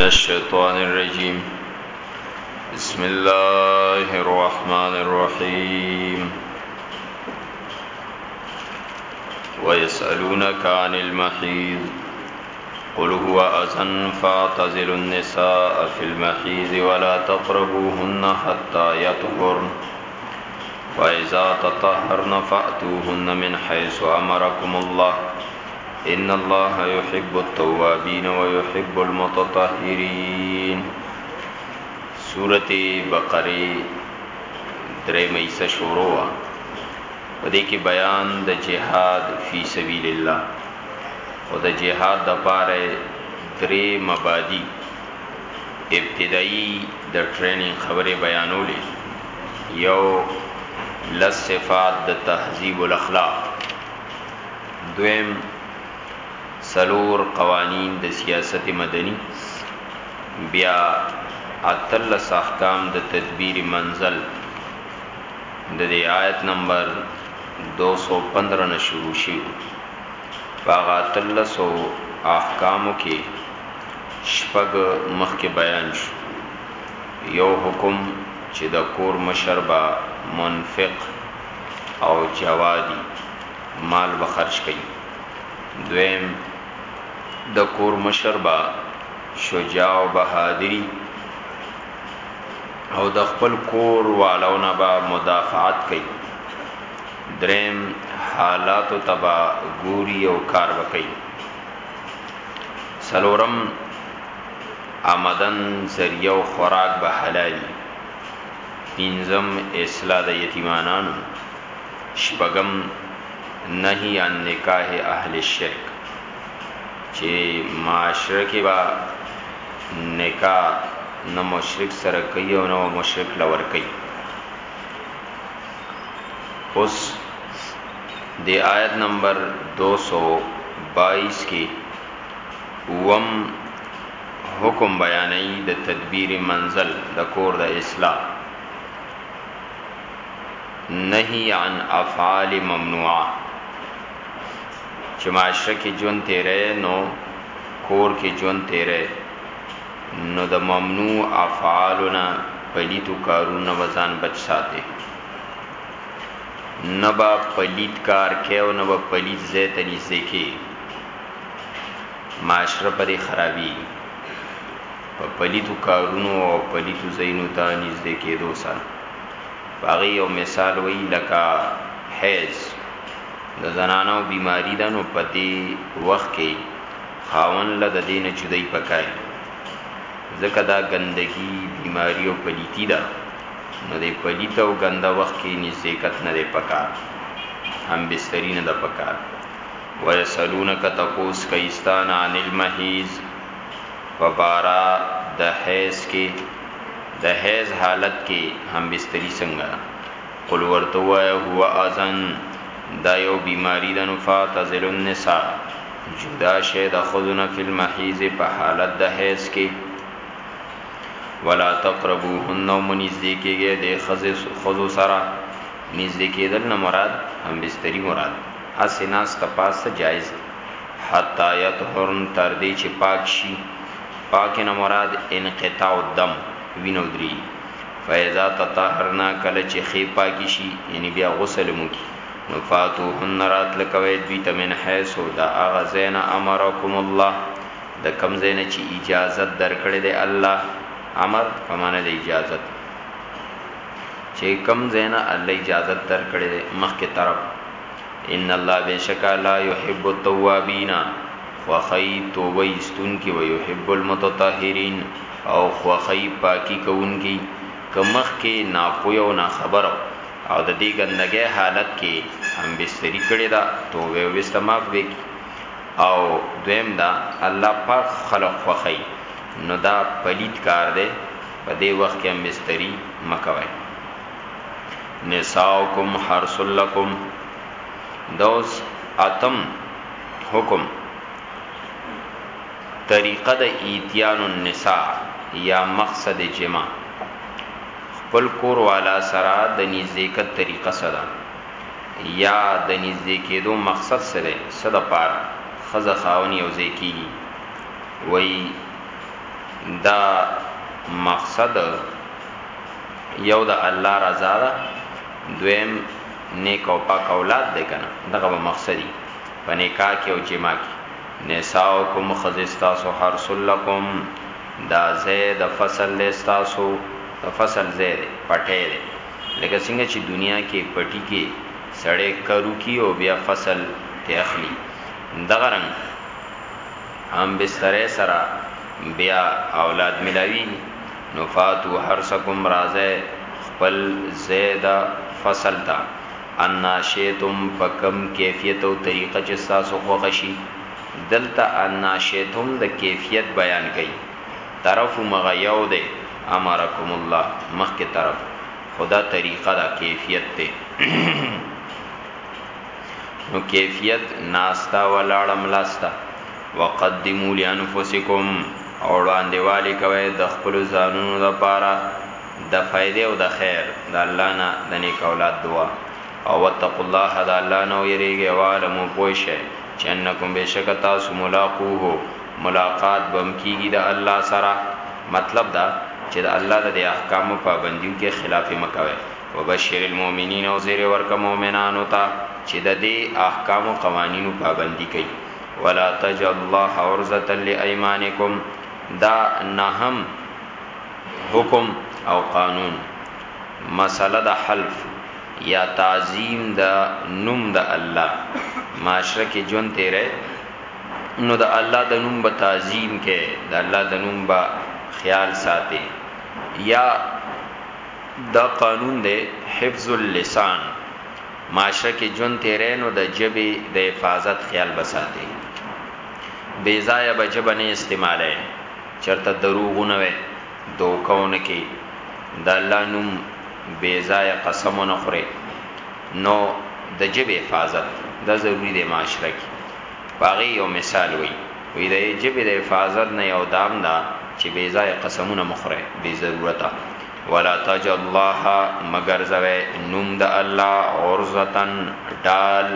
من الشيطان الرجيم بسم الله الرحمن الرحيم ويسألونك عن المحيض قل هو أزن فاعتزلوا النساء في المحيض ولا تقربوهن حتى يطهرن فإذا تطهرن فأتوهن من حيث أمركم الله ان الله يحب التوابين ويحب المتطهرين سوره بقره درې مېسه شروع وا په دې کې بیان د جهاد فی سبیل الله او د جهاد د پاره درې مبادی ابتدایي د ټریننګ خبره بیانولې یو لصفات د تهذیب الاخلاق دویم سلور قوانین د سیاست مدنی بیا اتل احکام د تدبیر منزل د دې آیت نمبر 215 نه شروع شي باغ اتل سو احکامو کې شپږ مخکې بیان شو یو حکم چې د کور مشربا منفق او جوادی مال به خرچ کوي دویم د کور مشر به شجاع او بهادری او د خپل کور والونه به مدافعت کوي دریم حالات تبا ګوري او کار وکړي سلورم آمدن ذریعہ او خوراک به حلالي پنځم اصلاح د یتیمانانو شپږم، نهی عن نکاح اهل الشرک، چی معاشره کی به نکاح نه مشرک سره کوي او نه مشرک له ورکوي. اوس د آیت نمبر 222 کې وم حکم بیانې د تدبیر منزل د کور د اصلاح نهی عن افعال ممنوعه چې معاشره کې جون تیرې نو کور کې جون تیرې نو د ممنوع افعالنا پلیتو کارونه وزن بچ ساتي نبا پلیت کار کې او نبا پلیت زیت نږدې کې معاشره پرې خرابي په پلیتو کارونو او پلیتو زینو ته نږدې کېدو سره په هغې یو مثال وایي لکه حیض د زنانو بیماری ده نو په دې وخت کې خاون له د دین جدای پکاري ځکه دا ګندګي بیماری او پلیتی ده نو د پلیت او ګنده وخت کې نزدېکت نه دی پکار هم بستری نه ده پکار ويسلونک تپوس کیستان عن المحیز په باره د حیض کی د حیض حالت کی هم بستری څنګه قل ورته وایه هو اذن دا یو بیماری د نفاتزل النساء جدا شه د خذنا فی المحیض په حالت د حیض کی ولا تقربوهن ومنزدی کیږي د خذ خذو سره نزدې کېدل نه مراد هم بستری مراد هسې ناسته پاسته جائز دي. حتی یطهرن تر دې چې پاک شي، پاکې نه مراد انقطاع الدم، وینه ودریږي، فاذا تطهرن کله چې ښې پاکې شي یعنی بیا غسل هم وکړي نو فاتوهن راتله کوئ دوی ته من حیث د هغه ځای نه امرکم الله د کوم ځای نه چې اجازت درکړې دی الله امر په معنی د اجازت. چه کوم ځای نه الله اجازت درکړی دی مخکی طرف ان الله بیشک الله یحب التوابین خوخی توبه ایستونکی و یحب المتطهرین او خوخی پاکی کونکی که مخکی ناپوی او ناخبر او د دې ګندګی حالت کی هم بستری کړی دا توبه وسته معاف دی کی او دویم دا الله پاک خلق خوخی نو دا پلیت کار دی په دې وخت کې هم مستری مه کوئ. نساؤکم حرث لکم دوس اتم حکم طریقه د ایتیان النساء یا مقصد جما خپل کور والا سره د نزدېکت طریقه سره یا د نزدې کېدو مقصد سره سره پار خزه خاوني او ځکیږي وای دا مقصد یو د الله رضا ده دویم نیک او پاک اولاد دی کنه دغه به مقصدی په نکاح کې او جما کې نساؤکم خزستاسو حرسلکم دا زید فصل لستاسو د فصل زید پټه دی لکه څنګه چې دنیا کې پټی کې سړې کرو کی او بیا فصل ته اخلي دغه رنګ هم بسترې سره بيا اولاد ملاويږي نو فاتو حرثکم راځئ خپل ځای د فصل ته انا شئتم په کوم کيفيت او طريقه چې ستاسو خوښه شي دلته انا شئتم د کيفيت بيان کوي طرف همغه يو دی امرکم الله مخکې طرف خو دا طريقه ده کيفيت دی نو کیفیت ناستا ولاړه ملاستا وقدمو لانفسکم او وړاندې والی کوي د خپل ځانونو لپاره د فائدې او د خیر د الله نه د نیک اولاد دعا او وتقوا الله د الله نه ویریږي والمو پوښه چې انکم بشک تاسو ملاقوه ملاقات بم کیږي د الله سره مطلب دا چې د الله د احکامو پابندیو کې خلاف مکوي وبشر المؤمنین او زیر ورکه مؤمنانو ته چې د دې احکام او قوانینو پابندي کوي ولا تجعل الله عرضه لایمانکم دا نهم حکم او قانون مسله د حلف یا تعظیم د نوم د الله معاشره کې جون تیرې نو د الله د نوم به تعظیم کې د الله د نوم به خیال ساتي یا دا قانون دی حفظ اللسان معاشره کې جون تیرې نو د جبې د حفاظت خیال بساتي بی ځای به جبه نه استعماله چرته دروغونه وي دوکونه کې د الله نوم بی ځای قسمونه خوري نو د جبې حفاظت دا ضروری دی معاشره کې په هغې یو مثال وایي، وایي د ژبې د حفاظت نه یو دام ده چې بې ځایه قسمونه مه خورئ، بې ضرورته ولا تجعل الله مه ګرځوئ نوم د الله عرضتا ډال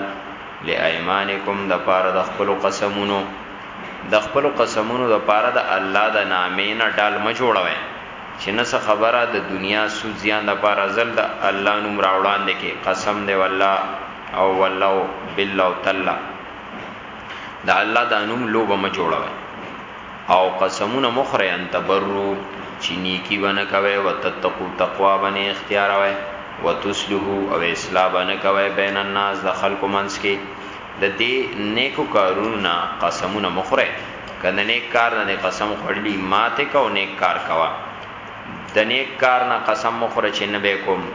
لایمانکم د پاره د خپلو قسمونو د خپلو قسمونو د پاره د الله د نامې نه ډال مه جوړوئ چې نه څه خبره د دنیا سود زیان د پاره ځل د الله نوم راوړاندې کې قسم دی والله او والله او بالله او تالله دا الله دا نوم لوبه ما جوړوي او قسمونه مخره ان تبرو چینی کی ونه کوي وتتقو تقوا باندې اختیار وي وتصلح او اصلاح باندې کوي بین الناس د خلکو منس کې د دې نیکو کارونه قسمونه مخره کنه نیک کار نه قسم خړلی ماته کو نیک کار کوا د نیک کار نه قسم مخره چې نه به کوم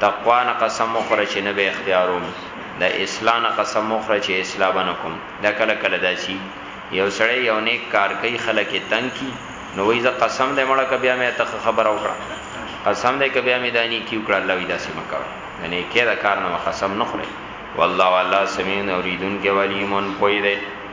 تقوا نه قسم وخوره چی نه به اختیاروم د اصلاح نه قسم وخوره چی اصلاح به نه کوم دا کله کله داسی یو سړی یو نیک کار کوي خلک یې تنګ کی نو وای زه قسم دې مړه ک بیا مې ته خبره وکړه قسم دې ک بیا مې دانی کیو کړه الله وی داسې مکوه د نیکه د کار نه قسم نه خوري والله والله سميع اوریدون کې وليمون پوي دی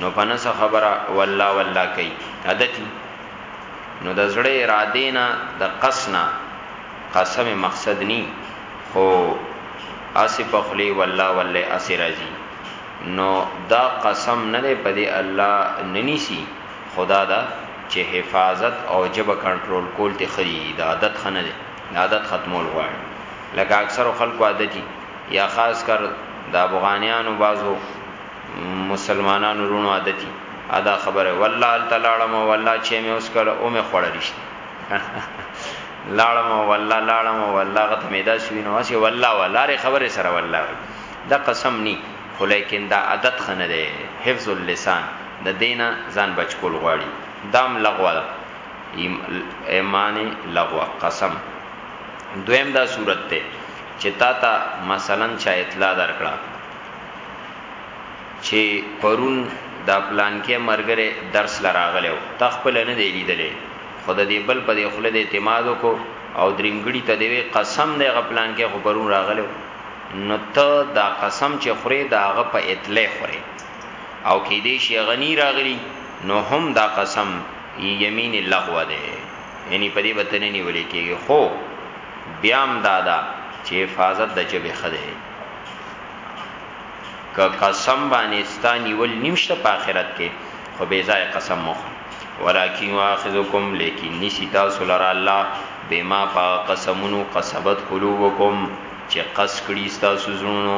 نو په نس خبره والله والله کوي عادتي نو د زړه اراده نه د قسنا قسم مقصد ني خو اسی په خلی والله والله اسی راځي نو دا قسم نه دی په دې الله ننيسي خدا دا چې حفاظت او جبه کنټرول کول ته خري د عادت خنه دی عادت ختمول غواړي لکه اکثر خلکو عادتي یا خاص کر د افغانانو بازو مسلمانانو روڼو عادتي ادا خبره والله الته لاړم والله چې مې اوس کړه او مې خوړه رښتې لاړم والله لاړم والله غت مې دا سوینو اسی والله والله ری خبره سره والله دا قسم ني خو لیکن دا عادت خنه ده حفظ اللسان د دینه ځان بچ کول غواړي دام لغوه ده ایمان لغوه قسم دویم دا صورت ته چې تا ته مثلا چا اطلاع درکړه چې پرون دا پلان کې مرګره درس لراغلی او تخپل نه دی لیدلې خود دې بل په دې خله دې اعتماد کو او درینګړي ته دی قسم دې غ پلان کې خو پرون راغلی نو ته دا قسم چې خوري دا غ په اتلې خوري او کې دې شي غنی راغلی نو هم دا قسم یمین لغوه ده یعنی په دې وطن نه ولي کېږي خو بیام دادا چې حفاظت د جبه خده که قسم باندې ستا نیول نمشته په آخرت کې خو بې ځای قسم مخ ولکن واخذکم لیکن نسی تاسو لره الله بما پا قسمونو قصبت قلوبکم چې قص کړي تاسو زړونو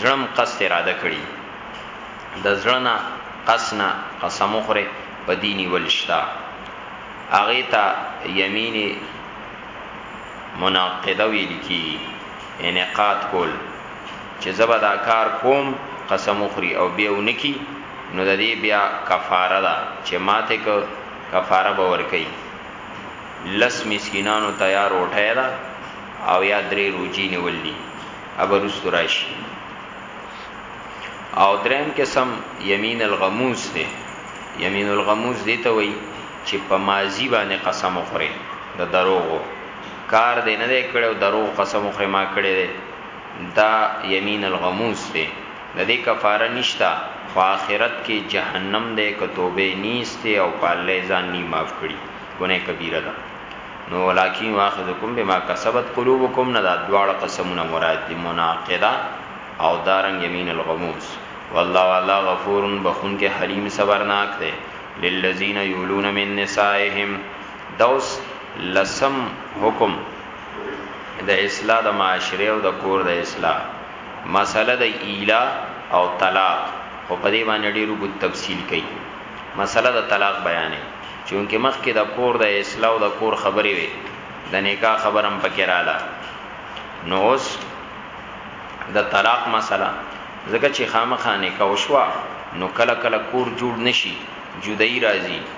زړم قص اراده کړي د زړنا قصنا قسم خره په دیني ولشتا اغه تا یمین مناقضه ویل کی انعقاد کول چه زه به دا کار کوم قسم وخوری او بیا ونه کی نو ددی بیا کفاره ده چه ماته که کفاره به ورکوی لس مسکینانو ته یا روټی ده او یا دری روجی نیول دی ابه روستو راشی او دریم قسم یمین الغموس ده یمین الغموس دیتا وی چه په مازی باندې قسم وخوری د دروغو کار دی نه دی کړی او دروغ قسم وخوری ما کړی دی دا یمین الغموس دی ددی کفاره نشته خو آخرت کی جهنم دی که توبه نی ایستی او په الله یی ځان نی معاف کړی ګناه کبیره ده نو ولکن یواخذکم بما کسبت قلوبکم نه دا دواړه قسمونه مراد دی مناقضه او دارنګ یمین الغموس والله والا غفور بخون کې حلیم صبرناک دی للذین یولون من نسائهم دوس لسم حکم د اصلاح د معاشره او د کور د اصلاح مسله د ایلا او طلاق خو په دې باندې ډیرو کو تفصیل کړي مسله د طلاق بیانې چونکه مخکې د کور د اصلاح او د کور خبرې وي د نکاح خبرم پکې رااله نو اوس د طلاق مسله ځکه چې خامخانه کا وشوا نو کله کله کور جوړ نشي جدای راځي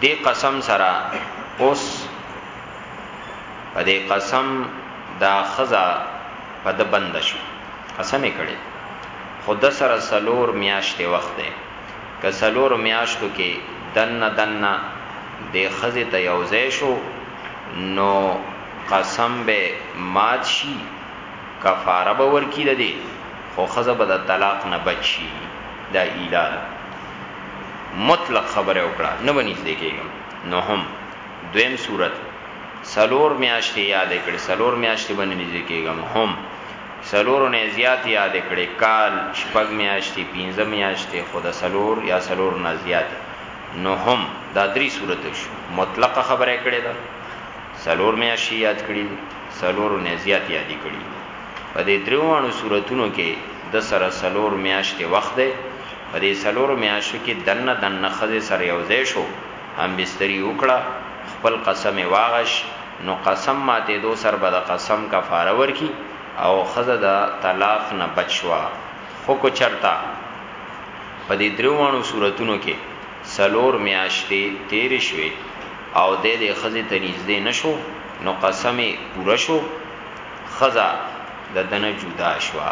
دې قسم سره اوس په دې قسم دا خزا په د بند شو قسم یې کړي خود سره سلور میاشتې وخت دی که سلور میاشتو کې دنه دنه د خزه ته یوځای شو نو قسم به مات شي کفاره به ورکی لدی خو خزه به د طلاق نه بچي دا ایلاله مطلق خبره وکړه نه ونیز دی کېږم نو هم دویم صورت سلور میاشتې یاد کړي سلور میاشتې باندې نږدې کېږم هم سلور نه زیات یاد کړي کال شپږ میاشتې پنځه میاشتې خود سلور یا سلور نه زیات نو هم دا درې صورت شو مطلق خبره کړې ده سلور میاشتې یاد کړي سلور نه زیات یاد کړي په دې دریوانو صورتونو کې د سره سلور میاشتې وخت دی په دې څلورو میاشتو کې دننه دننه ښځې سره یو ځای شو، همبستري وکړه، خپل قسم یې واغش، نو قسم ماتېدو سره به د قسم کفاره ورکړي او ښځه د طلاق نه بچ شوه، خو که چرته په دې درېو واڼو صورتونو کې څلور میاشتې تېرې شوې او دی دې ښځې ته نږدې نه شو، نو قسم یې پوره شو، ښځه د دنه جدا شوه.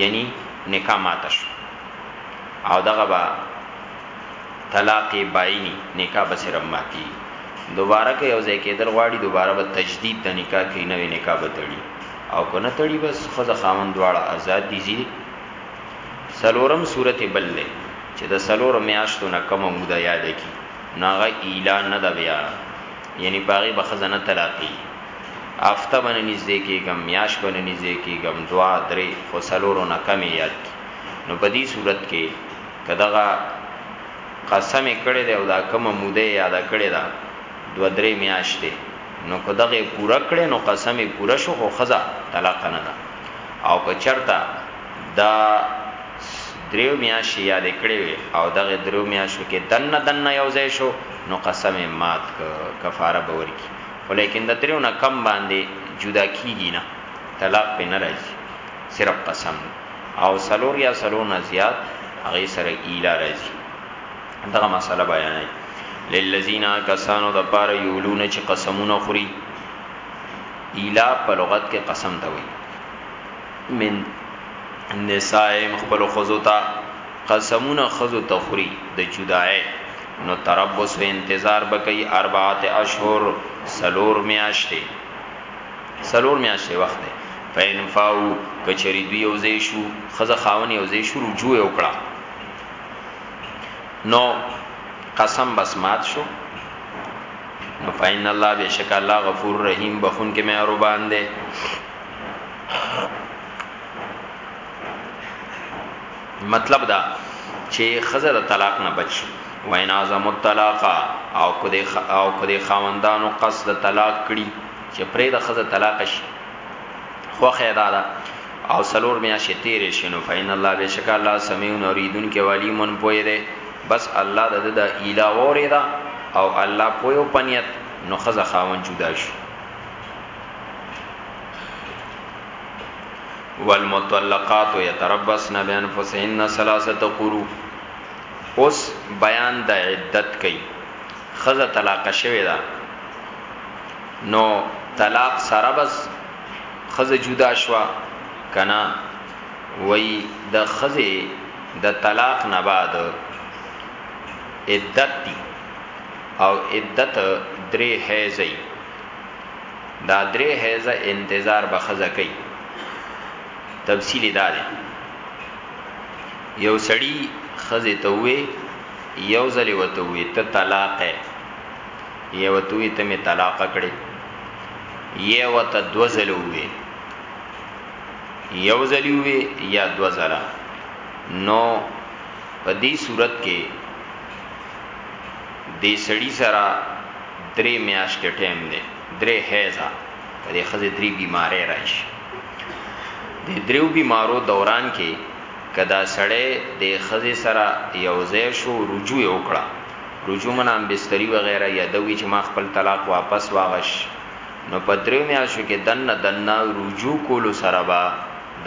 یعنی نکاح ماته شو او دغه با طلاق باینی نکاح به سره ماتی دوباره که یو ځای کېدل غواړي دوباره به تجدید د نکاح کې نوې نکاح به تړي او کنه تړي بس خزه خاوند دواړه آزاد دي زی سلورم صورت بل له چې د سلور میاشتو نه کم موده یاد کی ناغه اعلان نه دا بیا یعنی باغی بخزنه طلاقی هفته باندې نږدې کېږم میاش باندې نږدې کېږم دوا درې خو سلورو نه کمې یاد کی نو په دې صورت کې کداغه قسم کړي دی او دا کومه موده یاده کړي ده دو درې میاشتې نو کو دغه پوره کړي نو قسم پوره شو خو خزا طلاق نه ده او که چرته دا دریو میاشتې یاد کړي وي او دغه دریو میاشتو کې دنه دنه یو ځای شو نو قسم مات کفاره باور کی خو ليکن د دريو نه کم باندې جدا کيږي نه طلاق پې نه راځي صرف قسم دی او څلور يا څلور نه زيات هغه سره ايلا راځي دغه مسله بیانای للذین کسانو د پاره یولون چې قسمونه خوري ایلا په لغت کې قسم ته وي من نسائم خپل خزوتا قسمونه خزو ته خوري د جدای نو تربص و انتظار به کوي اربعه اشهر سلور میاشتې سلور میاشتې وخت دی فین فاو کچری دوی او زی شو خزه خاون او زی شو رجوع وکړه نو قسم بس مات شو نو فین الله بشک الله غفور رحیم بخون کې مهربان دی مطلب دا چه ښځه د طلاق نه بچ شي وان اعظم الطلاق او کده او کده خاوندانو قصد طلاق کړي چې پرې د خزه طلاق شي خو خیدا ده او سلور میا شي تیر شي نو فین الله بشک الله سميع اوریدون کې والی مون پوي ده بس الله د د اله وریدا او الله پوي او پنیت نو خزه خاون جدا شي والمطلقات يتربصن بانفسهن ثلاثه قرو اوس بیان د عدت کوي خزه طلاق شوی دا نو طلاق سره بس خزه جدا شوا کنا وای د خزه د طلاق نه بعد عدت دی او عدت درې حیزي دا درې حیزه انتظار به خزه کوي تفصیل دا دی یو سړی خزه ته وې یو ځلې وته وې ته طلاق یې یو ته وې ته می طلاق کړې یو ته دو ځلې وې یو ځلې وې یا دو ځله نو په دې صورت کې دې سړی سره درې میاشتې ټیم دی درې حیزه په دې خزه درې بیماری راشي د دریو بیمارو دوران کې کدا سړی د خزه سره یوځای شو رجوع وکړه رجوع منام بستری وغیرہ یا دوی چې ما خپل طلاق واپس واغش نو په دریو میاشتو کې دنه دنه رجوع کولو سره با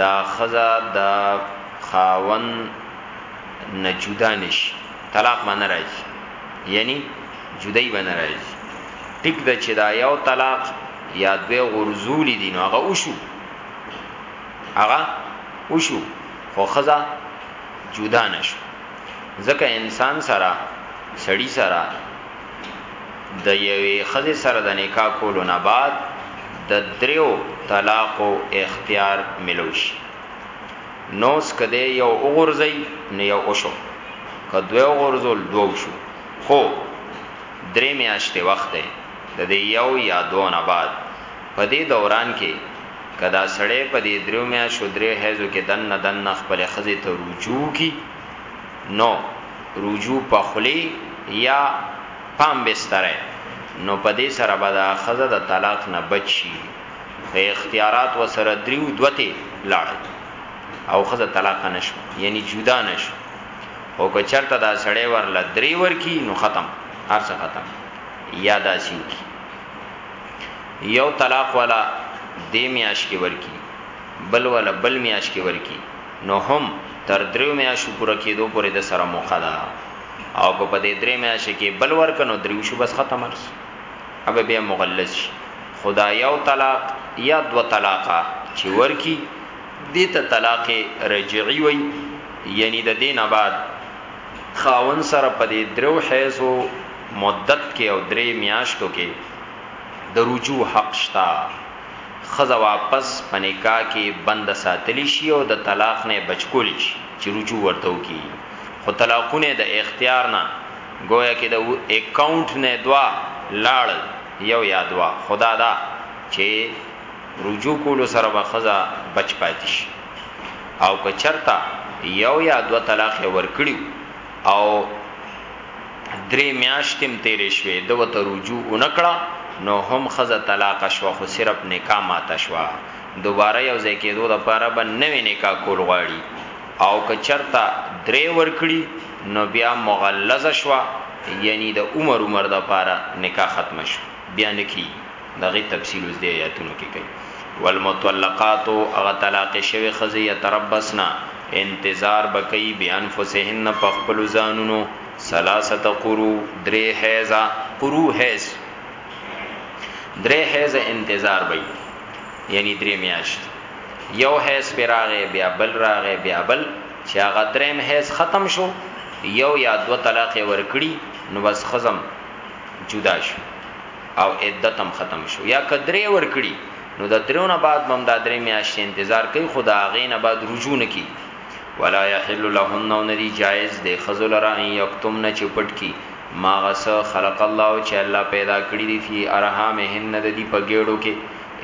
دا خزه دا خاون نه جدا نشي طلاق باندې راځي یعنی جدای به نه راځي ټیک د چې دا یو طلاق یا دوی غرزول دي نو هغه وشو هغه وشو خو خزا جدا نشو ځکه انسان سره سړی سره د یوې خزې سره د نکاح کولو نه بعد د دریو طلاق او اختیار ملوش نوس کده یو وګرځي نه یو وشو کدوې وګرځول دوه شو خو درې میاشتې وخت دی، د دې یو یا دوه نه بعد، په دې دوران کې که دا سړی په دې درېو میاشو درې حیضو کې دننه دننه خپلې ښځې ته رجوع وکړي نو رجوع په خولې یا پام بستره نو په دې سره به دا ښځه د طلاق نه بچ شي خو اختیارات وسره درېو دوه ته لاړل او ښځه طلاق نه شو یعنی جدا نه شو او که چرته دا سړی ورله درې ورکی نو ختم هر څه ختم یا دا سیو کی یو طلاق والا دې میاش کې ورکی بل والا بل میاش کې ورکی نو هم تر دریو میاشو پوره کېدو پورې د سره موخه ده او که په دې درې میاشې کې بل ورک نو دریو شو بس ختم ارس اب بیا مغلظ شي خدا یو طلاق یا دو طلاقه چې ورکی دې ته طلاق رجعي وایي، یعنی د دې نه بعد خاوند سره په دې درېو حیضو مدت کې او درې میاشتو کې د رجوع حق شته، ښځه واپس په نکاح کې بنده ساتلی شي او د طلاق نه یې بچ کولی شي چې رجوع ورته وکړي، خو طلاقونه یې د اختیار نه ګویا کې د اکاونټ نه دوه لاړل، یو یا دوه، خو دا ده چې. رجوع کولو سره به ښځه بچ پاتې شي او که چرته یو یا دوه طلاق یې ورکړي او درې میاشتې هم تېرې شوې ده ورته رجوع ونه کړه نو هم ښځه طلاقه شوه خو صرف نکاح ماته شوه دوباره یو ځای کېدو دپاره به نوې نکاح کول غواړي او که چرته درې ورکړي نو بیا مغلظه شوه یعنی د عمر عمر دپاره نکاح ختمه شوه بیا نه کېږي دغه تفصیل اوس دی آیاتونو کې کوي والمطلقات اغه طلاق شوی خزی یتربصنا انتظار بکی بانفسهن په خپل ځانونو ثلاثه قرو درې حیزه قرو حیز درې حیزه انتظار بی یعنی درې میاشت یو حیز پراغه بیا بل راغه بیا بل چې هغه دریم حیز ختم شو یو یا دو طلاق ورکړي نو بس خزم جدا شو او عدت هم ختم شو یا کدرې ورکړي نو د درو نه بعد بم د درې میاشتې انتظار کوي خدا غې نه بعد رجوع نه کی ولا يحل لهن او ندی جائز دی خذل را ان یکتم نه چپټ کی ما غس خلق الله چې الله پیدا کړی دی فی ارحامهن د دې پګېړو کې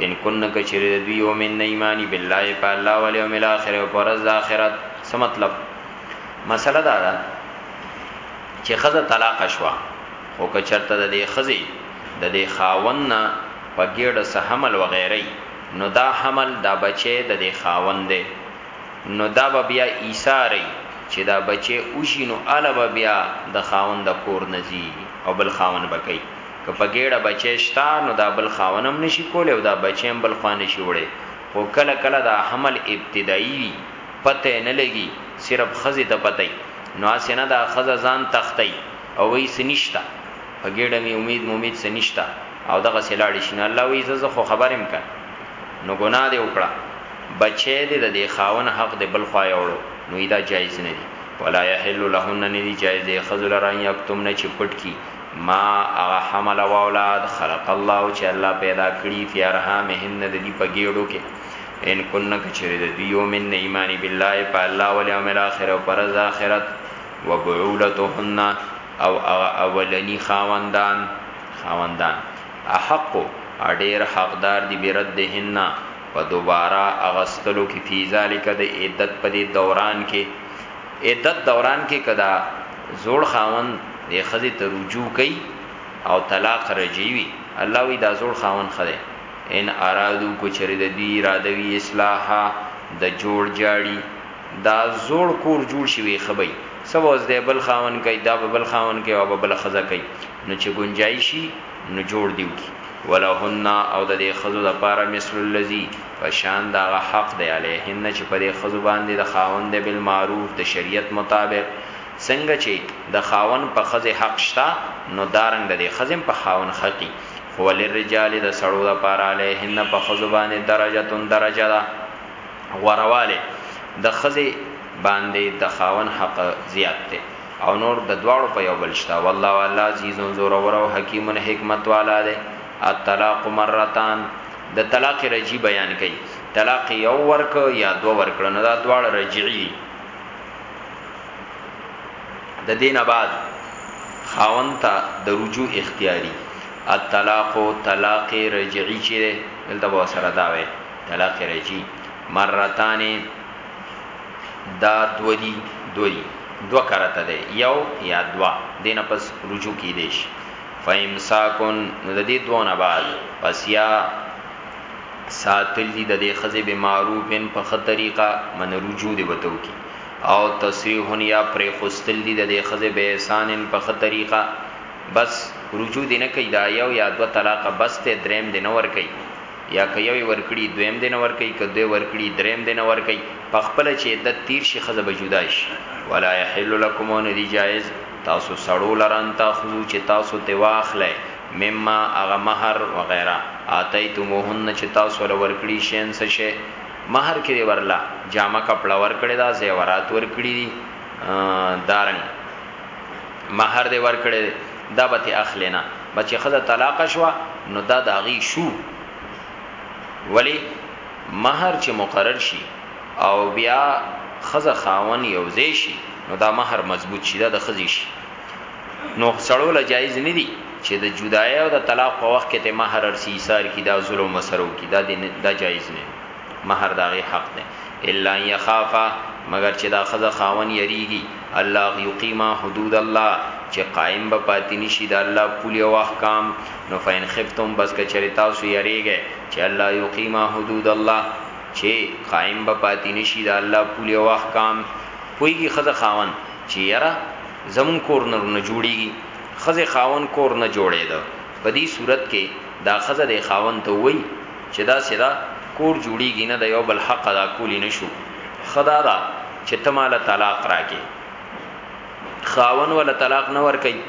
ان کن کچری د دوی اومن ایمانی بالله په الله او یوم الاخر او پرز د اخرت څه مطلب مسله دا ده چې خزه طلاق شوا او که چرته د دې ښځې د دې خاوند نه په ګېډه څه حمل وغیره وي نو دا حمل، دا بچی، د دې خاوند دی نو دا به بیا ایساره وي چې دا بچی وشي نو هله به بیا د خاوند د کور نه ځي او بل خاوند به کوي که په ګېډه بچی شته نو دا بل خاوند هم نه شي کولی او دا بچی هم بل خوا نه شي وړی خو کله کله دا حمل ابتدايي وي پته یې نه لګي صرف ښځې ته پته وي نو هسې نه دا ښځه ځان تښتوي. او وایی څه نشته په ګیډه می امید مومید څه نشته او دغسی لاړی شی نو الله وایی زه زه خو خبر یم کنه نو ګناه دی وکړه بچی دی د دی خاون حق دی بل خوا یوړو نو وایی دا جایز ندی ولا یحل لهن ندی جایز دی ښځو لره ان یکتمن چی پټ کی ما هغه حمل او اولاد خلق الله چی الله پیدا کړی فی ارحامهن د دی په ګیډو کی ان کن کچری د دی یومن ایمانی بالله په الله والیوم الاخر او پر ذاخرت وبعولتهن او هغه اولنی خاوندان، خاوندان، احق، ډیر حقدار دي بردهن، په دوباره اغستلو کي، فی ذلک، د عدت په دې دوران کي، عدت دوران کي که دا زوړ خاوند دې ښځي ته رجوع کوي او طلاق رجعي وي، الله وایي دا زوړ خاوند ښه دی، ان ارادو که چیري د دوی اراده وي اصلاحا د جوړ جاړي. دا زوړ کور جوړ شي ويښه به يي څه به اوس دی بل خاوند کوي دا به بل خاوند کوي او به بله ښځه کوي نو چې ګنجايي شي نو جوړ دي وکړي ولهن او د دې ښځو د پاره مثل الذي په شان د هغه حق دی عليهن چې په دې ښځو باندې د خاوند دی بالمعروف د شریعت مطابق څنګه چې د خاوند په ښځې حق شته نو دارنګ د دې ښځې په خاوند حقي خو وللرجال د سړو د پاره عليهن په ښځو باندې درجه درجه ده غوروالی د ښځې باندې د خاوند حق زیات دی او نور د دواړو په یو بل شته والله والله عزیز زورور او حکیم حکمت والا دی الطلاق مرتان د طلاق رجی بیان کړي طلاق یو ورک یا دو ورک نه دا دواړه رجعی دي د دینه بعد خاون ته د رجوع اختیاري الطلاق طلاق رجعي چې دلته به سره دا وي طلاق رجی مرتان دا دو دی دو دی دو کرته دی یو یا دوا دینه پس رجوع کی دیش فامساکن نو د دې دوه نه بعد پس یا ساتل دي د دې خزه به معروفن په خه طریقه من رجوع دی وتو کی او تصریحن یا پر خوستل دي د دې خزه به احسانن په خه طریقه بس رجوع دی نه کوي دا یو یا دو طلاق بس ته دریم دی نه ور کوي یا که یو یې ورکړي دویم دې نه ورکوي، که دوه یې ورکړي دریم دې نه ورکوي، په خپله چې عدت تیر شي ښځه به جدا شي. ولا یحل لکم او نه دي جایز تاسو سړو لره ان تاخذو چې تاسو ترې واخلئ مما هغه مهر وغیره آتیتموهن چې تاسو له ورکړي شیئا څه شی مهر کې دې ورله جامه کپړه ورکړې ده زیورات ورکړي دي دارنګ مهر دې ورکړی دی. دا به ته اخلې نه بس چې خزه طلاق شوه نو دا د هغې شو ولی مهر چې مقرر شي او بیا خزه خاون یوځای شي نو دا مہر مضبوط شي دا د خزي شي نو سړو له جایز نه دي چې د جدای او د طلاق په وخت کې ته مہر ارسي سار کی دا ظلم وسرو کی دا دا جایز نه مهر د هغې حق دی الا ان يخافا مگر چې دا خزه خاون یریږي الله یقیما حدود الله چې قائم به پاتې نشي د الله پولی او احکام نو فین خفتم بس کچری تاسو یریږي چې الله یقیما حدود الله چې قائم به پاتې نشي د الله پولی او احکام پویږي خزه خاون چې یرا زمون کور نه جوړیږي خزه خاون کور نه جوړې ده په دي صورت کي دا ښځه دي خاوند ته ووايي چي داسي ده کور جوړيږي نه د يو بل حق ادا کولي نه شو ښه دا ده چي ته ماله طلاق راکي خاوند وله طلاق نه ورکوي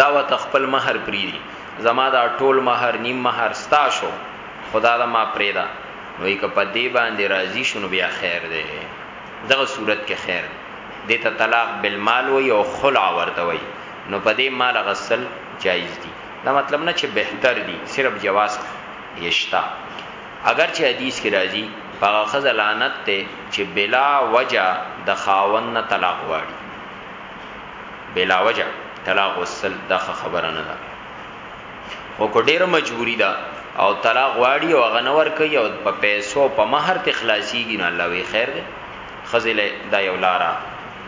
دا وته خپل مهر پريدي زما دا ټول مهر نيم مهر ستا شو خدا دا ما پريدا نو که په دي باندې راضي شنو بيا خير ده دغه صورت کې خير دي ته طلاق بالمال وي او خلع ورته وي نو په دې مال غسل جایز دي دا مطلب نه چې بهتر دي صرف جواز یشتا اگر چې حدیث کې راځي هغه خزه لعنت ته چې بلا وجه د خاوند نه طلاق واړي بلا وجه طلاق وصل دا خبره نه ده او کو ډیر مجبوری ده او طلاق واړي او غنور کوي او په پیسو په مہر ته خلاصيږي نه الله وی خیر ده خزله دا یو لارا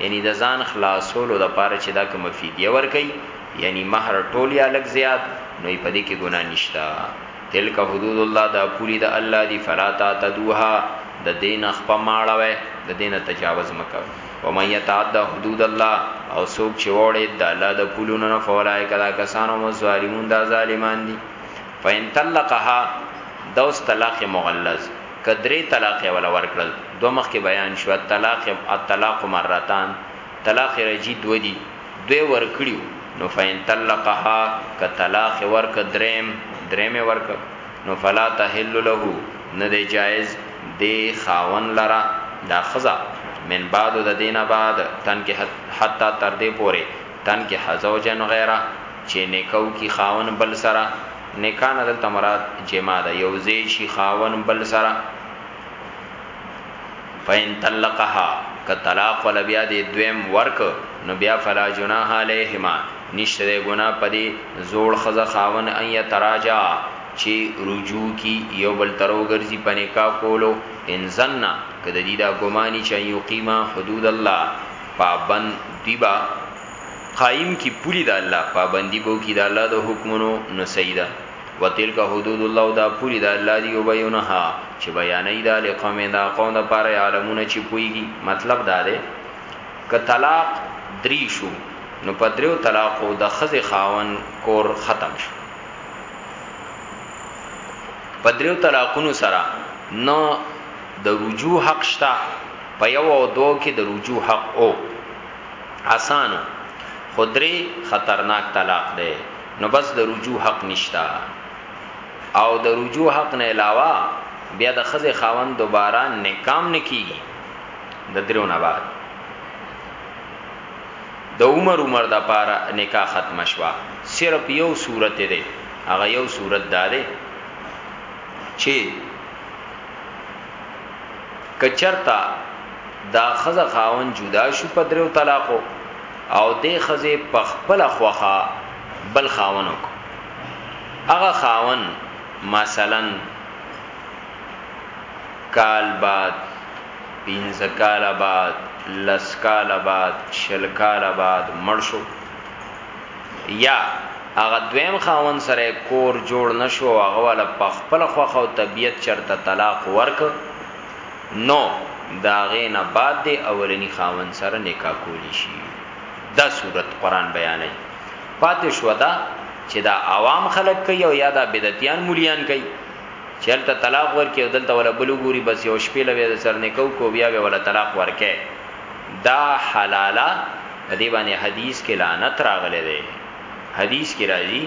یعنی د ځان خلاصولو د پاره چې دا کوم فدیه ورکي یعنی مہر ټول یا لګ زیات نو په دې کې ګناه نشتا تلک حدود الله دا پوری د الله دی فلا تعتدوها د دین خپ ماړوي د دین تجاوز مکو و من يتعد حدود الله او سوک چې وړي د الله د پولونو نه فولای کدا کسانو مو ظالمون دا ظالمان دي فین طلقها دوس طلاق مغلظ که درې طلاقه وله ورکړل دوه مخکې بیان شو الطلاق الطلاق مرتان طلاق رجعی دوه دي دوی ورکړي وو نو فان طلقها که طلاق یې ورکړ دریم دریم یې ورکړ نو فلا تحل له نه دی جایز دې خاوند لره دا ښځه من بعد د دینه بعد تنکه حتی تر دې پورې تنکه زوجا غیره چې نکاح کی خاوند بل سره نکاح نه دلته مراد جماع ده یو ځای شي خاون بل سره فین طلقها که طلاق ول بیا دې دویم ورک نو بیا فلا جناح علیهما نشته ګنا پدی زوړ خزه خاون ان یتراجا چی رجوع کی یو بل ترو ګرځي پنیکا کولو ان زننا کده دی دا ګمانی چا یقیما حدود الله پابند دیبا قایم کی پوری د الله پابندی به وکی د الله د حکمونو نو صحیح ده وتلک حدود الله او دا پوری د الله دی یبینها چی بیانوی دا لقوم دا قوم د پاره یعلمون چی پوهیږی مطلب دا دی که طلاق دری شو نو په دریو طلاقو د ښځې خاوند کور ختم شو په دریو طلاقونو سره نه د رجوع حق شته په یو او دوه کې د رجوع حق او اسانو خو درې خطرناک طلاق دی نو بس د رجوع حق نشتا او د رجوع حق نه علاوه بیا د خزه خاوند دوباره نکام نکیږي د درو نه بعد د عمر عمر د پاره نکاح ختم شوا صرف یو صورت دی هغه یو صورت داده چې که چرته دا خزه خاون جدا شو په دریو طلاقو او دې خزه په خپل خوخه بل خاون وک هغه خاون مثلا کال بعد پینځه کال بعد لس کال بعد شل کال بعد مړ شو یا هغه دویم خاوند سره یې کور جوړ نه شو او هغه والا په خپله خوښه او طبیعت چرته طلاق ورکړ، نو د هغې نه بعد دې اولني خاوند سره نکاح کولی شي. دا صورت قرآن بیانوي. پاتې شوه دا چې دا عوام خلک کوي او یا دا بدعتیان مولیان کوي چې هلته طلاق ورکړي او دلته والا بل وګوري، بس یوه شپې له بیا درسره نکاح وکړو او بیا به والا طلاق ورکړي. دا حلاله په دې باندې حدیث کې لعنت راغلی دی حدیث کې راځي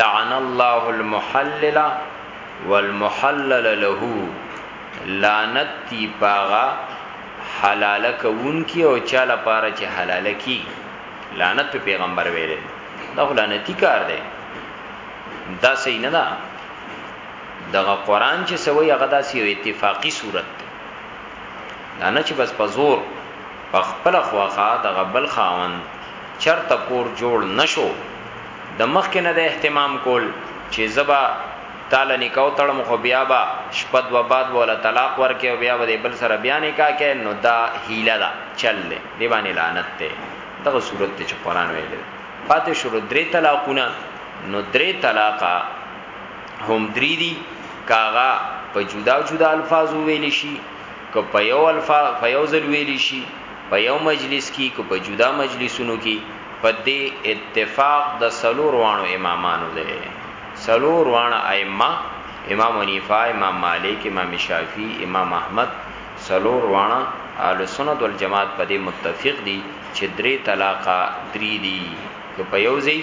لعن الله المحلل والمحلل له لعنت دی پاغا حلاله کوونکی او چا لپاره چې حلاله کی لعنت په پیغمبر ویل دا لعنتی کار دی دا صحیح نه ده دغه قران چې سوی هغه داسې یو اتفاقی صورت دا نه چې بس په زور په خپل خواخه د غبل خاوند چرته کور جوړ نشو د مخ کې نه د اهتمام کول چې زبا تعالی نکاو تړم خو بیا با شپد و بعد ولا طلاق ورکې او بیا به بل سره بیا نکاح کې نو دا هیله ده چل دی دی باندې لعنت ته دغه صورت ته چې قران ویل پاتې شروع درې طلاقونه نو درې طلاقه هم درې دي که هغه په جدا جدا الفاظو ویل شي که په یو الفا په یو ځل ویل شي په یو مجلس کې که په جدا مجلسونو کې په دې اتفاق د سلو روانو امامانو دی سلو روانه ائمه امام حنیفه امام مالک امام شافعی امام احمد سلو روانه اهل سنت والجماعت په دې متفق دي چې درې طلاقه درې دي که په یو ځای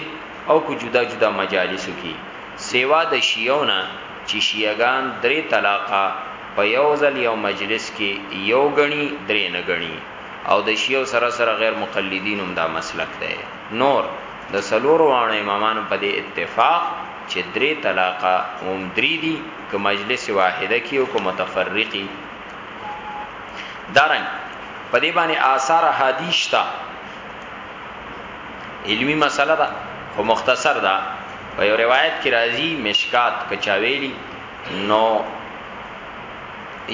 او که جدا جدا مجالسو کې سوا د شیعو نه چی شیعه ګان درې طلاقه په یو ځل یو مجلس کی یو ګڼی درې نه ګڼی او د شیعو سره سره غیر مقلدینو هم دا مسلک دی نور د څلورو واړو امامانو په دی اتفاق چی درې طلاقه هم دری دی که مجلس واحده کی او که متفرقی دارنګ په دی باندی آثار احادیث شته. علمی مسله ده خو مختصر ده په یو روایت کې راځي مشکات کچاویلی نو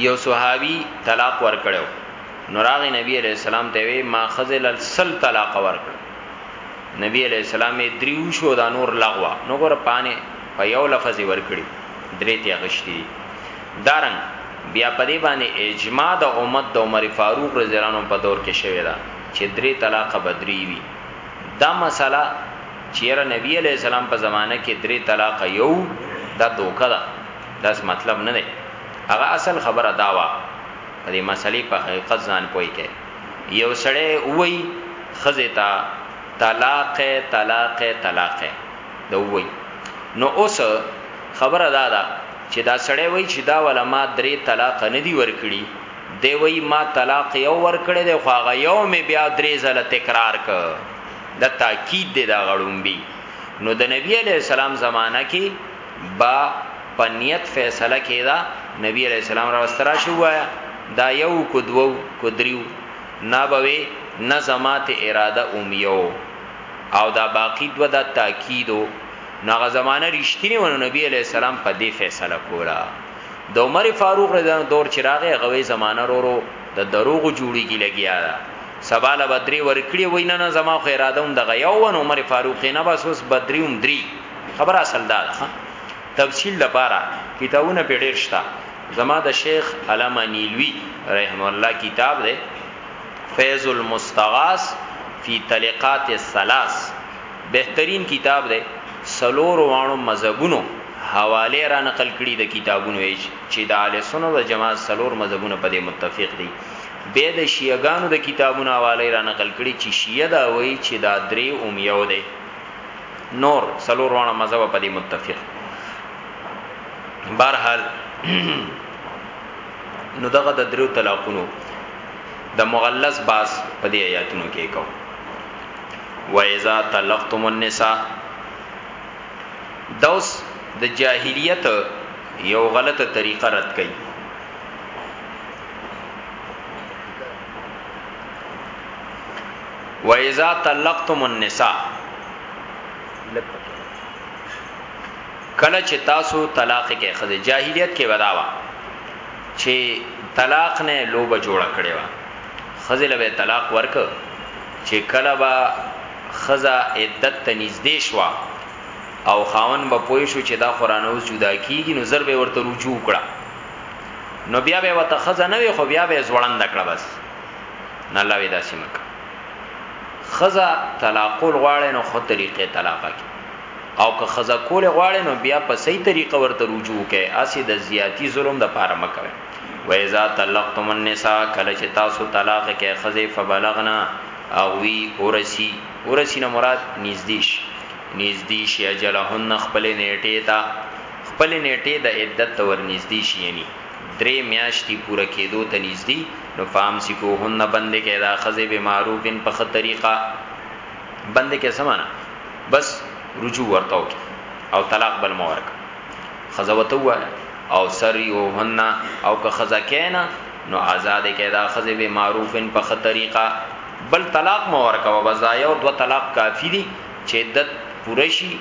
یو صحابي طلاق ورکړو نو راغی نبی علیہ السلام ته وی ما خزل سل طلاق ورکړ نبی علیہ السلام یې دریو شو دا نور لغوا نو ګور پانه په یو لفظ ورکړي درې ته غشتي دارن بیا په دې باندې اجماع د امت د عمر فاروق رضی الله عنه په دور کې شوی دا چه درې طلاقه به درې وی دا مسله چه یاره نبی علیه السلام په زمانه کې درې طلاقه یو دا دوکه ده داس مطلب نه دی هغه اصل خبره داوا په دې مسلې په حقیقت ځان پوي کې یو سړی وای خزه تا طلاق طلاق طلاق دا وای نو اوس خبره دا ده چې دا سړی وای چې دا علما درې طلاق نه دی ورکړي دی وایی ما طلاق یو ورکړی دی خو هغه یو می بیا درې ځله تکرار ک دا تاکید دی دا غړومبی نو د نبی علی السلام زمانہ کې با پنیت فیصله کیدا نبی علی السلام را واسترا شو وایا دا یو کو دوو کو دریو نا بوي نه زمات اراده اومیو او دا باقی دو دا تاکیدو ناغه زمانہ رښتینی ونه نبی علی السلام په دې فیصله کولا د عمر فاروق رضی الله دور چراغه غوي زمانہ رورو د دروغ جوړیږي لګیا دا سباله بدري ورکړي وینا نه زما خو اراده هم دغه یو ون عمر فاروق نه بس اوس بدري هم دري خبره اصل دا ده تفصیل لپاره کتابونه په ډیر شته زما د شیخ علامه نیلوی رحم الله کتاب ده فیض المستغاث فی طلقات الثلاث بهترین کتاب دی څلورو واړو مذهبونو حوالی را نقل کړی د کتابونو یی چی د اهل سنت و جماعت څلور مذهبونه په دی متفق دی بیا د شیعه ګانو د کتابونو حوالی را نقل کړی چی شیعه دا وایی چی دا دری هم یو دی نور څلور واړه مذهب په دی متفق بهرحال نو دغه د درو طلاقونو د مغلظ باس په دی آیاتونو کې کو و اذا طلقتم النساء دوس د جاهلیت یو غلطه طریقه رد کړي و اذا طلقتم النساء کله چې تاسو طلاق کې خزه جاهلیت کې وداوا چې طلاق نه لوبه جوړه کړې و خزه له طلاق ورک چې کله به ښځه عدت ته نږدې شوه او خاوند به پوه شو چې دا خو رانه اوس جدا کیږي نو زر به ورته رجوع کړه نو بیا به وته ښځه نه وي خو بیا به ځوړند کړه بس نه الله وی داسې مکه خزا طلاقول غواړي نو خو طریقې طلاق کی او که خزا کول غواړي نو بیا په صحیح طریقه ورته رجوع کې اسی د زیاتی ظلم د پاره مکوي واذا طلقتم النساء کله چې تاسو طلاق کې خزه فبلغنا او وی اورسی اورسی نه مراد نږدیش نږدیش اجلهن خپل نیټه تا خپل نیټه د عدت تور نږدیش یعنی درې میاشتې پوره کېدو ته نږدې نو فام سکوهن بند کې دا خزه به معروفن په خه طریقه بند کې سمانا بس رجوع ورتاو کی او طلاق بل مورک ښځه وته وایا او سریوهن او که ښځه کینا نو آزاد کیدا ښځه به معروفن په خ طریقه بل طلاق مو ورکوه بس دا یو دو طلاق کافی دی چې عدت پرشی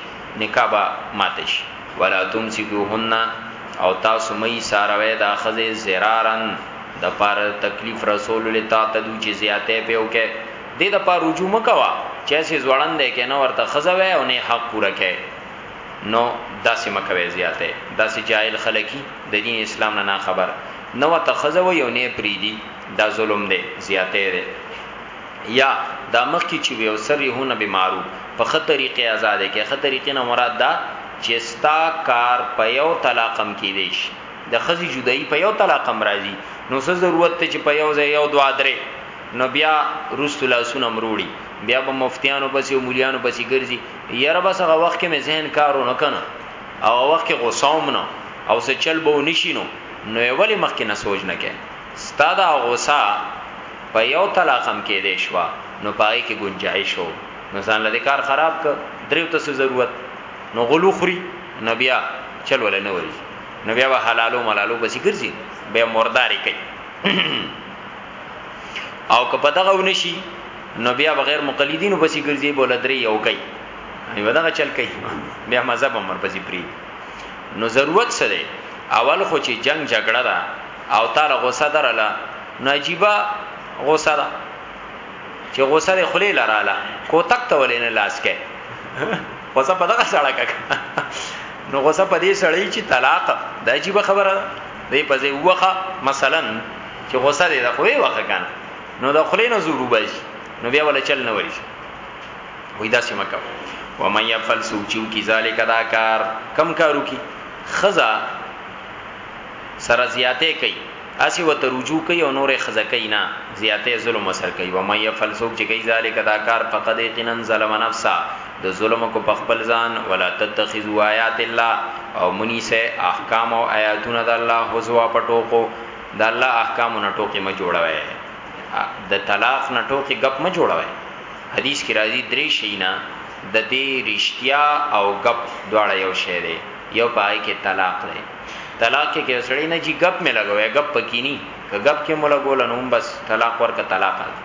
نکاح با ماتش ولا تمسکوهن او تاسو مې ساروی دا ښځه زرارن د پاره تکلیف رسول لتا تدو چې زیاته پیو کې د د پاره رجوع مکوا چې سي ځوړند کې نه ورته خزوي او نه حق پوره کې نو داسې مکوی زیاته داسې جاهل خلک یی د دین اسلام نه ناخبر نه ورته ښځه وایی او نه یی پریدی دا ظلم دی زیاته دی یا دا مخکی چی وی وسرهون بمعروف په ښه طریقه ازاده کړی ښه طریقه نه مراد دا چی ستا کار په یو طلاق هم کیدای شی د ښځی جدایی په یو طلاق هم راځی نو څه ضرورت ته چی په یو ځای یو دوه دری نو بیا وروسته لاسونه مروړی بیا به مفتیانو پسی او مولیانو پسی ګرځی. یاره بس هغه وخت کې مې ذهن کارو نه کنه او هغه وخت کې غوساوم نه او څه چل به ونشینو نو ولی مخکې نه سوچ نه کې ستاده غوسه په یو طلاقم کې دې شو نو پای کې گنجائش وو نو ځان لدی کار خراب ک دریو ته څه ضرورت نو غلو خوري نو بیا چل ولې نه وري نو بیا به حلالو ملالو بسی ګرځي بیا مرداري کوي او که په دغه ونشي نو بیا بغیر مقلدینو پسې ګرځي بوله درې یو کوي یو دغه چل کوي بیا مذهب امر پسې پری نو ضرورت څه دی اول خو چې جنگ جګړه ده او تعالی غوسه درله نو عجیبه غوسه ده چې غوسه د خلی لراله کوتک ته ولې نه لاس کې غوسه په دغه سړک نو غوسه په دې سړی چې طلاق د عجیب خبره دی په ځای وخه مثلا چې غوسه دې د خوې وخه کنه نو د خلی نه زور وباسي نو بیا ولا چل نه وری وای دا سم کا و من يفعل سوچو کی ذالک دا کار کم کارو کی خزا سره زیاته کوي اسی و ترجو کوي او نور خزا کوي نه زیاته ظلم وسر کوي و من يفعل سوچ چې کوي ذالک دا کار فقد یقینا ظلم نفسا د ظلم کو په خپل ځان ولا تتخذوا آیات الله او منی سه احکام او آیاتونه د الله حزوا پټو کو د الله احکام نه ټوکی ما جوړوي د طلاق نه ټوکی غپ ما جوړوي حدیث کې راځي درې شینا د دې رښتیا او غپ دواړه یو شی دی یو پای کې طلاق دی طلاق کې کې سړی نه جی غپ مې لګوي غپ پکینی که غپ کې مولا ګول نو بس طلاق ورکه طلاق دی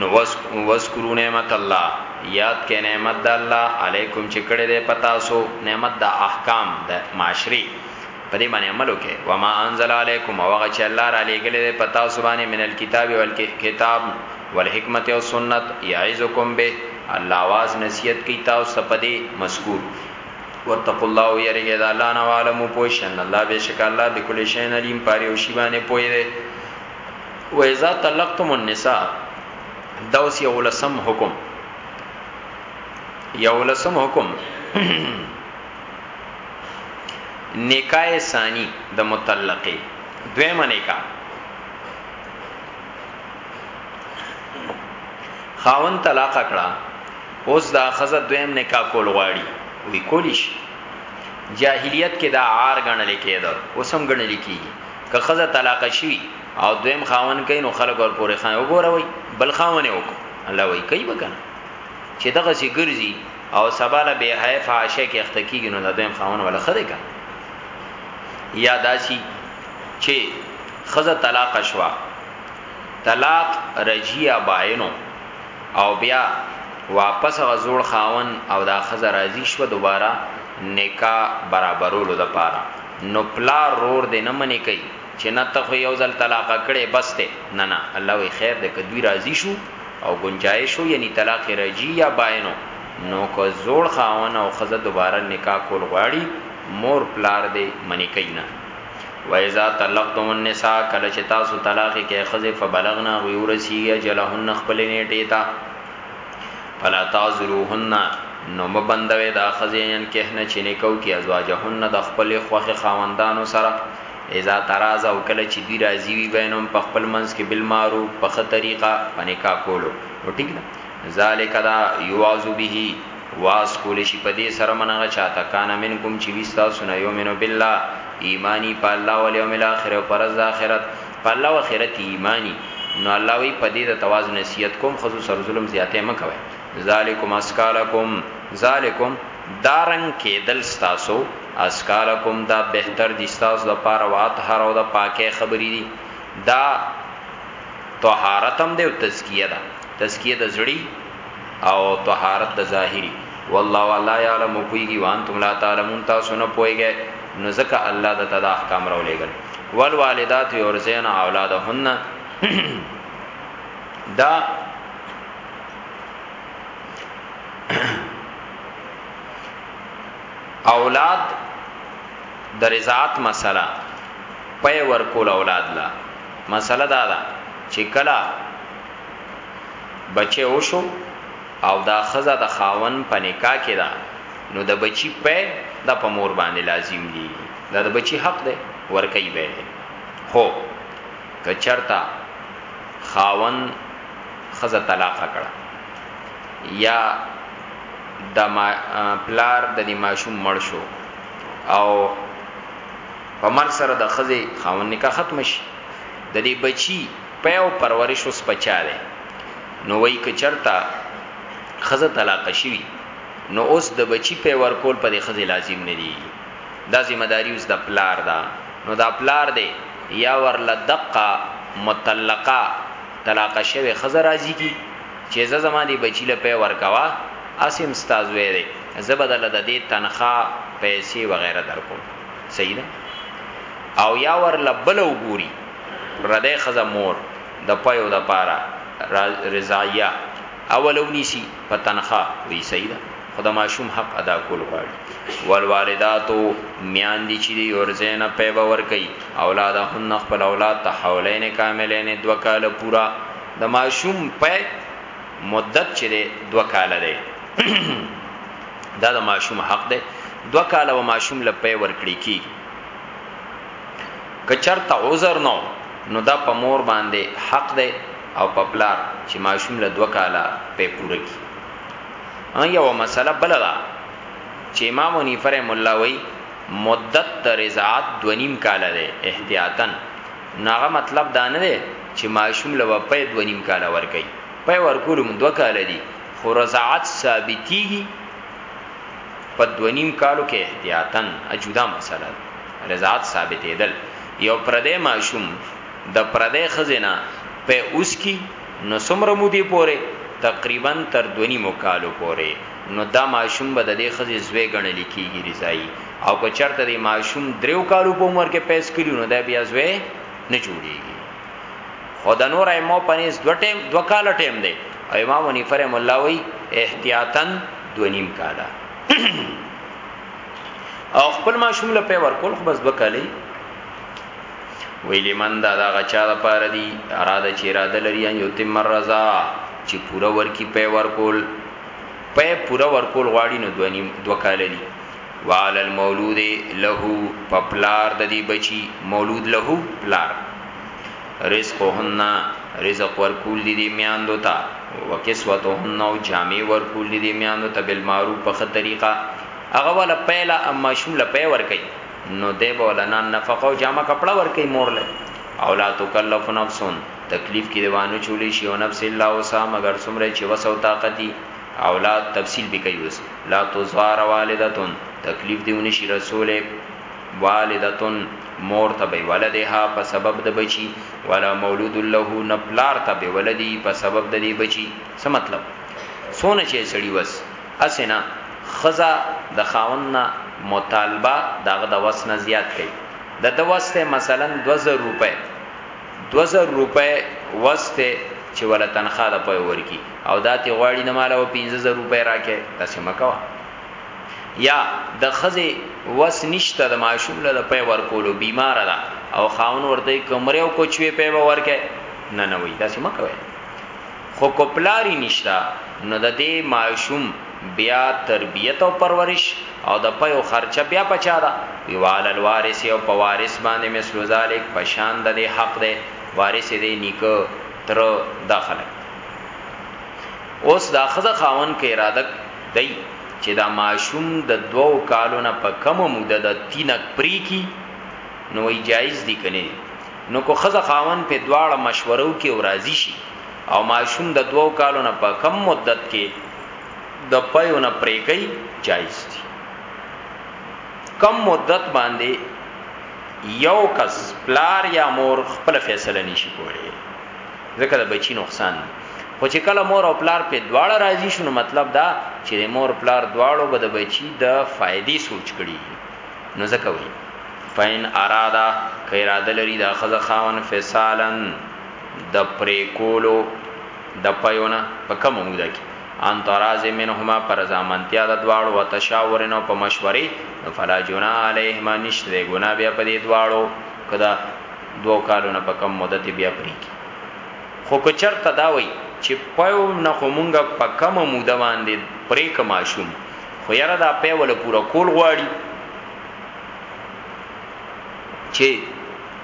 نو وذکروا نعمت الله یاد کې نعمت د الله علیکم چې کړه دې پتا سو نعمت د احکام د معاشري په دې باندې عمل وکي و ما انزل علیکم او هغه چې الله را لېګلې ده پتا سبحانه من الكتاب والکتاب والحکمت او سنت یعزکم به الله आवाज نصیحت کی تاسو ته پدې مذکور واتقوا الله یریګه د الله نه عالم پوښن الله بشک الله بكل شی علیم پاره او شی باندې پوی دی و اذا طلقتم النساء دوس یو لسم حکم یو لسم حکم نکاح ثانی د مطلقه دویمه نکاح خاون طلاق کړه اوس دا خزه دویم نکاح کول غواړي وی کولیش جاهلیت کې دا عار غنل کېده اوس هم غنل کېږي که خزه طلاق شي او دویم خاون کین او خلک ور پورې خان وګوروي بل خاون یې وک الله وی کوي بکنه چې دغه سي ګرځي او سبا له بی حیا فحاشه کې اخته کیږي نو دا دویم خاون ولا خره کا یا داسی چې خزه طلاق شوا طلاق رجیه باینو او بیا واپس غزور خاون او دا خزه راضی شو دوباره نکاح برابرولو د پاره نو پلا رور دې نه منې کوي چې نه ته خو یو ځل طلاق کړې بس ته نه نه الله وی خیر دې کدوی راضی شو او ګنجایش وو یعنی طلاق رجعی یا بائن وو نو که زوړ خاوند او ښځه دوباره نکاح کول غواړي مور پلار دی منع کوي نه. واذا طلقتم النساء کله چه تاسو طلاق کړی ښځی فبلغن هغوی ورسیږی اجلهن خپلی نیټی ته فلا تعذلوهن نو مه بندوی دا ښځی ان کحن چه نکاح وکړي ازواجهن د خپلی خوښی خاوندانو سره اذا تراضوا کله چی دوی راضی وی بینهم په خپل منځ کی بالمعروف په ښه طریقه په نکاح کولو نو ټیک ده ذالک دا یوعظ به وعظ کول شی په دی سره من هغه چاته کان منکم چی وی ستاسو نه یومن بالله ایمانی په الله والیوم الاخر او په ورځ د اخرت په الله او اخرت ایمانی نو الله وی په دی درته وعظ نصیحت کوم ښځو سره ظلم زیاتی مه کوی ذالکم اسکا لکم ذالکم دا رنګ کېدل ستاسو، ازکیٰ لکم، دا بهتر دي ستاسو لپاره، واطهر، او د پاکۍ خبرې دي، دا طهارت هم دی او تزکیه ده، تزکیه د زړي او طهارت د ظاهري، والله او الله یعلم پوهېږي، وانتم لا تعلمون تاسو نه پوهېږئ، نو ځکه الله ده ته دا احکام راولېږل، والوالدات یرضعن اولادهن دا. اولاد د رضاعت مسله پي ورکول اولاد لا مسله دا ده چې کلا بچي وشو او دا خزه د خاون په نکاح کې ده نو د بچی په د په مور باندې لازم دي دا د بچی حق ده ورکی به هو کچرتا خاون خزه طلاق کړه یا د پلار د دې ماشوم مړ شو او په مر سره د خزه خاون نکاح ختم شي د دې بچي په او پرورش اوس پچا دی نو وای ک چرتا خزه طلاق شي نو اوس د بچی په ور کول په دې خزه لازم نه دی دا ذمہ داری اوس د پلار دا نو دا پلار دی یا ورله دقه مطلقه طلاقه شوې ښځه راضي کړي چې ځه زما دې بچي له پی ورکوه هسې هم ستا زوی دی زه به درله د دې تنخوا پیسې وغیره درکوم صحیح ده او یا ورله بله وګوري پردی ښځه مور د پیو دپاره رضاعیه اول ونیسي په تنخوا وي صحیح ده خو د ماشوم حق ادا کول غواړي والوالدات میاندی چې دی ورزین پیبه ور کوي اولادهن خپل اولاد ته حولین کاملین دو کال پورا د ماشوم په مدت چې دی دو کال دی دا د ماشوم حق دی دو کال و ماشوم لپی ور کړی کی کچرته عذر نو نو دا په مور باندې حق دی او په پلار چې ماشوم له دو کال په پوره کی یو مسله بل ده چې امام حنیفه رحم الله وی مدت د رضاعت دونیم کال دی احتیاطا ناغه مطلب دا نه دی چې ماشوم لوه په دونیم کال ورکي په ورکول مو دوه کال دي خو رضاعت ثابتيږي په دونیم کالو کې احتیاطا اجودا مسله رضاعت ثابتېدل یو پردې ماشوم د پردې خزینه په اوس کې نو څومره مودې پورې؟ تقریباً تر دوه نیمو کالو پورې، نو دا ماشوم به د دې ښځې زوی ګڼل کېږي، رضاعي، او که چېرته دې ماشوم درېو کالو په عمر کې پیس کړي، نو دا بیا زوی نه جوړېږي. خو د نور ائمو په نس دوه ټیم، دوه کاله ټیم دی، او امام حنیفه رحمه الله وایي احتیاطاً دوه نیم کاله. او خپل ماشوم له پی ورکول خو بس دوه کاله. وی لمن دا دا غچا دا پاره دی اراده چی اراده لري ان یتم الرضا چی پورا ورکی پی ورکول پی پورا ورکول غواړي نو دونی دوکال دی وعلى المولود له پپلار د دی بچی مولود له پلار رزقهن رزق ورکول دی دی میاندو تا وکسوتهن او جامع ورکول دی دی میاندو تا بالمعروف په خطریقه هغه ولا پیلا اما شوم لپی ور کوي نو دی بولنا نفقه او جامه کپڑا ورکی مور له او لا تکلف نفسون تکلیف کی دیوانو چولی شی او نفس الا وسا مگر سمره چی وس او طاقتی اولاد تفصیل بکی وس لا تزوار والدتون تکلیف دیونی شی رسول والدتون مور ته بی ولدها په سبب د بچی ولا مولود له نپلار ته بی ولدی په سبب د دی بچی څه مطلب سونه چی سړی وس هسې نه، ښځه د خاوند نه مطالبه د هغه د وس نه زیات کوي، د ده وس دی مثلاً دوه زره روپۍ، دوه زره روپۍ وس دی چې وله تنخوا ده پوه ورکړي او دا ترې غواړي نه ماله و پنځه زره روپۍ راکړې، داسې مه کوه. یا د ښځې وس نشته د ماشوم له د پی ورکولو، بیماره ده او خاوند ورته وایي که مرې او که چوې پی به ورکړې، نه نه وایي داسې مه کوه. خو که پلار یې نشته نو د دې ماشوم بیا تربیت او پرورش او د پیو خرچه بیا په چا ده؟ وی وعلی الوارث او په وارث باندې مثل ذلک په شان د دې حق دی وارث دی نیکه تره دا خلک اوس دا خزه خاون کې اراده دی چې دا ماشوم د دوو کالو نه په کم موده د تینک پری کی نو ای جایز دی کنه نو کو خزه خاون په دواړه مشورو کې او راضی شي او ماشوم د دوو کالو نه په کم مدت کې د پيو نه پریکي جایز دي کم مدت باندې یو کس پلار یا مور خپل فیصله نشي کولی ځکه د بچی نقصان دی خو چې کله مور او پلار په دواړه راضي شونه مطلب دا چې مور پلار دواړو به د بچی د فائدې سوچ کړي نو ځکه وي فین اراده کای اراده لري دا خزه خاون فسالن د پرې کولو د پیو نه په کمه موده کې عن تراض منهما پر رضامندتیا د دواړو او تشاور نه په مشورې نو فلا جناح علیهما نشته د ګناه بیا په دې دواړو کدا دوه کالو نه په کم مدته بیا پرې کی خو که چرته دا وای چې پيو نه خو مونږه په کم موده باندې پرې کما شوم خو یاره دا پي ول پورا کول غواړي چې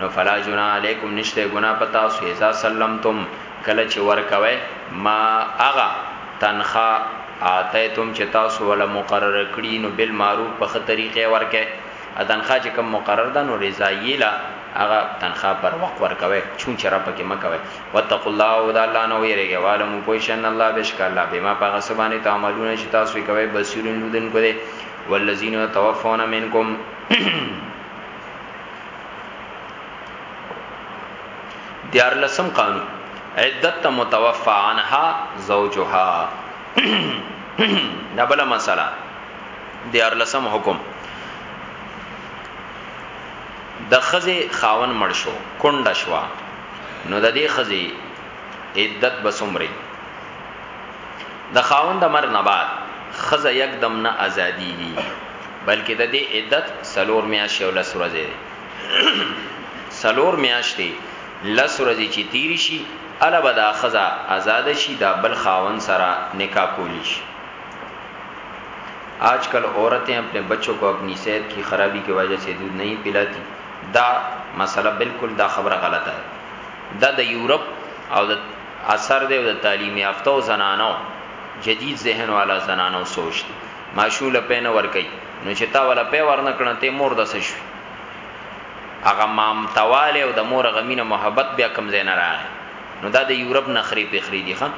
نو فلا جنا علیکم نشته ګنا پتا سو اذا سلمتم کله چې ورکوي ما اغا تنخوا آتیتم چې تاسو ولا مقرر کړی نو بل معروف په خه طریقې ورکه ا تنخوا چې کوم مقرر ده نو رضایي لا هغه تنخوا پر وخت ورکوي چون چر پکې مکوي وتق الله او د الله نو یریږي والم پوښن الله بشک الله بما پاغه سبانه تعملون چې تاسو کوي بصیرون دن کو دي والذین توفون منکم دیار لسم قانون عدت متوفا عنها زوجها دا بل مسله دیار لسم حکم د خزه خاون مړ شو کونډ شو نو د دې خزه عدت بسمره د خاوند مر نه بعد خزه یک دم نه ازادي بلکې د دې عدت څلور میاشتې او لس ورځې دی څلور میاشتې لس ورځې چې تیر شي الا به دا خزه آزاد شي دا بل خاون سره نکاح کولی شي آج کل عورتیں اپنے بچوں کو اپنی صحت کی خرابی کی وجہ سے دودھ نہیں پلاتی دا مسله بالکل دا خبره غلطه ده دا د یورپ او د اثر دی او د تعلیم یافته او زنانو جدید ذهن والا زنانو سوچ دی ماشو له پې نه ور کوي نو چې تا ولا پې ور نه کړه ته مور د څه شوي هغه مامتواله او د مور غمینه محبت بیا کم زین راغی نو دا د یورپ نخري پخري دي ښه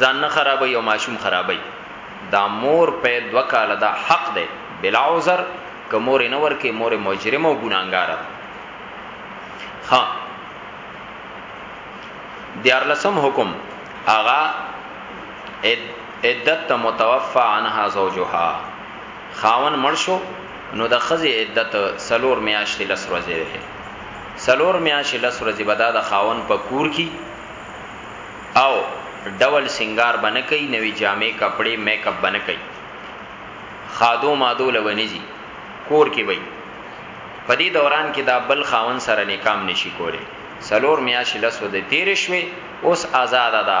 ځان نه خرابوي او ماشوم خرابوي دا مور په دوه کال دا حق دی بلا عذر که مور نه ورکه مور مجرم او ګناګار ده ها دیار لسم حکم آغا عدت ته متوفی عنها زوجها خاوند مړ شو نو د خزې عدت سلور میاشتې لس ورځې ده سلور میاشتې لس ورځې به دا د خاوند په کور کی او ډول سنگار بنه کوي نوې جامې کپڑے میک اپ بنه کوي خادو مادو لبنځي کور کې وي په دې دوران کې دا بل خاون سره نکام نشي کولی سلور میاشي لسو د تیر شوي اوس آزاد ده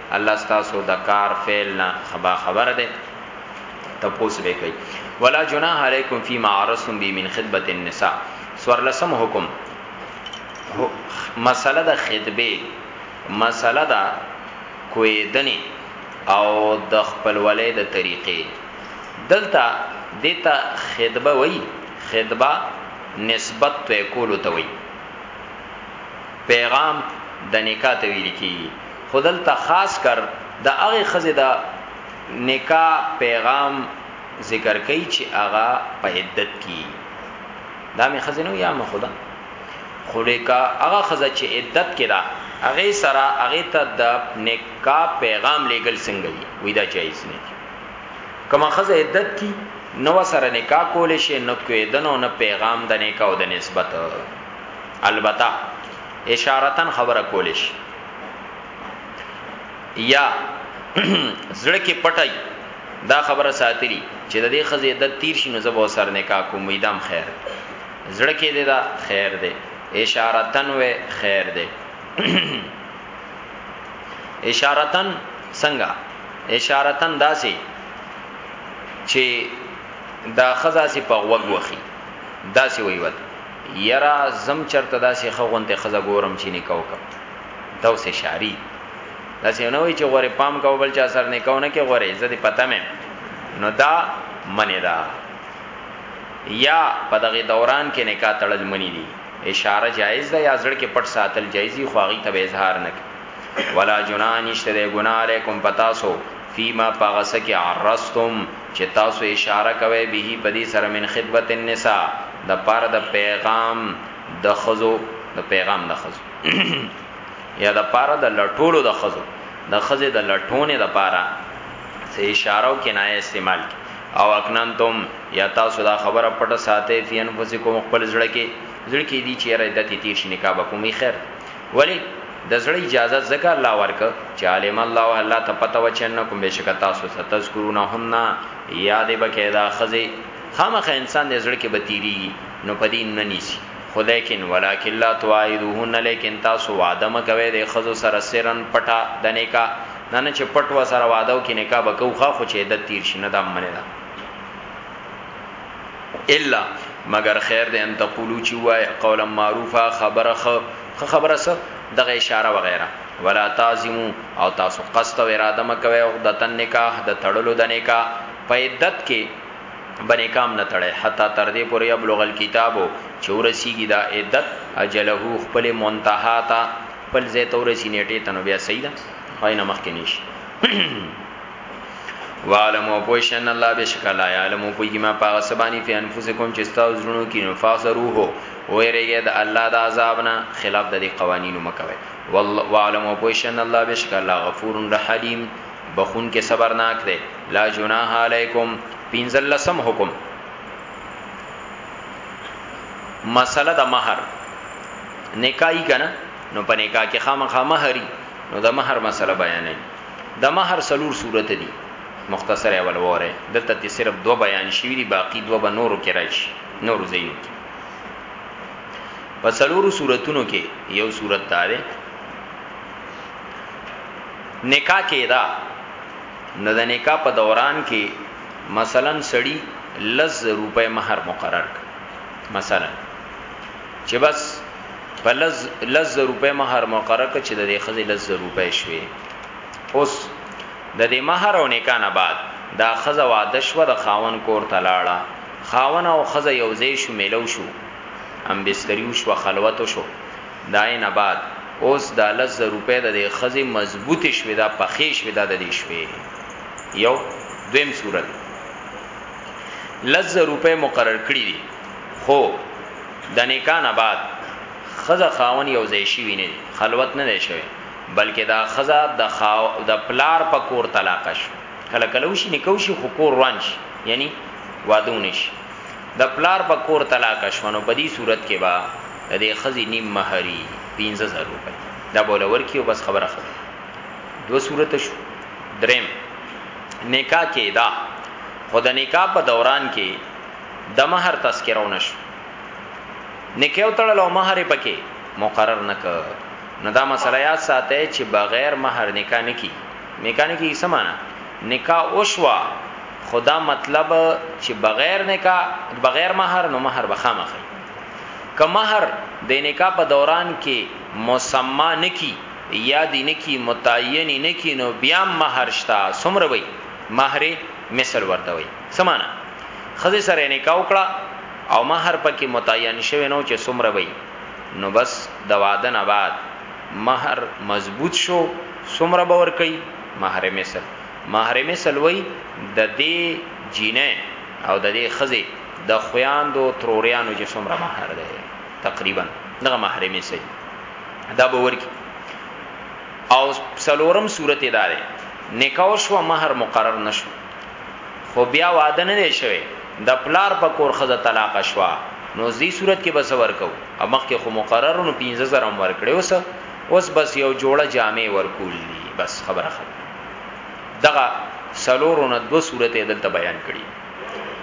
الله ستاسو د کار فعل نه خبا خبر ده تپوس به کوي ولا جناح علیکم فی ما عرضتم به من خدمت النساء سور لسم حکم مسله د خدمه مسله د کویدنې او د خپلولې د طریقې دلته دته خدمه وای خدمه نسبت ته کول ته وای پیغام د نکاح ته ویل کیږي خو دلته خاص کر د هغې ښځې د نکاح پیغام ذکر کوي چې هغه په عدت کې دا مې ښځې نه یا مې خدا خو لیکا هغه ښځه چې عدت کې ده هغه سره هغه ته د نکاح پیغام لېګل څنګه وي وې دا جایز نه دي کومه خزه عدت کی نو سره نکاح کول شي نو کوي دنو نه پیغام د نکاح او د نسبت البته اشارتن خبره کول شي یا زړه کې پټای دا خبره ساتلی چې د دې خزې د تیر شینو زبو سر نکاح کوم ایدم خیر زړه کې دې دا خیر دې اشاره تنوي خیر دې اشاره تن څنګه اشاره تن داسي چې دا خزا سي په وګ وخی داسي ویوت یرا زم چرته داسي خغونته خزا ګورم چې نکاح وکړه دوسه شاری داسې نه وای چې غوري پام کو بل چا سر نه کو نه کې غوري زه دې پته مې نو دا منی دا یا په دغه دوران کې نکاح تړل منی دي اشاره جایز ده یا زړه کې پټ ساتل جایز دي خو هغه ته اظهار نه کوي ولا جنا نشته ده ګنا علیکم پتاسو فیما پاغس کې عرستم چې تاسو اشاره کوي به په دې سره من خدمت النساء د پاره د پیغام د خزو د پیغام د خزو یا د پاره د لټولو د خزو د خزې د لټونې د پاره سه اشاره او کنایه استعمال کی او اکننتم یا تاسو دا خبره پټه ساتي فی انفسکم خپل زړه کې زړه کې دي چې را دتی تیر شي نکاح کومي خیر ولی د زړه اجازه زکه الله ورک چې عالم الله الله ته پته وچنه کوم بشک تاسو ستذکرون هن یاد بکې دا خزې خامخ انسان د زړه کې بتیری نو پدین نه نیسی خو لیکن ولکن لا تواعدوهن لیکن تاسو وعده مکوي د خزو سره سرن پټا د نکاح نه نه چې پټ و سره وعده او کې نکاح بکو خو خو چې عدت تیر شي نه دا منه ده الا مگر خیر دې ان تقولو چې وای قول معروفه خبره خ خبره سره دغه اشاره وغیرہ ولا تعزمو او تاسو قصد او اراده مکوي او د تن نکاح د تړلو د نکاح په عدت کې بنې کام نه تړی حتی تر دې پورې ابلغ الکتاب چې ورسیږي دا عدت اجله خپل منتها ته خپل ځای ته ورسی نیټه ته نو بیا صحیح ده خو نه مخکې نشي وعلم او پوشن الله بشکل عالم او پوی ما پاغه سبانی فی انفسکم چې تاسو زړونو کې نفاس روح او ریګه د الله د عذاب نه خلاف د قوانینو مکوي والله وعلم او پوشن الله بشکل غفور رحیم بخونکی صبرناک دی لا جناح علیکم پنځلسم حکم مسله د مہر نکای کنه نو په نکاح کې خامخا مہری نو د مہر مسله بیانې د مہر سلور صورت دي مختصر اول وره دلته تی صرف دو بیان شوی دي باقی دو به نورو کې راشي نورو زینو کې په سلور صورتونو کې یو صورت داره نکاح کېدا نو د نکاح په دوران کې مثلا سړی لز روپې مہر مقرر ک مثلا چې بس په لز لز روپې مہر مقرر ک چې د دې خزې لز روپې شوي اوس د دې مہر او نکاح نه بعد دا خزه واده شو د خاون کور ته لاړه خاون او خزه یوځای شو ملو شو ام بستریو شو خلوت شو دای نه بعد اوس دا لس زره روپی د دی ښځی مضبوطی شوی دا پخی شوی دا د دی شپی یو دویم صورت لس زره روپی مقرر کړی دی خو د نکاح نه بعد ښځه خاون یو ځای شوی نه دی خلوت نه دی شوی بلکې دا ښځه د خاو د پلار په کور طلاق شو کله کله وشي نکاح شي خو کور روان شي یعنی وادو نشي د پلار په کور طلاق شونه په دې صورت کې با د دې ښځې نیم مهري پنځه زره روپۍ دي، دا به له ورکړي او بس خبره ختمه. دوه صورته شو، درېیم، نکاح کېده، خو د نکاح په دوران کې د مهر تذکره ونه شوه، نکاح وتړله او مهر یې په کې مقرر نه کړ، نو دا مسله یاد ساتئ چې بغیر مهر نکاح نه کېږي. نکاح نه کېږي څه معنی؟ نکاح وشوه، خو دا مطلب چې بغیر نکاح، بغیر مهر، نو مهر به خامخا وي. که مهر د نکاح په دوران کې مسما نه کی یاد یې نه کی متعین یې نه کی نو بیا مهر شته څومره وي مهر مثل ورته وي سمانه خزه سره نکاح وکړه او مہر پکې متعین شوی نو چې څومره وي نو بس د واده نه بعد مہر مضبوط شو څومره باور کوي مہر مثل مہر مثل وي د دې جینې او د دې خزه د خویاندو تروریانو چې څومره مہر دی تقریبا دغه محرمه سي دا به ورکی او سلورم صورت ادارې نکاح شو مہر مقرر نشو خو بیا وعده نه شوی د پلار په کور خزه طلاق شوا نو زی صورت کې بس ورکو او مخکې خو مقرر نو 15000 هم ورکړي اوس اوس بس یو جوړه جامع ورکول دي بس خبره خبره دغه سلورو نه دو صورت دلته بیان کړي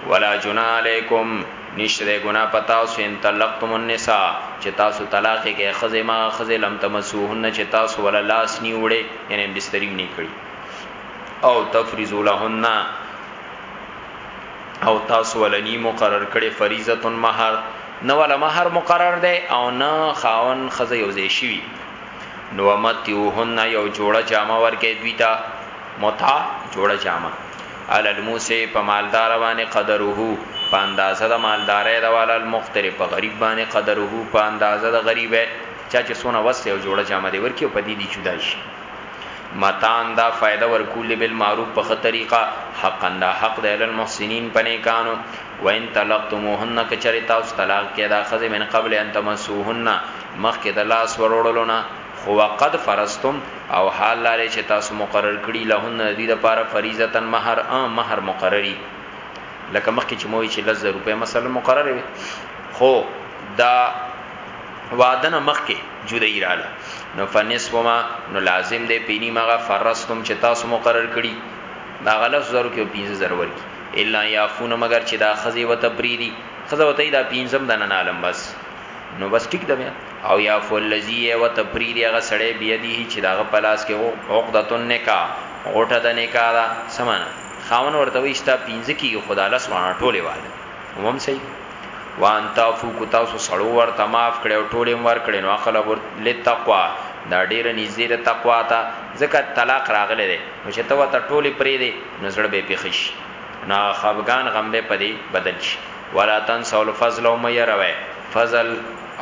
ولا جنا علیکم نشره گنا پتا سو ان طلقتم النساء چې تاسو طلاق کې خزه ما خزه لم تمسوهن چې تاسو ولا لاس نی وړي یعنی بستریم نی کړی او تفریزو لهن او تاسو ولا نی مقرر کړي فریضه مہر نه ولا مہر مقرر ده او نه خاون خزه یوځې شي نو متیوهن یو جوړه جامه ورکې دوی ته متع جوړه جامه علی الموسع په مالدار باندې قدره په اندازه د مالدارۍ د والا المقتر په غریب باندې قدره په اندازه د غریبه چا چې سونه وسله او جوړه جامه دی ورکی او په دې دي جدا شي متان دا فائدہ ورکول بل معروف په خه طریقه حقا دا حق د ال المحسنین پنه کانو وان طلقتموهن کچری تاسو طلاق کې دا خزه من قبل ان تمسوهن مخکې د لاس وروړلونه خو وقد فرضتم او حال لاره چې تاسو مقرر کړی لهن دې د پاره فریضه مہر ا مہر مقرری لکه مخکې چې موي چې لزر روپې مثلا مقرره وي خو دا وعدنه مخکې جدای رااله نو فنصف ما نو لازم دی پینی مغه فرستم چې تاسو مقرر کړی دا غلط زرو کې 15000 ورکی الا یافون مگر چې دا خزی وته پریدي خزه وته دا 15 د نن عالم بس نو بس ټیک ده بیا او يا فالذي يا و ته پريږدي هغه سړی بيده چې د هغه په لاس کې عقده النکاح غوټه د نکاح ده څه معنی خاوند ورته وایي ستا پنځه کېږي خو دا لس معنی ټولې واله هم هم صحیح وان تافو کو تاسو سړو ورته معاف کړي او ټول هم ور کړي نو عقل ور لتقوا دا ډیره نږدې ده تقوا ته ځکه طلاق راغلی دی نو چې ته وته ټولې پرې دی نو زړه به پیخش نو خفغان غم به پدې بدل شي ولا تنسوا الفضل وما يروي فضل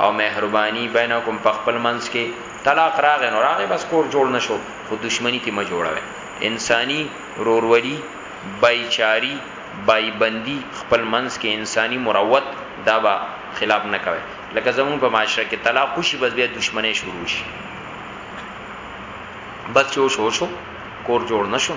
او مهرباني بینکم په خپل منځ کې طلاق راغې نو راغې بس کور جوړ نشو خو دښمنی تی مه جوړوي انساني رورولي بایچاری بایبندی خپل منځ کې انساني مروت دا به خلاف نه کوي لکه زمون په معاشره کې طلاق وشي بس بیا دښمنی شروع شي بس چې وشو شو کور جوړ نشو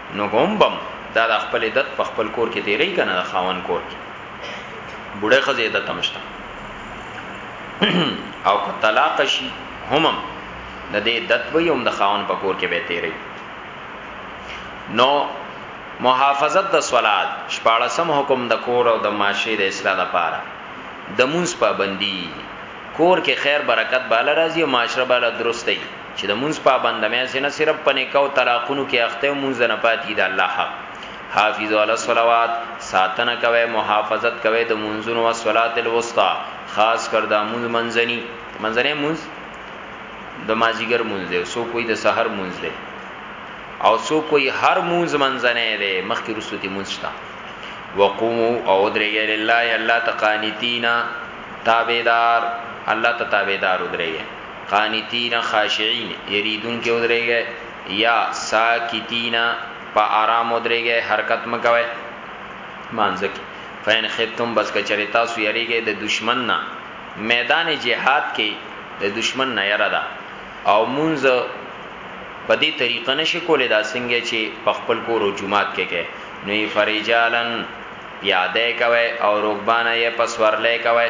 نو کوم بم دا د خپل عدت په خپل کور کې تیری کنه د خاون کور کې بوډه خزه عدت همشته او که طلاق شي همم د دې عدت وي هم د خاون په کور کې به تیری نو محافظت د صلات شپاړسم حکم د کور او د معاشره د اصلاح لپاره د مونږ پابندي کور کې خیر برکت بالا راځي او معاشره بالا درسته وي چې د مونږ پابند مې سينه صرف په نکاو طلاقونو کې اخته مونږ نه پاتې د الله حق حافظ علی الصلوات ساتنه کوي محافظت کوي د منځونو او صلات الوسطا خاص کر د مونږ منځني منځني مونږ د مازیګر مونږ دی سو کوئی د سحر مونږ دی او سو کوئی هر مونږ منځني دی مخکې رسوتی مونږ تا وقومو او درېږي لله الله تقانتینا تابعدار الله ته تابعدار درېږي قانتین خاشعین یریدونکي ودرېږئ یا ساکتین په آرام ودرېږئ حرکت مه کوئ لمانځه کې فإن خفتم بس که چېرې تاسو یریږئ د دښمن نه میدان جهاد کې د دښمن نه یره ده او لمونځ په دې طریقه نه شئ کولای دا څنګه چې په خپل کور او جومات کې کوئ نو فرجالا پیاده کوئ او رکبانا یې په سورلۍ کوئ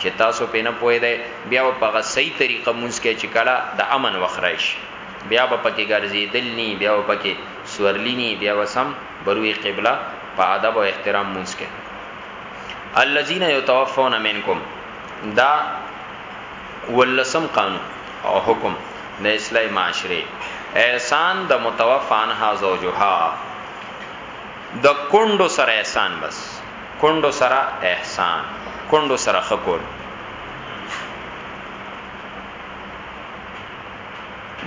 چې تاسو پې نه پوهېدئ بیا به په هغه صحیح طریقه لمونځ کوئ چې کله د امن وخت راشي بیا به پکې ګرځېدل ني بیا به پکې سورلي ني بیا به سم بروي قبله په ادب او احترام لمونځ کوئ الذين يتوفون منكم دا ولسم قانون او حکم د اسلامي معاشره احسان د متوفانها زوجها د کندو سره احسان بس کونډو سره احسان کونډو سره خکول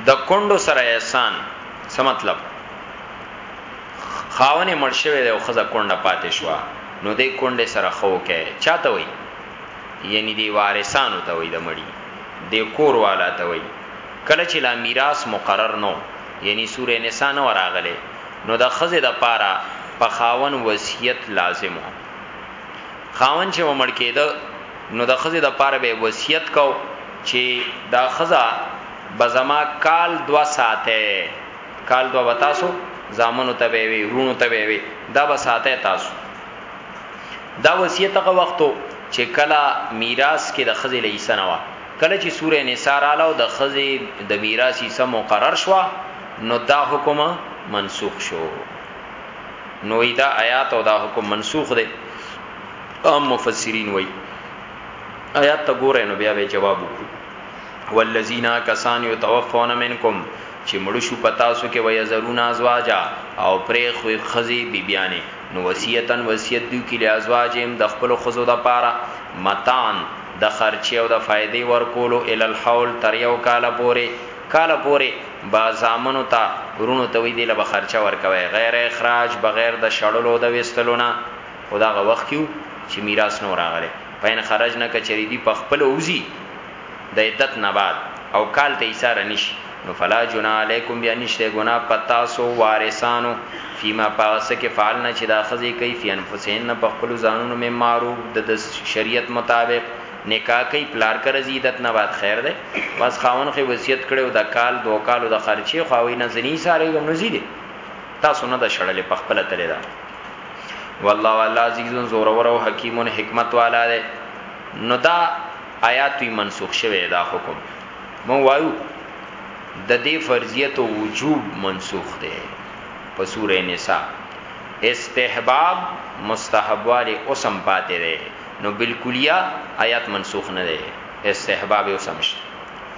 د کندو سره احسان څه مطلب خاونه مرشوي د خزه کونډه پاتې شو نو دې کونډه سره خو کې چاته وي یعنی دی وارثانو ته وي د مړی د کور والا ته وي کله چې لا میراث مقرر نو یعنی سورې نساء نه وراغله نو د ښځې د پاره په خاوند وصیت لازم و، خاوند چې به مړ کېده نو د ښځې د پاره به یې وصیت کاو چې دا ښځه به زما کال دوه ساتی، کال دوه به تاسو زامنو ته به یې وی، وروڼو ته به یې وی، دا به ساتی تاسو. دا وصیت هغه وخت و چې کله میراث کې د ښځې له حصه نه وه، کله چې سوره نساء رااله او د ښځې د میراث حصه مقرر شوه، نو دا حکم منسوخ شو نو دا آیات او دا حکم منسوخ دی عام مفسرین وای آیات ته ګورئ نو بیا به جواب وکړو والذین کسان یتوفون منکم چې مړ شو پتا سو کې وای زرون ازواجا او پرې خو خزي بیبیانه نو وصیتن وصیت دی کې لازواجم د خپل خزو د پاره متان د خرچي او د فائدې ورکولو ال الحول تر یو کال پورې کاله پورې به زامنو ته، وروڼو ته وي دې له به خرچه ورکوئ غير اخراج بغير د شړلو او د ويستلو نه خو دا هغه وخت کې وو چې ميراث نه وو راغلي فإن خرجن که چېرې دوی په خپله وځي د عدت نه بعد او کال ته ايساره نه شي نو فلا جناح عليکم بيا نشته ګناه په تاسو وارثانو فيما په هغه څه کې فعلن چې دا ښځې کوي في أنفسهن په خپلو ځانونو من معروف د د شريعت مطابق نکاح کوي پلار که رزي عدت نه بعد خير ده بس خاوند خي وصيت کړو ده کال دو کالو ده خرچي خو هغوي نه زني ساري ګم نزي ده تاسو نه ده شړلې په خپل تلې ده والله والله عزيز زور ور او حکيم حکمت والا ده نو دا آیات وی منسوخ شوه دا حکم مو وایو د دې فرضیت او وجوب منسوخ ده په سوره نساء استحباب مستحب والی اوسم پاتې ده نو بالکلیه آیات منسوخ نه دی استحباب او سمشت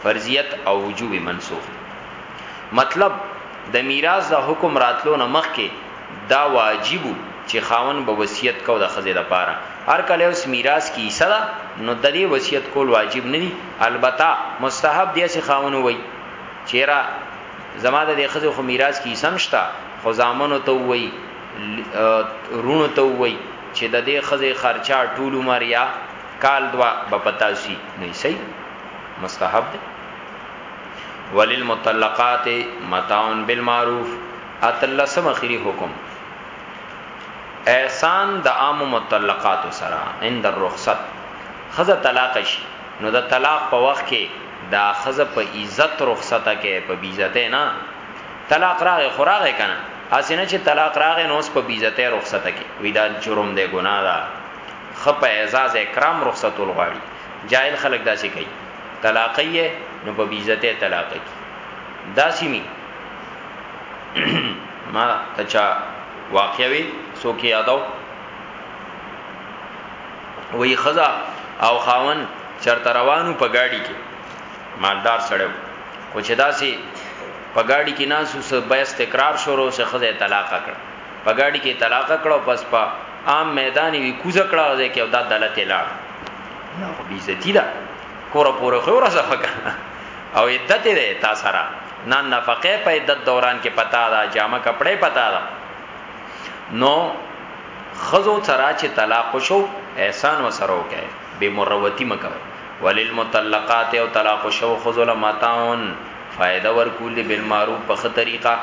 فرضیت او وجوب منسوخ دی مطلب د میراث د حکم راتلو نه مخکې دا واجب چې خاون به وصیت کو د خزې د پاره هر کله اوس میراث کی سره نو د دې وصیت کول واجب نه دی البته مستحب دی چې خاون وای چیرې زما د خزې خو میراث کی سمشتا خو زامنو ته وای رونو ته وای چې د دې خزه خرچا ټول عمر یا کال دوا په پتا سی نه صحیح مستحب دی وللمطلقات متاون بالمعروف اتلسم اخیری حکم احسان د عام مطلقات سره عند الرخصت خزه طلاق شي نو د طلاق په وخت کې دا خزه په عزت رخصته کې په بیزته نه طلاق راغې خوراغې کنه اسنه چې طلاق راغې نو اوس په بیزته رخصت کی وی دا جرم دی ګناه ده خپ اعزاز اکرام رخصت ولغړي جاهل خلک داسې کوي طلاقې نو په بیزته طلاق کی داسې می ما تچا واقع وی سو کې یادو وی خزا او خاون چرته روانو په گاډي کې مالدار سړیو خو چې داسې په گاډي کې ناسو سه بیس تکرار شروع سه خزه طلاق کړ په گاډي کې طلاق کړو پس په عام میدان وی کوزه کړه ځکه کې دا دلته لاړ نو بیزتی دا کور پورې خو راځه فکر او عدت دې تا سره نه نفقه په عدت دوران کې پتا دا جامه کپڑے پتا دا نو خزو سره چې طلاق شو احسان وسره وکړي به مروتی مکوي وللمطلقات او طلاق شوو ښځو له متاع فائده ورکول دي بالمعروف په ښه طریقه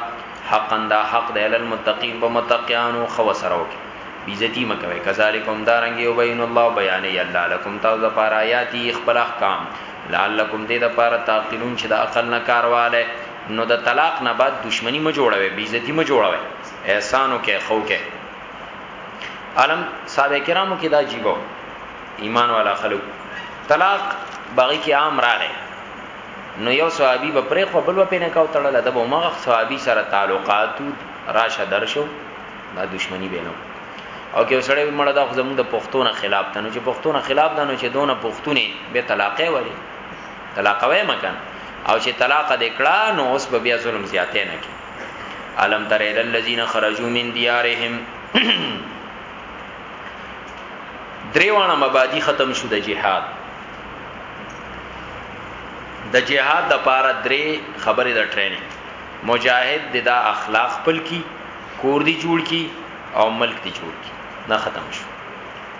حقا دا حق دی علی المتقین په متقیانو ښه ورسره وکړئ بی عزتی مه کوئ کذالک همدارنګه یبین الله بیانوي الله لکم تاسو لپاره آیاتی خپل احکام لعلکم دې د پاره تعقلون چې د عقل نه کار والے نو د طلاق نه بعد دشمنی م جوړوي بی عزتی م جوړوي احسانو کې خو کې علم صاحب کرامو کې دا جیبو ایمان والا خلق طلاق باغی کې عام راغی نو یو صحابي به پرې خو بل په نه کاو تړل د بومغه صحابي سره تعلقات راشه درشو دا دشمنی بینو او کې سړی مړه دا خو زموږ د پښتون خلاف ته نو چې پښتون خلاف ده نو چې دونه پښتوني به طلاقې وړي طلاقوي مکان او چې طلاق د کړه نو اوس به بیا ظلم زیاتې نه کی علم تر الذین خرجوا من دیارهم دریوانه مبادی ختم شو د جهاد د جهاد د پاره درې خبرې د ټریننګ مجاهد د دا اخلاق خپل کی کور دی جوړ کی او ملک دی جوړ کی نه ختم شو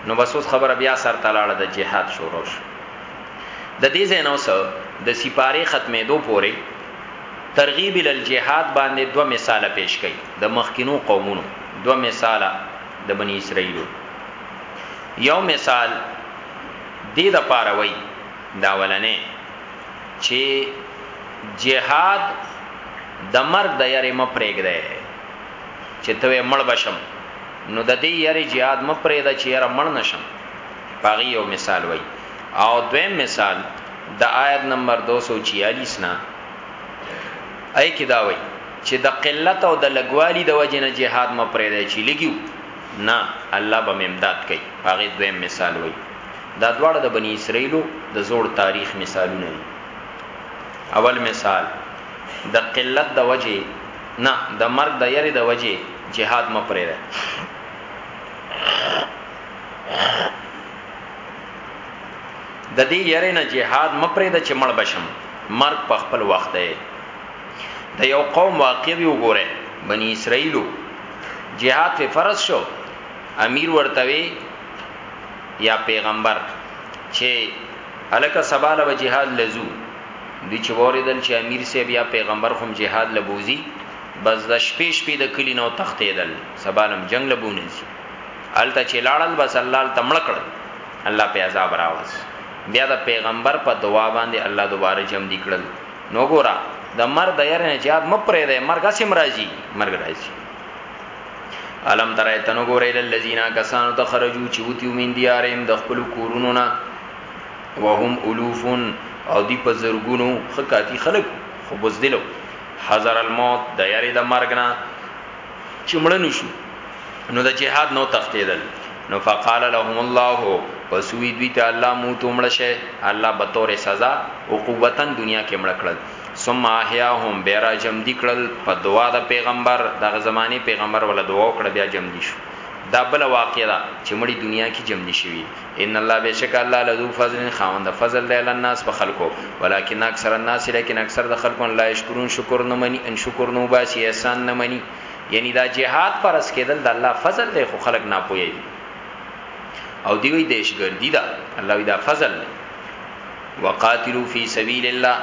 نو بس اوس خبره بیا سر تلاړه د جهاد شروع شو د دې زینو سره د سپاره ختمې دو پورې ترغیب ال جهاد باندې دو مثال پیش کړي د مخکینو قومونو دو مثال د بنی اسرائیلو یو مثال دې د پاره وای دا ولنه چې جهاد د مرګ د یاري م پرېګ دی چې ته مړ بشم نو د دې یاري jihad م پرې دا چې یاره مړ نشم پاغي یو مثال وای او دویم مثال د آیت نمبر 246 نه اې کې دا وای چی د قلت او د لږوالی د وجی نه جهاد مه پریږدی چی لږی وو نه الله به می امداد کوي په هغه دویم مثال وایي دا دواړه د بنی اسرائیلو د زوړ تاریخ مثالونه دي اول مثال د قلت د وجه نه د مرګ د یری د وجه جهاد م پرې ده د دې یری نه جهاد م پرې ده چې مړ بشم مرګ په خپل وخت دی د یو قوم واقع وی وګوره بنی اسرائیلو جهاد په فرض شو امیر ورتوي یا پیغمبر چې الکه سباله به جهاد لزو د چې وریدل چې امیر سی بیا پیغمبر خوم جهاد لبوزي بس د شپې شپې د کلی نو تختیدل سبالم جنگ لبونه سي الته چې لاړل بس الله تمړ کړ الله په عذاب راوس بیا د پیغمبر په دعا باندې الله دوباره جمع دکړل نو ګورا د مرګ د ير نه جهاد م پرې ده مرګ سم راځي مرګ راځي علم ترای تنو ګورې للذینا کسانو ته خرجو چې وتی ومن دیارم د خپل کورونو نه وهم الوفون او دی په زرګونو خکاتی خلق خو بوزدلو حذر الموت د یری د مرګ نه چې مړ نشو نو د جهاد نو تختیدل نو فقال لهم الله پس وی دوی ته الله مو ته مړ شه الله به تور سزا عقوبتن دنیا کې مړ کړل ثم احیاهم بیرا جم دی کړل په دعا د پیغمبر دغه زمانه پیغمبر ول دعا کړ بیا جم دی شو دا بل واقعا چې مړی دنیا کې جم نشوي ان الله بشک الله لذو فضل خاوند فضل دی لناس په خلکو ولکن اکثر الناس لیکن اکثر د خلکو لا شکرون شکر نه مني ان شکر نو باسي احسان نه مني یعنی دا جهاد پر اس کېدل د الله فضل دی خو خلک نه پوي او دی وی دیشګردی دا الله وی دا فضل دی وقاتلو فی سبیل الله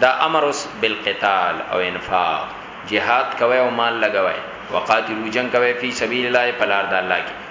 دا امر اس بالقتال او انفاق جهاد کوي او مال لګوي وقاتلو جنگ کوي فی سبیل الله په لار د الله کې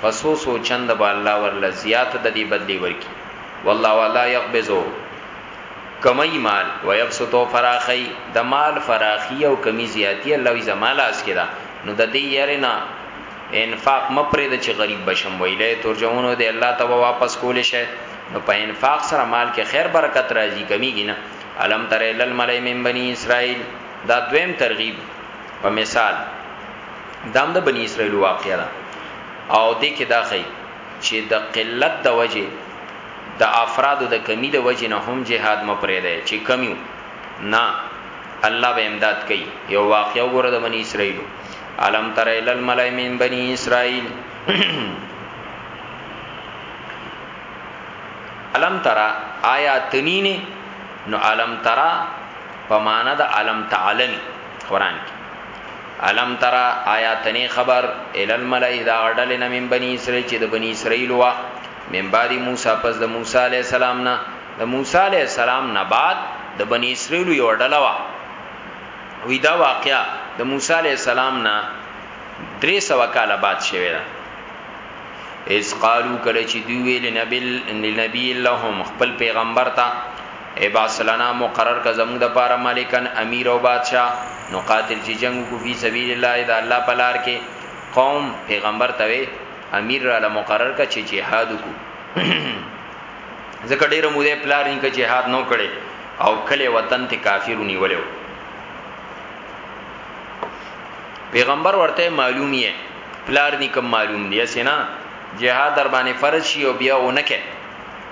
په څو څو چنده به الله ورله زیات د دې بدلې ورکړي والله والا یقبضو کمي مال ويبسطو فراخي د مال فراخي او کمی زیاتی الله وی زما لاس کې دا نو د دې یاره نه انفاق مپرې د چې غریب بشم ویلې ترجمونو دی الله ته واپس کول شي نو په انفاق سره مال کې خیر برکت راځي کمیږي نه علم تر ال الملائ من بني اسرائيل دا دویم ترغیب په مثال دا هم د بنی اسرائیل واقعه ده او دې کې دا خی چې د قلت د وجه د افرادو د کمی د وجه نه هم جهاد مپرې ده چې کمیو نه الله به امداد کوي یو واقعه وګوره د بنی اسرائیل علم تر ال الملائ من بنی اسرائیل علم ترا آیا تنینه نو علم ترا په معنا د علم تعلمی قران کې الم تر آیا ته نه خبر الی الملئ دا غډل نه من بنی اسرائیل چې د بنی اسرائیل وا من بعد موسی پس د موسی علی السلام نه د موسی علی السلام نه بعد د بنی اسرائیل یو ډله وا وی دا واقعا د موسی علی السلام نه درې سو کال بعد شوی دا اس قالو کله چې دی ویل نبی نبی لهم خپل پیغمبر ته اباس لنا مقرر کا زموږ د پاره مالکن امیر او بادشاہ نو قاتل چې جنگ کو فی سبیل الله دا الله پلار کې قوم پیغمبر ته امیر را ل مقرر کا چې جهاد کو ځکه ډیر مو دې پلار نه کې جهاد نو کړي او کله وطن ته کافر نیولیو پیغمبر ورته معلومی ہے پلار نی کم معلوم دی سینا جهاد در باندې فرض شي او بیا ونکه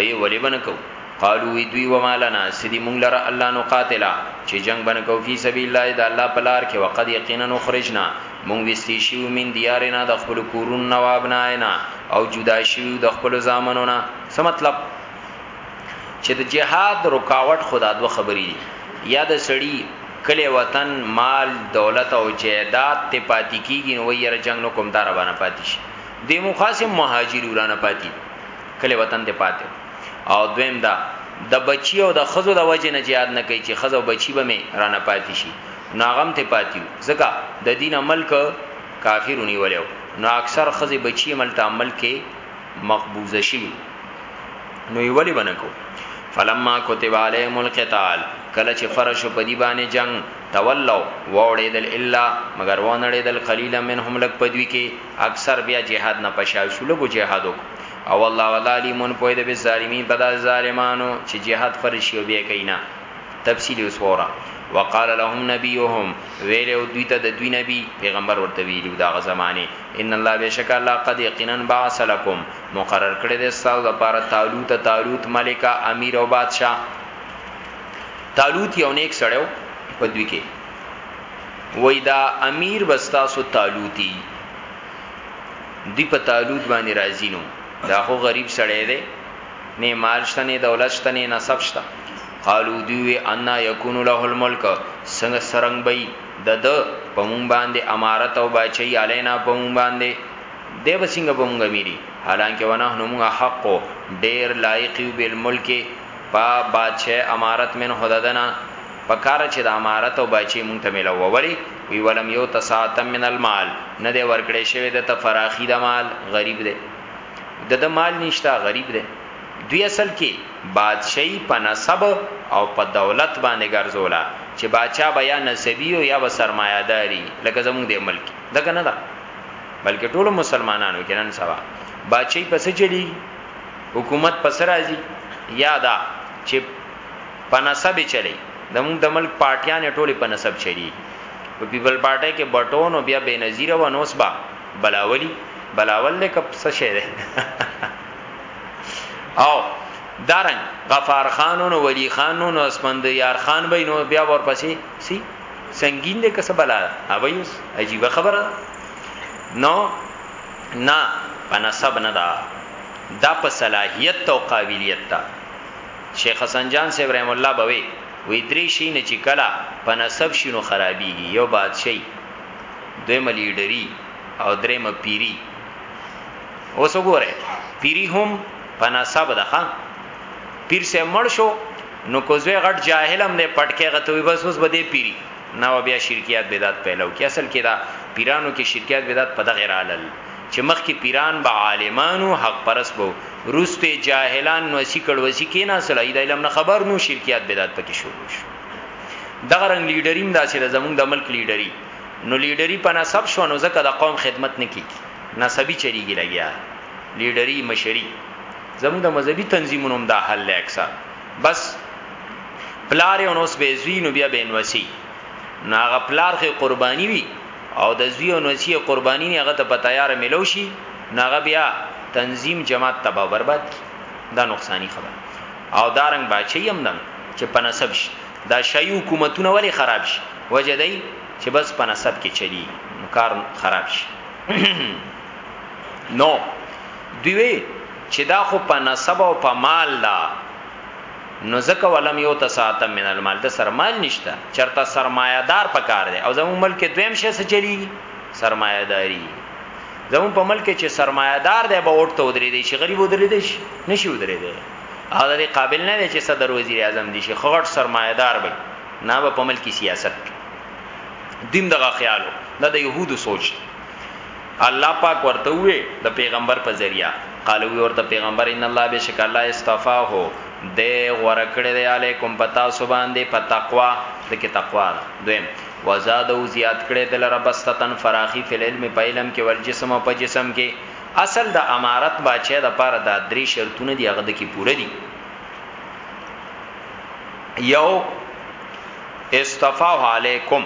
ای ولی بنکو قالو وی دوی وما لنا سدی مونږ لره الله نو قاتلا چې جنگ بنکو فی سبیل الله د الله پلار کې وقد یقینا خرجنا مونږ وستی شیو من دیارنا د خپل کورون نوابناینا او جدا شیو د خپل زامنو نه څه مطلب چې د جهاد رکاوټ خدا دو خبرې دي یا د سړی کله وطن مال دولت او جیدات ته پاتې کیږي نو یې جنگ نو کوم دار باندې پاتې شي د مخاسم مهاجر ورانه پاتې کلی وطن ته پاتې او دویم دا د بچی او د خزو د وجه نه jihad نه کوي چې خزو بچی به می رانه پاتې شي ناغم ته پاتې ځکه د دین ملک کافرونی ولیو نو اکثر خزه بچی مل تعامل کې مقبوضه شي نو یې ولی بنکو فلما كتب عليهم القتال کله چې فرش په دی باندې جنگ تولوا وړیدل الا مگر ونړیدل قلیلا منهم لک پدوی کې اکثر بیا جهاد نه پشا شو لګو جهاد وک او الله ولا لیمون پوی د ظالمین په د ظالمانو چې جهاد فرض شي بیا کینا تفصیل وسوره وقال لهم نبيهم ویل او دوی ته د دوی نبی پیغمبر ورته ویلو دا غ زمانه ان الله بشک الله قد یقینا بعث لكم مقرر کړی د ساو د پاره طالوت طالوت ملکا امیر او بادشاہ طالوت یو نیک سړیو په دوی کې وای دا امیر بستاسو تالوتی دی په تالوت باندې راضی نو دا خو غریب سړی دی نه مال شته نه دولت شته نه نسب شته قالو دوی ان یکون له الملک څنګه سرنګ بی د د پمون باندې امارت او بچی علینا پمون باندې دی وسنګ پمونګه میری حالانکه ونه نو موږ حق ډیر لایق یو بل ملک پا بادشاہ امارت من خدادنا په کار ده چې د امارت او باچهي مونږ ته مېلوه ولې وي ولم یوت ساعة من المال نه دی ورکړی شوی ده ته فراخي د مال غریب دی د ده مال نشته غریب دی دوی اصل کې بادشاهي په نسب او په دولت باندې ګرځوله چې باچا به یا نسبی او یا به سرمایه داری لکه زموږ د ملک دغه نه ده بلکې ټول مسلمانانو کې نن سبا باچی پس چلی حکومت پس راځي یا دا چې په نسب چلی د موږ د ملک پارټیانې ټوله په نسب چلی په پیپل پارټي کې بټون او بیا بنظیر و نوس با بلاولی بلاول دې کپ څه شه ده او دارنګ غفار خانونو ولی خانونو اسمند یار خان به نو بیا ورپسې سی سنگین دې کس بلا اوی اوس عجیب خبره نو نه په نسب نه دا دا په صلاحیت او قابلیت دا شیخ حسن جان صاحب رحمه الله به وی وی دری شی نه چی کلا په نسب شی نو خرابیږی یو بادشی دویم لیډری او دریم پیری اوس وګوره پیری هم په نسب ده ها پیر سه مړ شو نو کوزوی غټ جاهلم نه پټکه غتوی بس اوس بده پیری نو بیا شرکیات بدعت پیلو کی اصل کې دا پیرانو کې شرکیات بدعت په دغه رالل چې مخکې پیران به عالمان وو، حق پرست به وو، وروسته یې جاهلان نوسي کړوسي کېناستل، هغوی د علم نه خبر نه وو، شرکیات بدعت پکې شروع شو. دغه رنګ لیډري هم داسې ده، زموږ د ملک لیډري، نو لیډري په نسب شوه، نو ځکه د قوم خدمت نه کېږي، نسبي چلېږي، لګیا ده لیډري، مشري. زموږ د مذهبي تنظیمونو هم دا حال دی اکثر، بس پلار یې او نو اوس به یې زوی، نو بیا به یې نوسي، نو هغه پلار خو یې قرباني وي. او د زوی او نسی قربانی نه هغه ته په تیار ملو شي ناغه بیا تنظیم جماعت تباہ برباد کی دا نقصانی خبر او دارنګ باچی هم دم چې په نسب شي دا شای حکومتونه ولی خراب شي وجه دی چې بس په نسب کې چلی نو کار خراب شي نو دوی چې دا خو په نسب او په مال دا نو ځکه ولم یو تساعتم من المال د سرمال نشته چرته سرمایه دار پکار دی او زمو ملک دویم شې څه چلی سرمایه داری زمو په ملک چې سرمایه دار دی به وټ ته ودرې دی چې غریب ودرې دی شي نشي ودرې دی او د قابل نه دی چې صدر وزیر اعظم دي شي خغټ سرمایه دار وي نه به په ملک سیاست دیم دغه خیالو دا د يهودو سوچ دی الله پاک ورته ووې د پېغمبر په ذريعه قال ووې ورته پېغمبر ان الله بېشکه الله اصطفاه دې غوره کړې دې عليکم پتا سو باندې په تقوا د کې تقوا ده دویم وزاده او زیات کړې دل رب استتن فراخي فل علم په علم کې ول جسم او په جسم کې اصل د امارت بچي د پاره دا درې شرطونه دی هغه د کې پوره دي یو استفاو علیکم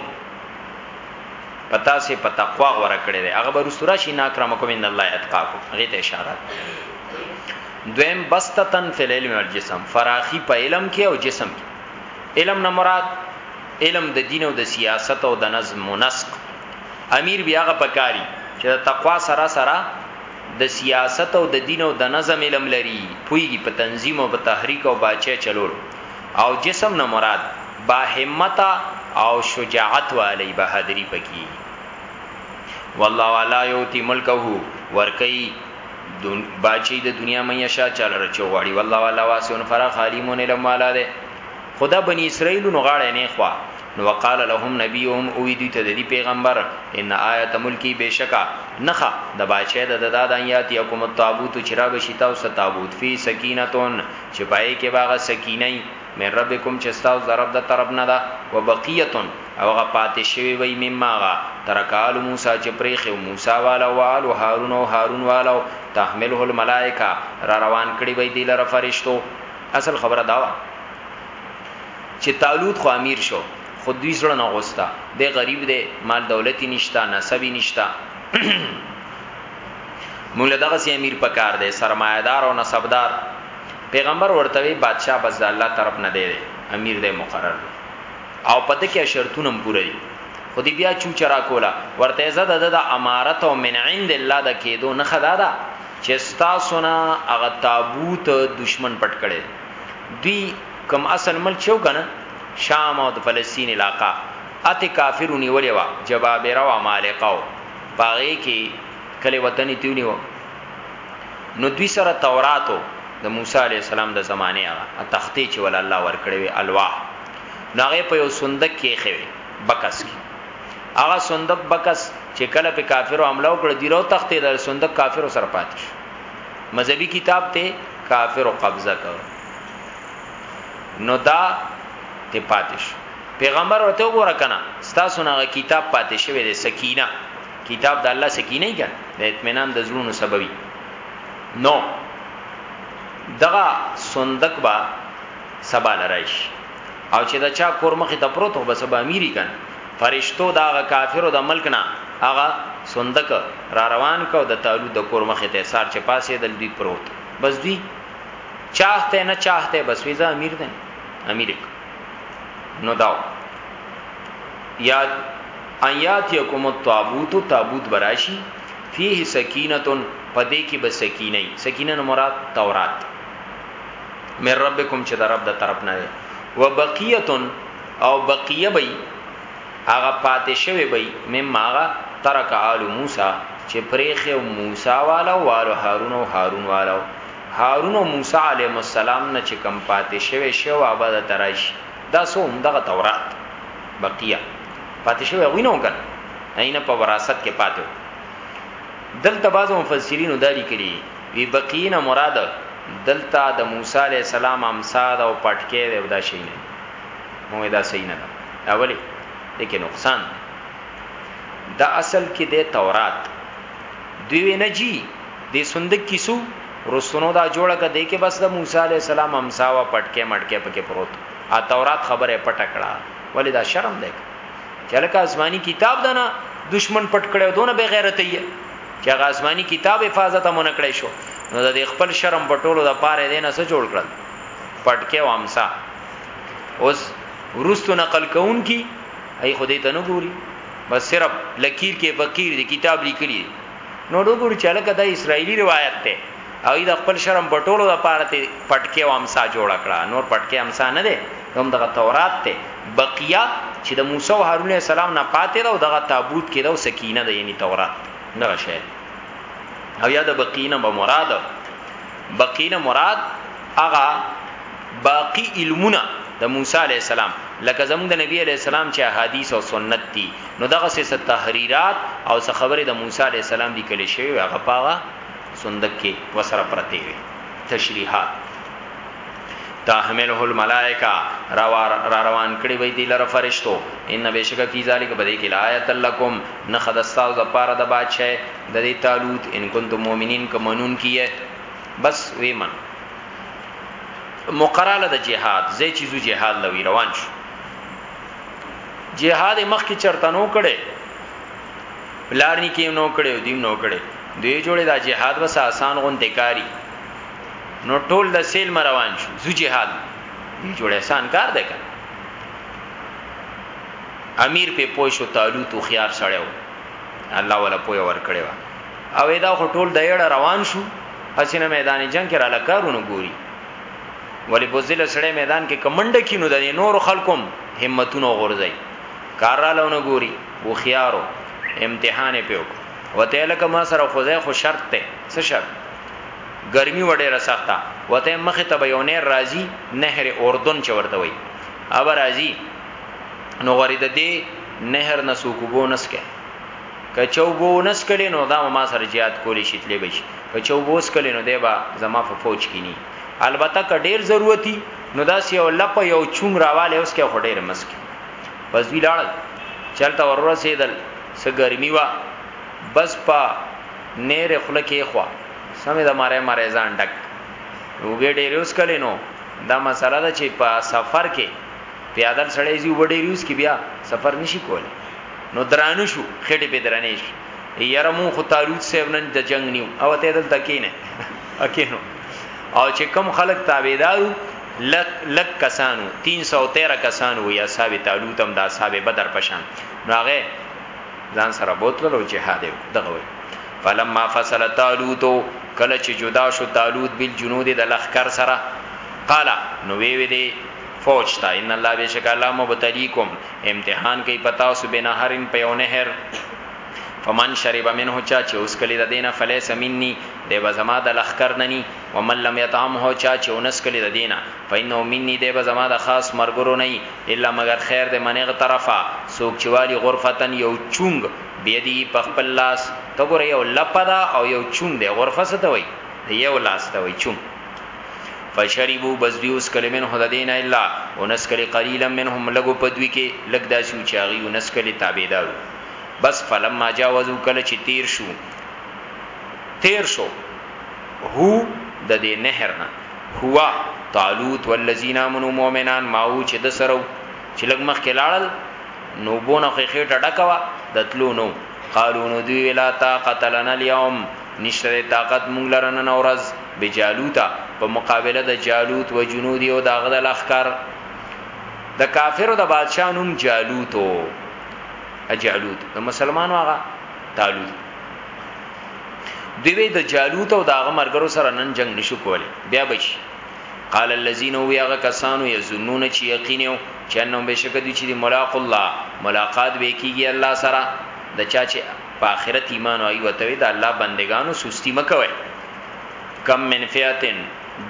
په تاسو په تقوا غوړه کړی دی هغه برو سورا شي ناکرمکم ان الله اتقاکم هغه ته اشاره دویم بستتن فی العلم والجسم فراخی په علم کې او جسم کې علم نه مراد علم د دین او د سیاست او د نظم و نسق امیر بیا غ پکاري چې د تقوا سره سره د سیاست او د دین او د نظم علم لري پویږي په تنظیم او په تحریک او باچه چلول او جسم نه مراد با همته او شجاعت والی بهادری پکی والله والا یوتی ملکه ورکی دون باچی د دنیا مې شا چل رچو غواړي والله والا واسون فرا خالی مون علم والا ده خدا بنی اسرائیل نو غاړه نه خوا نو وقال لهم نبيهم او دوی ته د پیغمبر ان آیت ملکی بشکا نخا د باچې د دادا یاتیکم التابوت چرابه شتاو ستابوت فی سکینتون چې پای کې باغ سکینه ای من ربکم چې تاسو د رب د طرف نه ده او بقیتون او غ پاتې شوی وای مماغه ترکال موسی چې پرې خو موسی والا او آل هارون او هارون والا تحمله الملائکه را روان کړي وای دی لره فرشتو اصل خبره دا و چې طالوت خو امیر شو خو دوی سره نه غوستا دی غریب دی مال دولت نشتا نسب نشتا مونږ له دغه سي امیر په کار دی سرمایه دار او نسبدار پیغمبر ورته وی بادشاه بس د الله طرف نه دی امیر دی مقرر دی او په دکې شرطونه هم پوره دي خو دی بیا چو چرا کولا ورته زه د د امارت او من عند الله د کېدو نه خدا دا چې ستا سنا هغه تابوت دشمن پټ کړي دوی کم اصل مل چو کنه شام او د فلسطین علاقہ اته کافرونی ولې وا جوابره او مالقاو پاغه کی کله وطن ته ونیو نو دوی سره توراتو د موسی علی السلام د زمانه هغه تختی چې ول الله ورکړي وی الواح ناغه په یو صندوق کې خوي بکس کې هغه صندوق بکس چې کله په کافرو حمله وکړه دی رو تختی د صندوق کافرو سره پاتې شو مذهبي کتاب ته کافرو قبضه کړ نو دا ته پاتې شو پیغمبر ورته وګوره کنه ستاسو نه کتاب پاتې شوی دی سکینه کتاب د الله سکینه یې کنه د اطمینان د زړونو سببي نو دغه صندوق با سبا لرایش او چې دا چا کور مخې ته پروت هو بس به امیری کنه فرشتو دا غ کافرو د ملک نه هغه صندوق را روان کو د تعالو د کور مخې ته سار چې پاسې دل دی پروت بس دی چاهته نه چاهته بس ویزا امیر دی امیر نو داو یاد آیات یکم التابوت تابوت براشی فيه سکینه پدې کې به سکینه سکینه نو مراد تورات مې ربکم چې د رب د طرف نه ده وبقیه او بقیه به هغه پاتې شوی به مې ماغه ترک آل موسی چې پرېخه موسی والا او آل هارون او هارون والا هارون او موسی علیهم السلام نه چې کوم پاتې شوی شی وو هغه به درته راشي، دا څه وو؟ همدغه تورات دی، بقیه، پاتې شوی هغوی نه وو که نه؟ هغوی نه په وراثت کې پاتې وو. دلته بعضو مفسرینو دا لیکلي وی بقیه نه مراد دلته د موسی علیه السلام امسا ده او پټکی دی او دا شی نه مو دا صحیح نه ده دا ولی دې کې نقصان ده دا اصل کې د تورات دوی نه جی دې صندوق کیسو رستنو دا جوړه کړه دې کې بس د موسی علی السلام امساوا پټکه مټکه پکې پروت ا تورات خبره پټ کړه ولې دا شرم دی چې لکه آسماني کتاب دنا دشمن پټ کړو دونه بے غیرتي چې هغه آسماني کتاب حفاظت مون کړی شو نو د خپل شرم پټولو د پاره دې نه څه جوړ کړل پټکه وامسا اوس ورستو نقل کون کی ای خدای ته نه ګوري بس صرف لکیر کې فقیر دی کتاب لیکلی دی نو وګورو چې لکه دا اسرایلی روایت ته او دا خپل شرم پټولو د پاره ته پټکی او امسا جوړ کړه نور پټکی امسا نه دی هم دغه تورات ته بقیا چې د موسی او هارون علیه السلام نه پاتې دا او دغه تابوت کې دا سکینه ده یعنی تورات نه شي او یا د بقینه به مراد بقینه مراد هغه باقی علمونه د موسی علیه السلام لکه زموږ د نبی علیه السلام چې احادیث او سنت دي نو دغه سه ست تحریرات او سه خبره د موسی علی السلام دی کلی شوی هغه پاغه صندوق کې وسره پرته وي تشریحات تحمله الملائکه را را روان کړي وي دي لره فرشتو ان بشک فی ذلک بده کې آیت لکم نخد استاو د پاره د بادشاہ د دې تعلق ان کنتم مؤمنین ک منون کیه بس وی من مقراله د جهاد زې چیزو جهاد لوي روان شو جهاد مخ کی چرته نو کړي بلار نی کیم نو کړي دیم نو کړي دوی جوړه دا جهاد وس آسان غون تکاری نو ټول د سیل مروان شو زو جهاد دی جوړه آسان کار دی کنه امیر په پوه شو طالوت خيار سړیو الله ولا پوی ور کړی و او دا خو ټول د یړه روان شو حسینه میدان جنگ کې را لکارونو ګوري ولی بوزله سړی میدان کې کمنډ کینو د نور خلکم همتونو غورځي کار را لونه ګوري او خيارو امتحان پیو وته لکه ما سره خوځه خو شرط ته څه شرط ګرمي وړه را سخته وته مخه ته یو نه راضي نهر اردن چورته وي اب راضي نو غری د دې نهر نسو کوبو نسکه کچو بو نسکلی نو دا ما سره زیات کولی شتلې بشي که چه اوبه وڅکلی نو دی به زما فه فوج کی نی البته که ډیر ضرورت وی نو داسی یو لپه یو چونګ راوالی وڅکی خو ډیر مه څکی بس دوی لاړل چه هلته ورورسیدل څه ګرمی وه بس په نیر یې خوله کیښوه سمه ده مری مری ځان ډک کړ اوبه ډیری وڅکلی نو دا مسله ده چه په سفر کی پیادل سړی ځی اوبه ډیری وڅکی بیا سفر نشی کولی نو درانه شو خیټی پی درنی شو یاره مون خو طالوت صاحب نن د جنگ نیو او ته دلته کینه اکینو او چې کم خلک تابعدارو لک لک کسانو 313 کسانو یا صاحب طالوت هم دا صاحب بدر پشان راغه ځان سره بوتلو جهاد دغه وی فلما فصل طالوت کله چې جدا شو طالوت بل جنود د لخر سره قال نو وی وی دی فوج تا ان الله بشک الله مبتلیکم امتحان کوي په تاسو بنهرین په یو نهر فمن شرب منه چا چې اوس کلی د دینه فلیس منی دی به زما د لخر ننی ومن لم یطعم هو چا چې اونس کلی د دینه فینه منی دی به زما د خاص مرګرو نه الا مگر خیر د منغ طرفه سوک چوالی غرفتن یو چونګ بیدی په خپل لاس تګور یو لپدا او یو چونګ دی غرفه ستوي یو لاس توي چونګ فشربو بس دوی اوس کلی من خود دین الا اونس کلی قلیلا منهم لګو پدوی کې لګ داسې او چاغي اونس کلی تابعدارو بس فلم ما جاوزو کله چې تیر شو تیر شو هو د دې نهر نه هوا طالوت والذین امنوا مؤمنان ماو چې د سرو چې لګ مخ کې لاړل نو بونه خېټه ډکوا د تلو نو قالو نو دوی ویلا تا قتلنا اليوم نشته دی طاقت مونږ لره نن ورځ بجالوت په مقابله د جالوت و جنودی او داغه د لخر د کافرو د بادشاہ نوم جالوت او اجالوت د مسلمانو هغه طالوت دوی د جالوت او داغه مرګرو سره نن جنگ نشو کولی بیا بچ قال الذين ويغه کسانو يظنون چې یقینو چې انهم بشکد چې ملاق الله ملاقات وکيږي الله سره د چا چې په آخرت ایمان او ایو ته د الله بندگانو سستی مکوي کم من فیاتن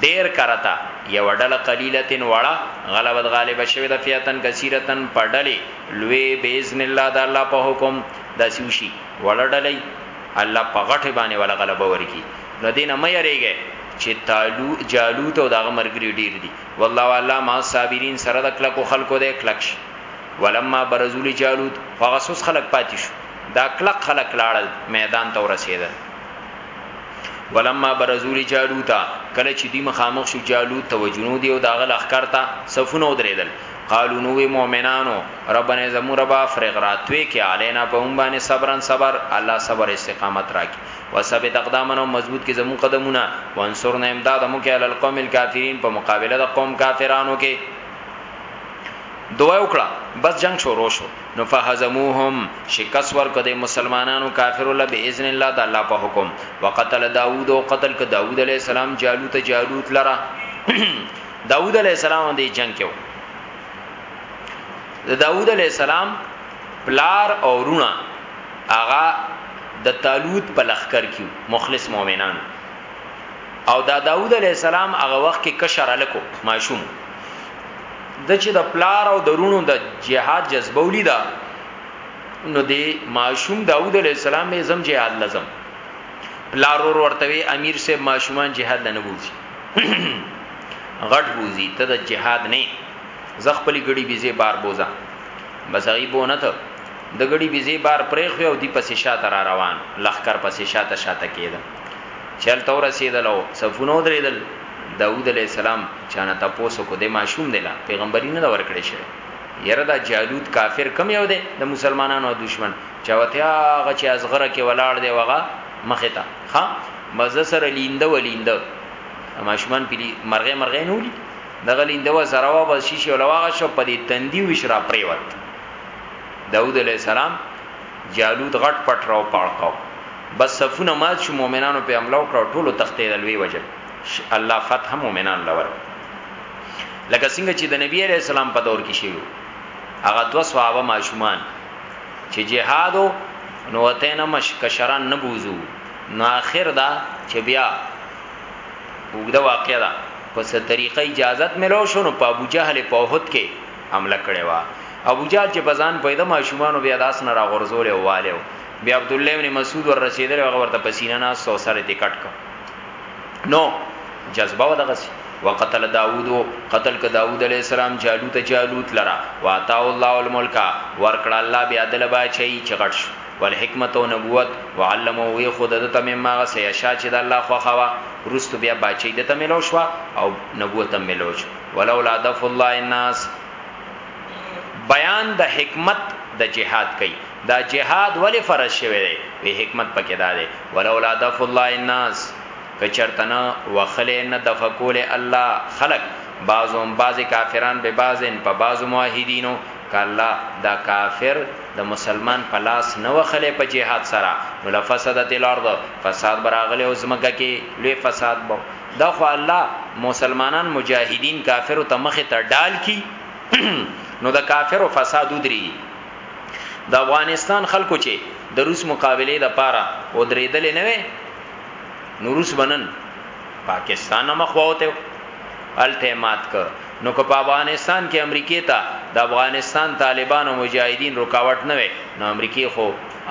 ډیر کرتا یو ډله قلیلتن وړه غلبت غالب شوی د فیاتن کثیرتن پډلی لوی باذن الله د الله په حکم د سوشي وړه ډلی الله په غټه باندې ولا غلبه ورکی نو دینه مې یریږي چې تالو جالوت او دغه مرګري ډیر دي والله والله ما صابرین سره د کلکو خلکو د کلکش ولما برزول جالوت هغه سوس خلک پاتې شو دا کلک خلق لاړل میدان ته ورسېدل ولما برزول جالوتا کله چې دی مخامخ شو جالوت ته وجنو دی او داغه لخر ته صفونه ودرېدل قالو نو وی مؤمنانو ربنا زمو ربا فرغ راتوي کې علينا په هم باندې صبرن صبر الله صبر استقامت راکي وثبت اقدامنا او مضبوط کې زمو قدمونه وانصرنا امداد مو کې علل قوم الكافرين په مقابله د قوم کافرانو کې دوه وکړه بس جنگ شروع شو نو فهزموهم شکست ورکړه د مسلمانانو کافرو له باذن الله د الله په حکم وقتل داوود او قتل ک داوود علی السلام جالوت جالوت لرا داوود علی السلام د جنگ کې د داوود علی السلام پلار او رونه آغا د طالوت په لخر کې مخلص مؤمنان او دا داوود علی السلام هغه وخت کې کشر الکو ماشوم د چې د پلار او درونو د جهاد جذبه ولیدا نو دی معشوم داوود علی السلام یې زم جهاد لازم پلار ور ورتوي امیر صاحب معشومان جهاد لنه بوزي غټ بوزي ته د جهاد نه زخ پلی غړي بيزي بار بوزا بس هغه بونه ته د غړي بيزي بار پرې خو او دی پسې شاته را روان لخر پسې شاته شاته کېده چې هلته ورسېدل او صفونه ودرېدل، داود علیه السلام چا نه تپوس وکړو، دی ماشوم دی لا پیغمبري نه ده ورکړې شوې، یاره دا جالوت کافر کوم یو دی د مسلمانانو دشمن، چا وتې هغه چې ازغره کې ولاړ دی وغه مخې ته ښه مزه سره لینده و لینده ماشومان پیلی مرغې مرغې نولی دغه لینده و سره و بس شیشه ولواغه شو په دې تندی وش را پریوت داود علیه السلام جالوت غټ پټ راو پاړقاو بس صفونه مات شو مؤمنانو په حمله وکړه او ټولو تختیدل وی وجل الله فتح مؤمنان لور لکه څنګه چې د نبی علی السلام په دور کې شیو هغه دو صحابه ماشومان چې جهادو نو وته نه مش کشران نه بوزو نو اخر دا چې بیا وګدا واقع دا پس طریقه اجازت ملو شو نو په ابو جهل په وحد کې حمله کړې وا ابو جال چې بزان پیدا ماشومان بیا داس نه راغورځول او والو بیا عبد الله ابن مسعود ور رسیدل هغه ورته پسینه نه سو سره دې کټ کو نو جذبه ودغه سي وقتل داوود قتل ک داوود علی السلام جالوت جالوت لرا واتا الله الملک ورکړه الله بیا دل با چي چغټ شو والحکمت او نبوت وعلمه وی خود د تم ما سیشا چې د الله خو خوا رست بیا باچې د تم لو شو او نبوت تم لو شو ولولا دف الله الناس بیان د حکمت د جهاد کوي دا جهاد ولی فرض شوی دی به حکمت پکې دا دی ولولا دف الله الناس کچرتنا وخلې نه د فقول الله خلق بعضهم بعض کافران به بعضن په بعض موحدینو کلا دا کافر د مسلمان په لاس نه وخلې په جهاد سره ولفسدت الارض فساد براغله او زمګه کې لوی فساد بو دا خو الله مسلمانان مجاهدین کافرو ته مخه ته ډال کی نو د کافرو فساد ودری د افغانستان خلکو چې د روس مقابله د پاره او درېدل نه وي نو روس بنن پاکستان مخ ووته الته مات ک نو که په افغانستان کې امریکای ته د افغانستان طالبان او مجاهدین رکاوټ نه وي نو امریکای خو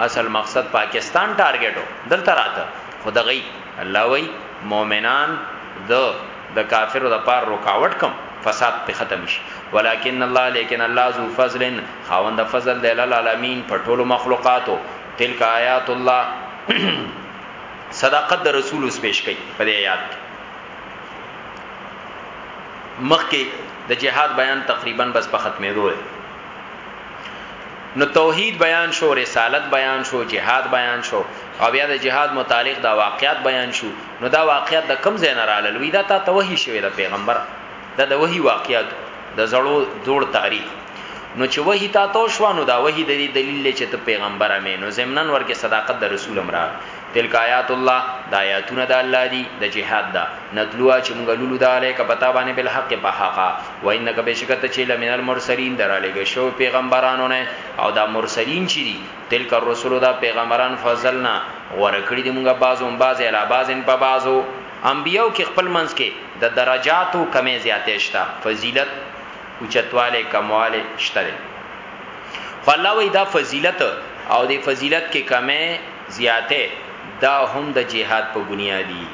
اصل مقصد پاکستان ټارګټو دلته راته خدغی الله وایی، مؤمنان زه د کافرو لپاره رکاوټ کوم فساد پرې ختم شي، ولکن الله لیکن الله ذو فضل خاوند فضل دی علی العالمین پر ټولو مخلوقاتو، تلک آیات الله صداقت د رسول اوس پیش کړي په دې آیات کې مخکې د جهاد بیان تقریبا بس په ختمېدو دی نو توحید بیان شو رسالت بیان شو جهاد بیان شو او بیا د جهاد متعلق دا واقعات بیان شو نو دا واقعات د کوم ځای نه رالل وی دا تا ته وحی شوی د پیغمبر دا د وحی واقعات د زړو دوړ تاریخ نو چې وحی تا تو شو نو دا وحی د دې دلیل چې ته پیغمبر امې نو زمنن ورکه صداقت د رسول امرا تلک آیات الله د آیاتونه د الله دی د جهاد دا نتلوا چې موږ لولو د الیک پتا باندې بل حق په حقا و انک بشکته چې لمن المرسلین درالګ شو پیغمبرانو نه او دا مرسلین چې دي تلک الرسول دا پیغمبران فضلنا غوره کړی دی مونږه بعضون بعض الا بعضن په بعضو انبیو کې خپل منځ کې د درجاتو کمې زیاتې شته فضیلت او چتواله کمواله شته خو الله وی دا فضیلت او د فضیلت کې کمې زیاتې دا هم د جهاد په بنیادی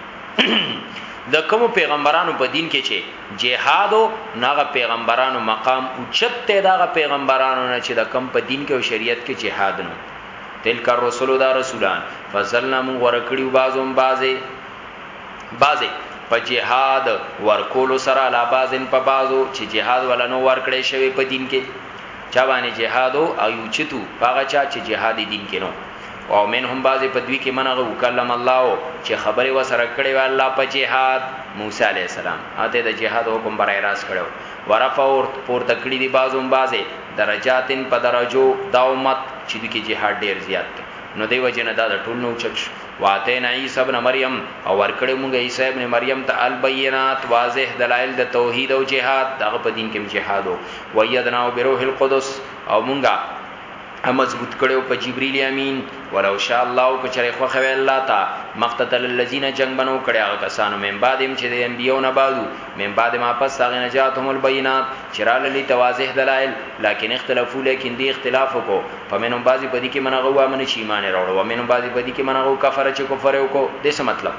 د کوم پیغمبرانو په دین کې چې جهاد وو نو هغه پیغمبرانو مقام اوچت ته دا هغه پیغمبرانو نه چې د کم په دین کې او شریعت کې جهاد نو تلک الرسول دا رسولان فضلنا مون غره کړیو بازوم بازه بازه په جهاد ورکول سره لا بازن په بازو چې جهاد ولنو ورکړې شوی په دین کې چا باندې جهاد او ایو چتو هغه چا چې جهاد دین کې نو او منهم بعضی په دوی کې منغه وکلم الله چې خبره وسره کړې و الله په جهاد موسی علی السلام اته د جهاد حکم برای راس کړو ورفع اور پور تکړی دی بعضون بعضه درجاتن په درجو دا امت چې د کې جهاد ډیر زیات دی نو دی وجنه دا د ټول نو چک شو واته نه عیسی ابن مریم او ورکړې موږ عیسی ابن مریم ته البینات واضح دلایل د توحید او جهاد دغه په دین کې جهاد او ویدنا او بروح القدس او موږ مضبوط کړو په جبريل امين ولو شاء الله او کچره خو خوي الله تا مقتتل الذين جنگ بنو کړي هغه کسانو من بعدم چې د انبيو نه بعدو من بعد ما پس هغه نجاتهم البينات چرال لي توازح دلائل لكن اختلافو لكن دي اختلاف کو فمنهم بعضي پدي کې منغه و امن چې ایمان راوړ و منهم بعضي پدي کې منغه کفر چې کفر وکړو دې څه مطلب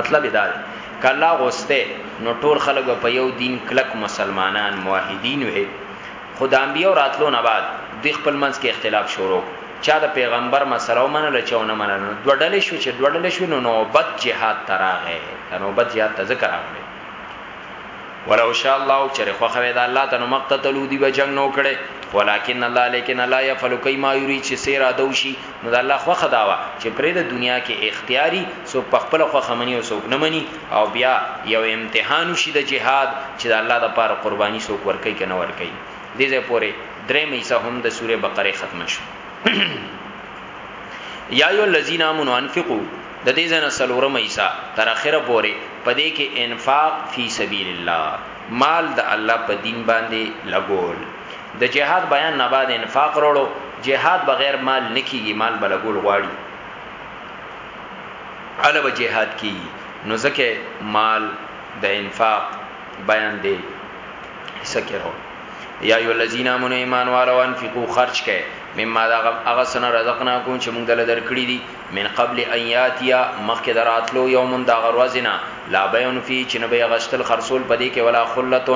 مطلب دا دی کله غوسته نو ټول خلک په یو دین کلک مسلمانان موحدین وي خو د انبیاو راتلو نه بعد دوی خپل منځ کې اختلاف شروع کړ، چا د پیغمبر مسله ومنله چا ونه منله، نو دوه ډلې شوې، چې دوه ډلې شوې نو نوبت جهاد ته راغی، دا نوبت جهاد ته ځکه راغلی، ولو شاء الله او چېرې خوښه وی د الله ته نو ما اقتتلو دوی به جنګ نه و کړی، ولکن الله لیکن الله یفعل کوي ما یرید چې څه اراده وشي. نو د الله خوښه دا وه چې پرېږده دنیا کې اختیاري څوک په خپله خوښه مني او څوک نه مني او بیا یو امتحان وشي د جهاد چې د الله لپاره قرباني څوک ورکوي که نه ورکوي. دې ځای پورې درېیمه حصه هم د سورې بقرې ختمه شوه. یا ایها الذین آمنوا انفقوا د دې ځای نه څلورمه حصه تر اخره پورې په دې کې انفاق فی سبیل الله مال د الله په دین باندې لګول د جهاد بیان نه بعد انفاق وروړو جهاد بغیر مال نکیږي مال بلګول غواړي اله به جهاد کی نو ځکه مال د انفاق بیان دی سکرو یا ایو الذین آمنوا ایمان والو انفقوا خرج کئ مما دا هغه سن رزقناکم چې موږ دل درکړي دي من قبل ان یاتی مخکې د راتلو یوم د هغه ورځې نه لا بیع فیه چې نه به یې اخیستل خرڅول په دې کې ولا خلة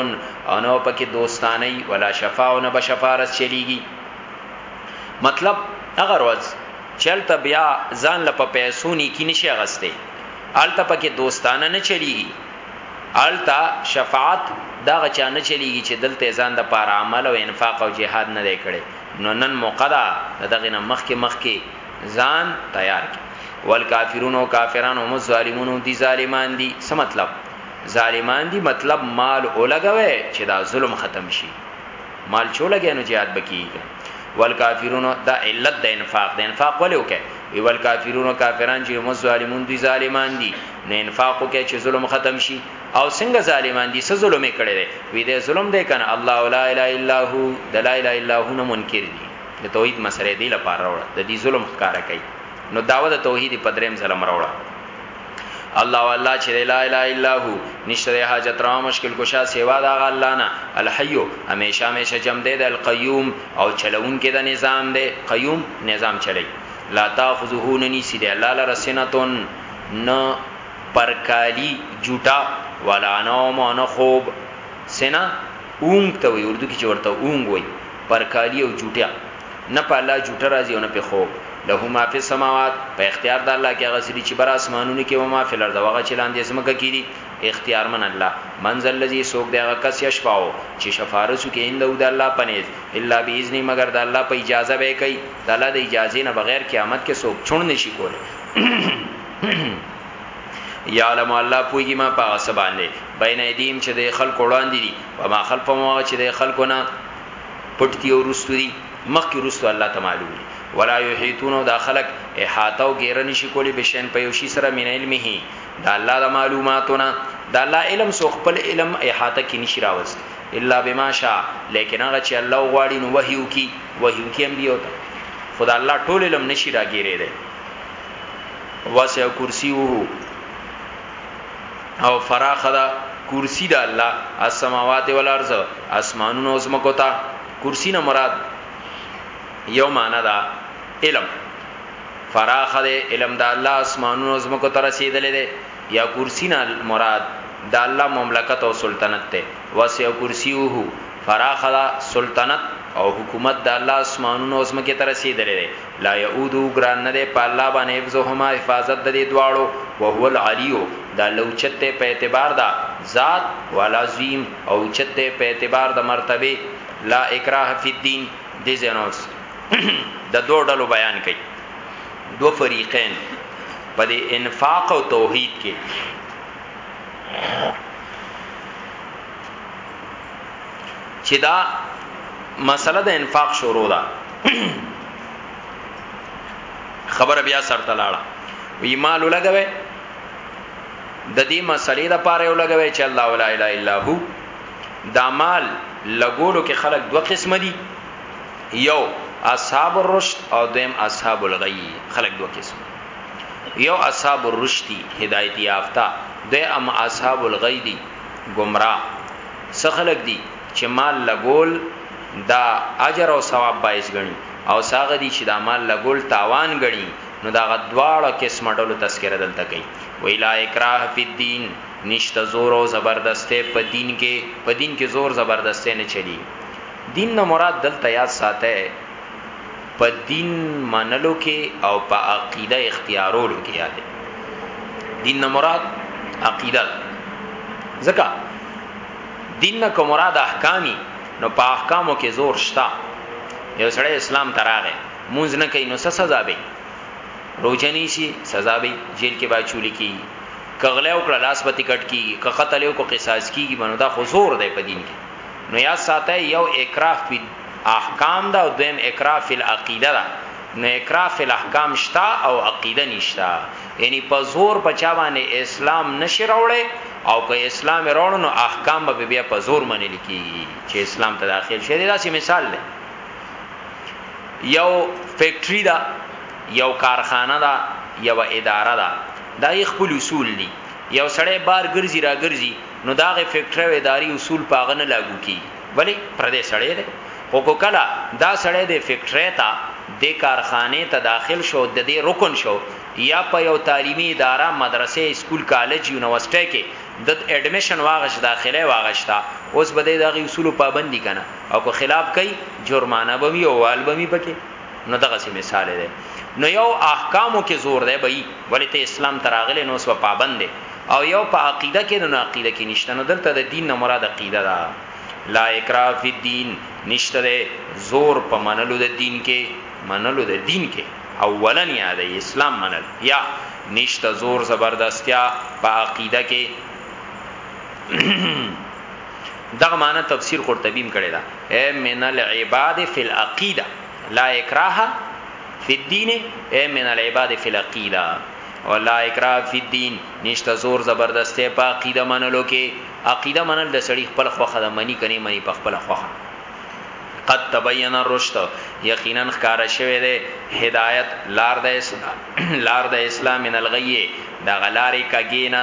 او نه به پکې دوستانۍ ولا شفاعة او نه به شفارس چلیږي مطلب هغه ورځ چې هلته بیا ځان له په پیسو نیکي نشي اغسته هلته پکې دوستانه نه چلیږي هلته شفاعت دا غچا نه چلیږي چې دلته ځان د پاره عمل او انفاق او جهاد نه دی کړي نو نن موقدا دغه نه مخکې مخکې ځان تیار کی والکافرون او کافران هم ظالمون دي ظالمان دي څه مطلب ظالمان دي مطلب مال اولګوي چې دا ظلم ختم شي مال چولګي نو jihad بکیږي والکافرون دا علت د انفاق د انفاق ولې وکي وی والکافرون او کافران چې هم ظالمون دي ظالمان دي نه انفاق وکي چې ظلم ختم شي او څنګه ظالمان دي څه ظلم کړي وي دې ظلم دې کنه الله لا اله الا هو د لا اله الا هو نه منکر دي د توحید مسله دی لپاره راوړه د دې ظلم ښکارا کوي نو داوه د توحید په دریم ظلم راوړه الله والله چې لا اله الا هو نشته حاجت را مشکل کوشا سیوا دا الله نه الحی همیشه همیشه جم دی د القیوم او چلون کې د نظام دی قیوم نظام چلی لا تاخذه ننی سی دی الله لرسنتون نه پرکالی جوټا ولا نوم نه خوب سنا اونګ ته وایي اردو کې چې ورته اونګ وایي پر کالي او جوټه نه په الله جوټه راځي او نه پرې خوب له ما فی السماوات په اختیار د الله کې هغه څه دي چې بر اسمانونو کې او ما فی الارض او هغه چې لاندې ځمکه کې دي اختیارمن الله من ذا الذی څوک دی هغه کس یشفعو چې شفارس وکړي عنده د الله په نیز الا باذنه مګر د الله په اجازه به کوي د الله د اجازې نه بغیر قیامت کې څوک چون نشي کولی يعلم الله پوهيږي ما په هغه څه باندې بين ايديهم چې د خلکو وړاندې دي او ما خلفهم هغه چې د خلکو نه پټ دي او رستو دي مخکې رستو الله ته معلوم دي ولا يحيطون دا خلق احاطه او غیر نشي کولی بشین په یوشي سره من علمه دا الله د معلوماتونه دا الله علم سو خپل علم احاطه کې نشي راوست الا بما شاء لیکن هغه چې الله غواړي نو وحیو کی وحیو کی انبیو ته خدا الله ټول علم نشي راګیره دی واسع کرسیه او فراخ دا کرسی دا الله السماوات والارض اسمانونو او زمکو ته کرسی نه مراد یو معنا دا علم فراخ دا علم دا الله اسمانونو او زمکو ته رسیدلې ده یا کرسی نه مراد دا الله مملکت او سلطنت ته واسع کرسیه فراخ دا سلطنت او حکومت د الله اسمانونو او زمکه ته رسیدلې لا يئوده ګران نه دی په الله باندې حفظهما حفاظت د دې دواړو وهو العلي د الله اوچت دی په اعتبار د ذات والعظيم او اوچت دی په اعتبار د مرتبه لا اکراه فی الدین دې زنوس د دوه ډلو بیان کړي دو فریقین په دې انفاق او توحید کې چې دا مسله د انفاق شروع ده خبر بیا سر تلاړه وی مال لګوي د دې مسلې د پاره یو لګوي چې الله ولا اله الا هو دا مال لګولو کې خلک دوه قسم دي یو اصحاب الرشد او دیم اصحاب الغی خلک دوه قسم یو اصحاب الرشدی هدایت یافته د ام اصحاب الغی دی گمراه سخلق دی چې مال لګول د اجر او ثواب باعث ګڼي او څه هغه دي چې د مال لګول تاوان ګڼي، نو د هغه دواړو قسمه ډلو تذکره دلته کوي. وایي، لا اکراه فی الدین، نشته زور او زبردستي په دین کې، په دین کې زور زبردستي نه چلېږي. دین نه مراد دلته یاد ساتئ، په دین منلو کې او په عقیده اختیارولو کې یاد دی. دین نه مراد عقیده ده. ځکه دین نه که مراد احکامي نو په احکامو کې زور شته یو سړی اسلام تراغه مونږ نه کوي نو څه سزا به روجنی شي سزا به جیل کې باچول کی کغله او کلاس به ټکټ کی که قتل او کو قصاص کیږي منو دا حضور دی په دین کې نو یا ساته یو اکراه په احکام دا او دویم اکراه فی العقیده دا نو اکراه فی الاحکام شتا او عقیده نشتا یعنی په زور په چا باندې اسلام نشي راوړی او که اسلام راوړ نو احکام به بیا په زور منل کیږي چې اسلام ته داخل شي دا سي مثال دی یو فیکټری دا یو کارخانه دا یو اداره دا دا یې خپل اصول دي یو سړی بار ګرځي را ګرځي نو داغه فیکټری او اداري اصول پاغه نه لاګو کیږي ولی پردې سړی دی خو کو کلا دا سړی دی فیکټری تا د کارخانه ته داخل شو د دې رکن شو یا په یو تعلیمي اداره مدرسې اسکول کالج یونیورسټي کې د اډمیشن واغش داخله واغشتا اوس بده دغه اصول پابندي کنه او کو خلاف کوي جرمانه بوي او وال بوي پکې نو دغه سی مثال دی نو یو احکامو کې زور دی بې ولې ته اسلام تراغله نو سو پابند دی او یو په عقیده کې نو عقیده کې نشته نو دلته د دین نه مراد عقیده ده لا اکراه فی الدین نشته ده زور په منلو د دین کې منلو د دین کې اولا یاد اسلام منل یا نشته زور زبردستیا په عقیده کې دغه معنی تفسیر قرطبی هم کړی ده، ای من العباد فی العقیده لا اکراه فی الدین ای من العباد فی العقیده او لا اکراه فی الدین نشته زور زبردستی په عقیده منلو کې عقیده منل د سړی خپل خوخه ده منی کني منی په خپل خوخه قد تبین الرشد یقینا ښکار شوه ده هدایت لار د اسلام لار د اسلام من الغی دا غلارې کګینا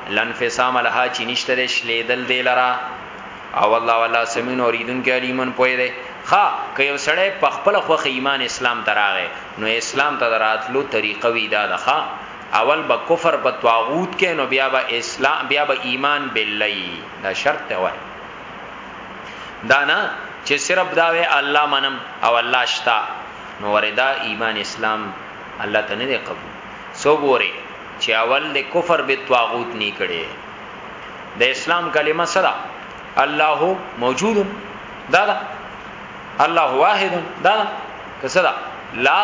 لانفصام لها چې نشته د شلیدل دی لرا او الله والله سمین اوریدون کې علیمن پوی دی ها که یو سړی په خپل خوخه ایمان اسلام تراغه نو اسلام ته دراتلو طریقه وی دا ده اول به کفر په طاغوت کې نو بیا به اسلام بیا به ایمان بالله دا شرط دی وای دا نه چې صرف دا وی الله منم او الله شتا نو وردا ایمان اسلام الله ته نه قبول سو ګوره چه اول دی کفر به طاغوت نی کړي د اسلام کلمه سره الله موجود دا دا الله واحد دا کسره لا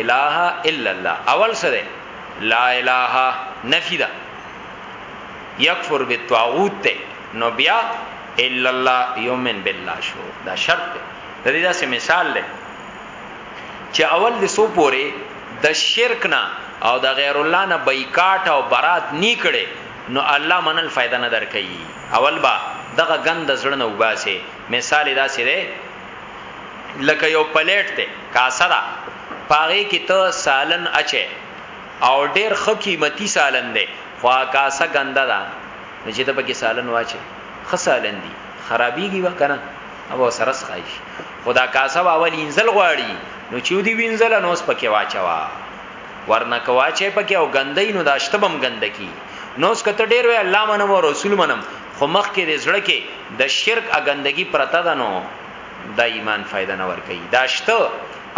اله الا الله اول سره لا اله نفی دا یکفر بالطاغوت ته نو بیا الا الله یومن بالله شو دا شرط دی دا سه مثال دی چې اول د سو پورې د شرک نه او د غیر الله نه بایکاټ او برات نی کړي نو الله منل فائدہ نه درکې اول با دغه غند زړه نه وباسه مثال دا سي ده لکه یو پلیټ ته کاسه ده پاره کې ته سالن اچي او ډیر خ قیمتي سالن ده خو کاسه غنده ده چې ته پکې سالن واچي خ سالن دي خرابيږي وکنه او سرس خایش خدا کاسه باول انزل غواړي نو چې دی وینځل نو اس پکې واچوا ورنه کوا چې پکې او ګندې نو داشتبم ګندکی نو اس کته ډیر وی الله منم او رسول منم خو مخ کې دې زړه کې د شرک ا ګندګي پرته ده نو دا ایمان فائدہ نه ور کوي داشته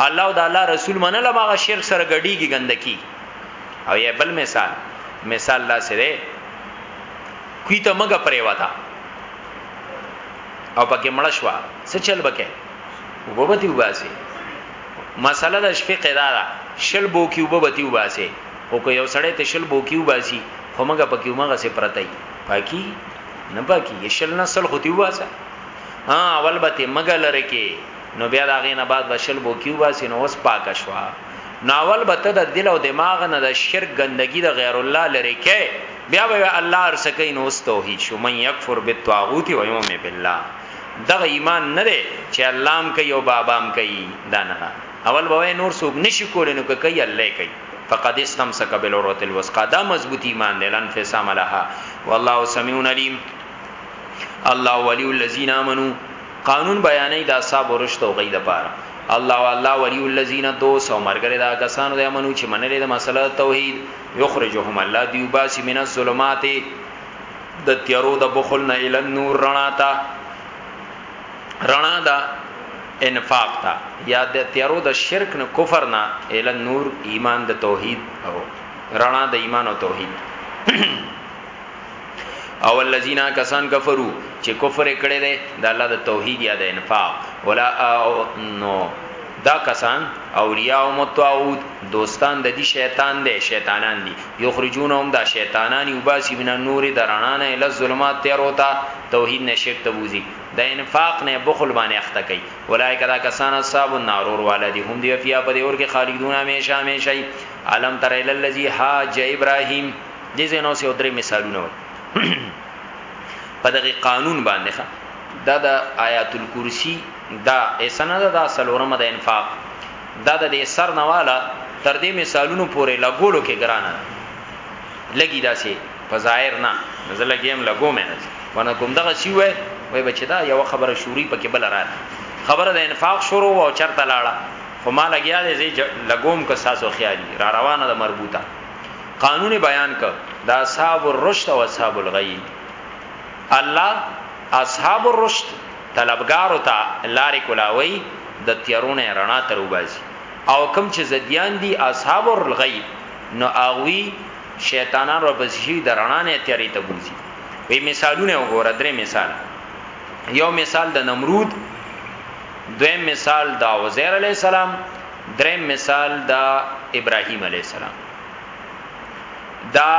الله او د الله رسول منل ماغه شرک سره ګډيږي ګندکی او یا بل مثال مثال لا سره کوي ته مګه پرې وتا او پکې مړ شو څه چل بکې وبوتی وباسي مسله د شپې قضا ده شل بو کې وبوتی وباسي او که یو سړی ته شل بو کې وباسي خو موږ پکې موږ سي پرتای پاکي نه پاکي شل نسل خو دی وباسه ها اول به ته مګ لره کې نو بیا دا غینه بعد بشل بو کیو باسی نو وس پاک شوا ناول به ته د دل او دماغ نه د شرک ګندګي د غیر الله لری کې بیا به الله ارسکې نو است توحید شو من یکفر بالطاغوت و یوم بالله دغه ایمان نه دی چې الله هم کوي او بابا هم کوي دا نه اول به نور څوک نشي کولای نو کوي الله کوي فقد استمسك بالعروه الوثقى دا مضبوط ایمان دی لن فسام لها والله سميع عليم الله ولي الذين امنوا قانون بیانې د اصحاب ورشت او غي د پاره الله والله ولی الذین دوس او مرګره دا کسانو د امنو چې منلې د مسله توحید یخرجهم الله دیوباسی من الظلمات د تیارو د بخل نه ال نور رڼا تا رڼا دا انفاق تا یا د تیارو د شرک نه کفر نه ال نور ایمان د توحید او رڼا د ایمان او توحید او الذين کسان کفرو چې کفر کړي دي د الله د توحید یا د انفاق ولا نو دا کسان اولیاء او متعود دوستان د دې شیطان دي شیطانان دي یخرجون هم دا شیطانان یوباسی بنا نور درانان ال ظلمات تیر ہوتا توحید نشک تبوزی د انفاق نه بخل باندې اخته کوي اولایک دا کسان اصحاب النار اور والدی هم دی فیا په دې اور کې خالدون همیشه همیشه علم تر ال الذی حاج ابراهیم دې زینو سیو درې مثالونه وي په دغه قانون باندې ښه دا د آیات الکرسی دا اسنه دا, دا سلورمه د انفاق دا د سر نواله تر دې مثالونو پورې لګولو کې ګرانه لګی داسې په ظاهر نه نزل لګیم لګو مې نه ونه کوم دغه سی وای وای بچی دا یو خبره شوري پکې بل را خبره د انفاق شروع او چرته لاړه خو ما لګیا دې لګوم که ساسو خیالي را روانه د مربوطه قانون بیان کړ د اصحاب الرشد او اصحاب الغی الله اصحاب الرشد طلبګار او ته لارې کولاوي د تیارونه رڼا تر وباسي او کم چې زديان دي اصحاب الغی نو اغوي شیطانان را بسشي د رڼا نه تیارې ته بوزي وی مثالونه وګوره درې مثال یو مثال د نمرود دویم مثال د عزیر علی السلام دریم مثال د ابراهیم علی السلام دا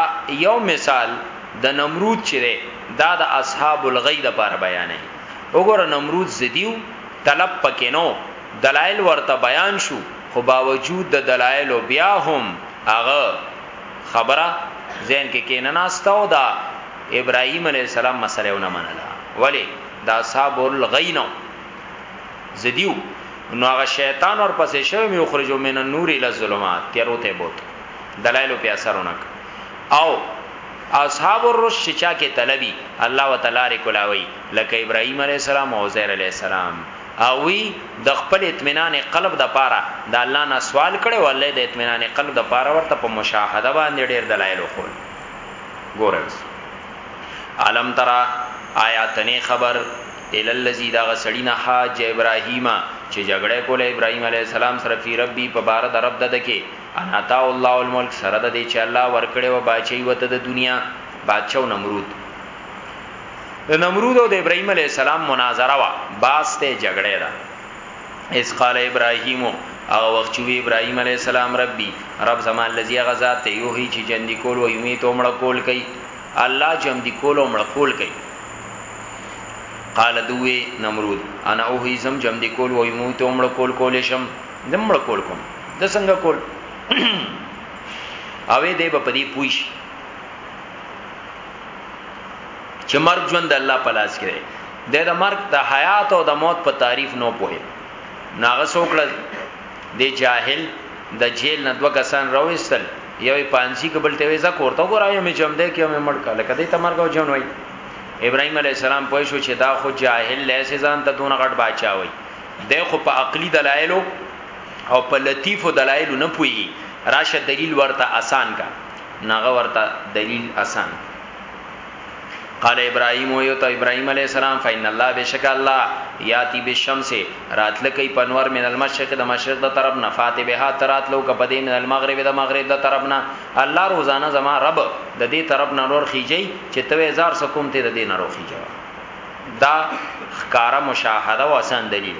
یو مثال د نمرود چې ده دا د اصحاب الغی د پاره بیانې وګوره نمرود زدیو طلب پکینو دلایل ورته بیان شو خو باوجود د دلایل بیا هم هغه خبره ذهن کې کې نه ناستاو دا ابراهیم علی السلام مسله ونه منله ولی دا اصحاب الغی نو زدیو نو هغه شیطان ور پسې شوی می اخرجو من النور الى الظلمات تیرو ته بوت دلایل په اثر ونک او اصحاب الرش چې چا کې طلبي الله وتعالى کولاوي لکه ابراهيم عليه السلام او عزير عليه السلام او وی د خپل اطمینان قلب د پاره د الله نه سوال کړي او الله د اطمینان قلب د پاره ورته په مشاهده باندې ډېر دلایل خو ګورئ علم ترا آیاتنی خبر الی الذی د هغه سړی نه حاج ابراهیم چه جګړه یې کوله ابراهیم علیه السلام سره فی ربی په باره د رب دده کې ان اتاه الله الملک سره ددې چه الله ورکړی وه باچهی وته د دنیا بادشاه او نمرود د نمرود او د ابراهیم علیه السلام مناظره وه باس ته جګړه ده اس قال ابراهیم هغه وخت چې وی ابراهيم عليه السلام ربي رب زمان لذي غزاد ته یو هي چې جندي کول او یمي ته مړ کول کوي الله ژوندی کول او مړه کول کوي قال دوی نمرود انا او هی زم جم دی کول و یموت او مړ کول کول شم زم مړ کول کوم د څنګه کول اوې دې په دې پوښ چې مرګ ژوند الله پلاس کړي د مرګ د حیات او د موت په تعریف نو پوهه ناغه سوکړه دې جاهل د جیل نه دوه کسان راوېستل یو یې پانسی کې بل ته وې ځکه ورته ګور یو مې جمع دی کې مې مړ کړه لکه دې ته مرګ او جون وای ابراهیم علی السلام پوه شو چې دا خو جاهل لاسه ځان ته دون غټ باچا وای د خو په عقلي دلایلو او په لطیفو دلایلو نه پوي راشه دلیل ورته آسان کا ناغه ورته دلیل آسان قال ابراهيم او يوتا ابراهيم عليه السلام فإن الله بشک الله ياتي بالشمس راتل کوي پنور من المشرق د مشرق د طرف نه فاتي بها ترات لو کپدي من المغرب د مغرب د طرف نه الله روزانه زما رب د دې طرف نه نور خيجي چې توې زار سکوم ته د دې نه روخي جواب دا خکارا مشاهده او اسان دلیل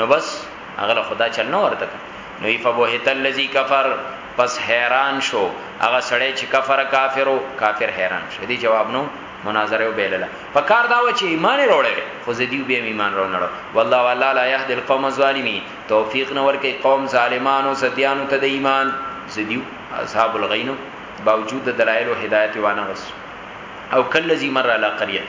نو بس اغله خدا چل نه ورته نو یفبوهت الذی کفر پس حیران شو هغه سړی چې کفر کافر او کافر حیران شو دې جواب نو مناظره او بیلله په کار دا و چې ایمان وروړل خو زدیو به ایمان وروړل والله والله لا يهد القوم الظالمين توفیق نور کوي قوم ظالمانو زديانو ته د ایمان زدیو اصحاب الغینو باوجود د دلایل او هدایت وانه غس او کله زی مر علی قريه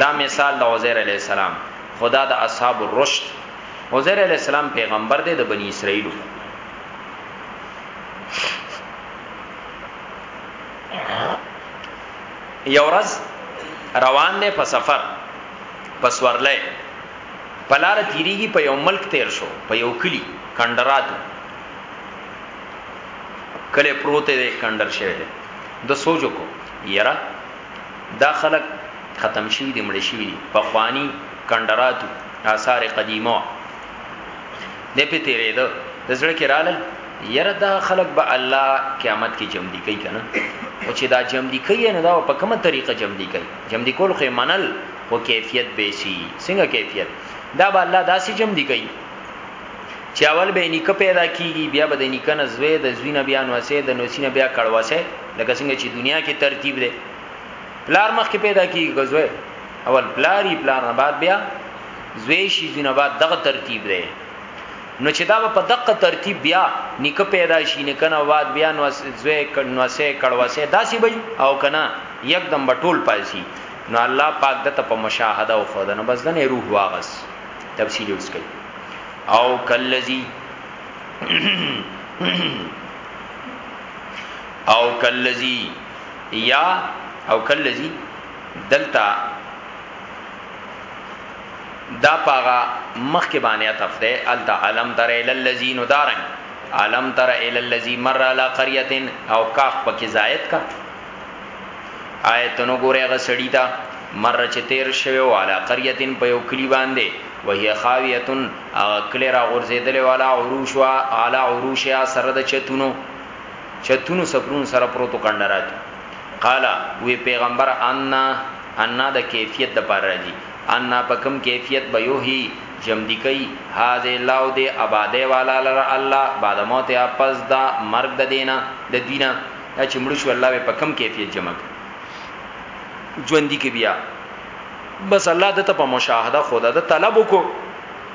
دا مثال د عزیر علی السلام خدا د اصحاب الرشد عزیر علی السلام پیغمبر دی د بنی اسرائیل یو ورځ روان دی په سفر په سورلې په لار تیریږي په یو ملک تیر شو په یو کلی کندرات کله پروت دی کندر شوی دی د سوچو کو یرا دا خلک ختم شوی دی مړ شوی دی په خوانی کندرات آثار قدیمه دې په تیرې ده د زړه کې رالل یره دا خلک به الله قیامت کې جمع دي کوي کنه او چې دا جمع دي کوي نه دا په کومه طریقه جمع دي کوي جمع دي کول خو منل او کیفیت به سي څنګه کیفیت دا به الله داسې جمع دي کوي چې اول به نیکه پیدا کیږي بیا به د نیکه نه زوی د زوی نه بیا نوسه د نوسی نه بیا کړوسه لکه څنګه چې دنیا کې ترتیب دی پلار مخ کې پیدا کیږي غزوه اول پلاری پلار نه بعد بیا زوی شي زونه بعد دغه ترتیب دی نو چې دا په دقه ترتیب بیا نیکه پیدا شي نه کنه واد بیا نو زوی نو سه کړوسه داسي وي او کنه یکدم بټول پاسي نو الله پاک دته په مشاهده او خدا نو بس دنه روح واغس تفصیل اوس کوي او کلذي او کلذي یا او کلذي دلتا دا پاغا مخک باندې عطف ده التا علم تر ال الذين دارن علم تر ال الذي مر على قريه او کاف پکې زائد کا آیتونو ګوره غ سړی تا مر چې تیر شوی او علا قريتن په یو کلی باندې وهي خاویتن هغه کلی را غورځیدل والا عروش وا علا عروش یا سره د چتونو چتونو سپرون سره پروتو کندرات قال وی پیغمبر انا انا د کیفیت د پاره راځي انا په کوم کیفیت به یوهی ژوندی کوي هذه الله دی اباده والا لره الله بعد موت پس دا مرګ د دینه د دینه چې مړ شو الله په کوم کیفیت جمع کوي ژوندۍ کې بیا بس الله د ته په مشاهده خدا د طلب کو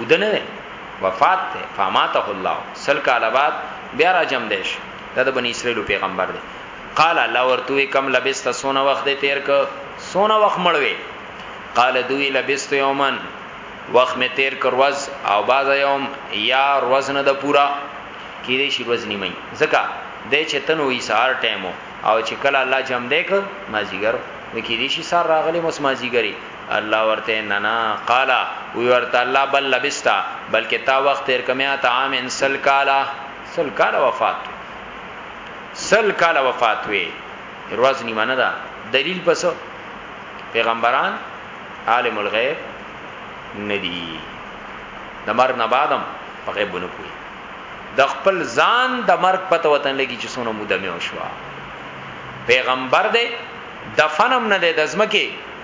ودنه ده وفات ده فاماته الله سل کاله بعد بیا را جمع دیش دا د بنی اسرائیل پیغمبر دی قال الله ورته کم لبست سونه وخت دی تیر ک سونه وخت مړوي قال دوی لبست یومن وخت می تیر ک روز او باز یوم یا روز نه د پورا کې دې شي روز نیمه ځکه د چتنو یې سار ټیمو او چې کله الله جمع دې ک مازیګر وکې دې شي سار راغلی مس مازیګری الله ورته نه نه قال وی ورته الله بل لبستا بلکې تا وخت تیر کمیا تا عام ان سل کالا سل کالا وفات سل کالا وفات وی روز نیمه نه ده دلیل پس پیغمبران عالم الغیب ندی د مر نه بعدم په غیب نه کوي د خپل ځان د مرګ پته وطن لګي چې سونه موده مې وشوا پیغمبر دې دفنم نه دې د زمکه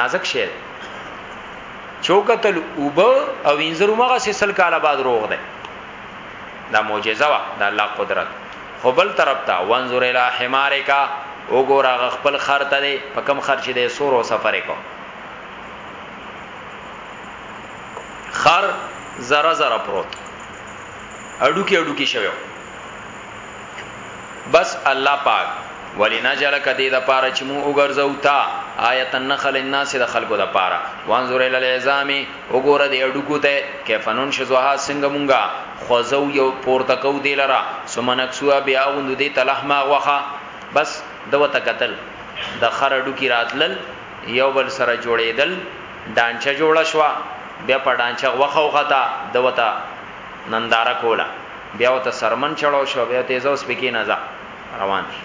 نازک شی دی چوکتل اوب او انځر مغه سل کاله بعد روغ دی دا معجزه وا دا الله قدرت خو بل طرف ته وانظر الی حمارکا وګوره غ خپل خر ته دی په کم خرچ دی سور او سفر کو خر زره زره پروت اډو کې اډو کې شوی بس الله پاک ولنجعلک دې دپاره چې موږ وګرځوو تا آیة نښه للناس د خلکو دپاره وانظر الی العظام وګوره دې هډوکو ته کیف ننشزها څنګه موږ خوځوو یو پورته کوو دې لره ثم نکسوها بیا اغوندو دې ته لحما غوښه بس ده ورته کتل د خر هډوکي راتلل یو بل سره جوړېدل ډانچه جوړه شوه بیا په ډانچه غوښه وخته ده ورته ننداره کوله بیا ورته سرمن چړو شو بیا ته زوس پکې نه ځه روان شي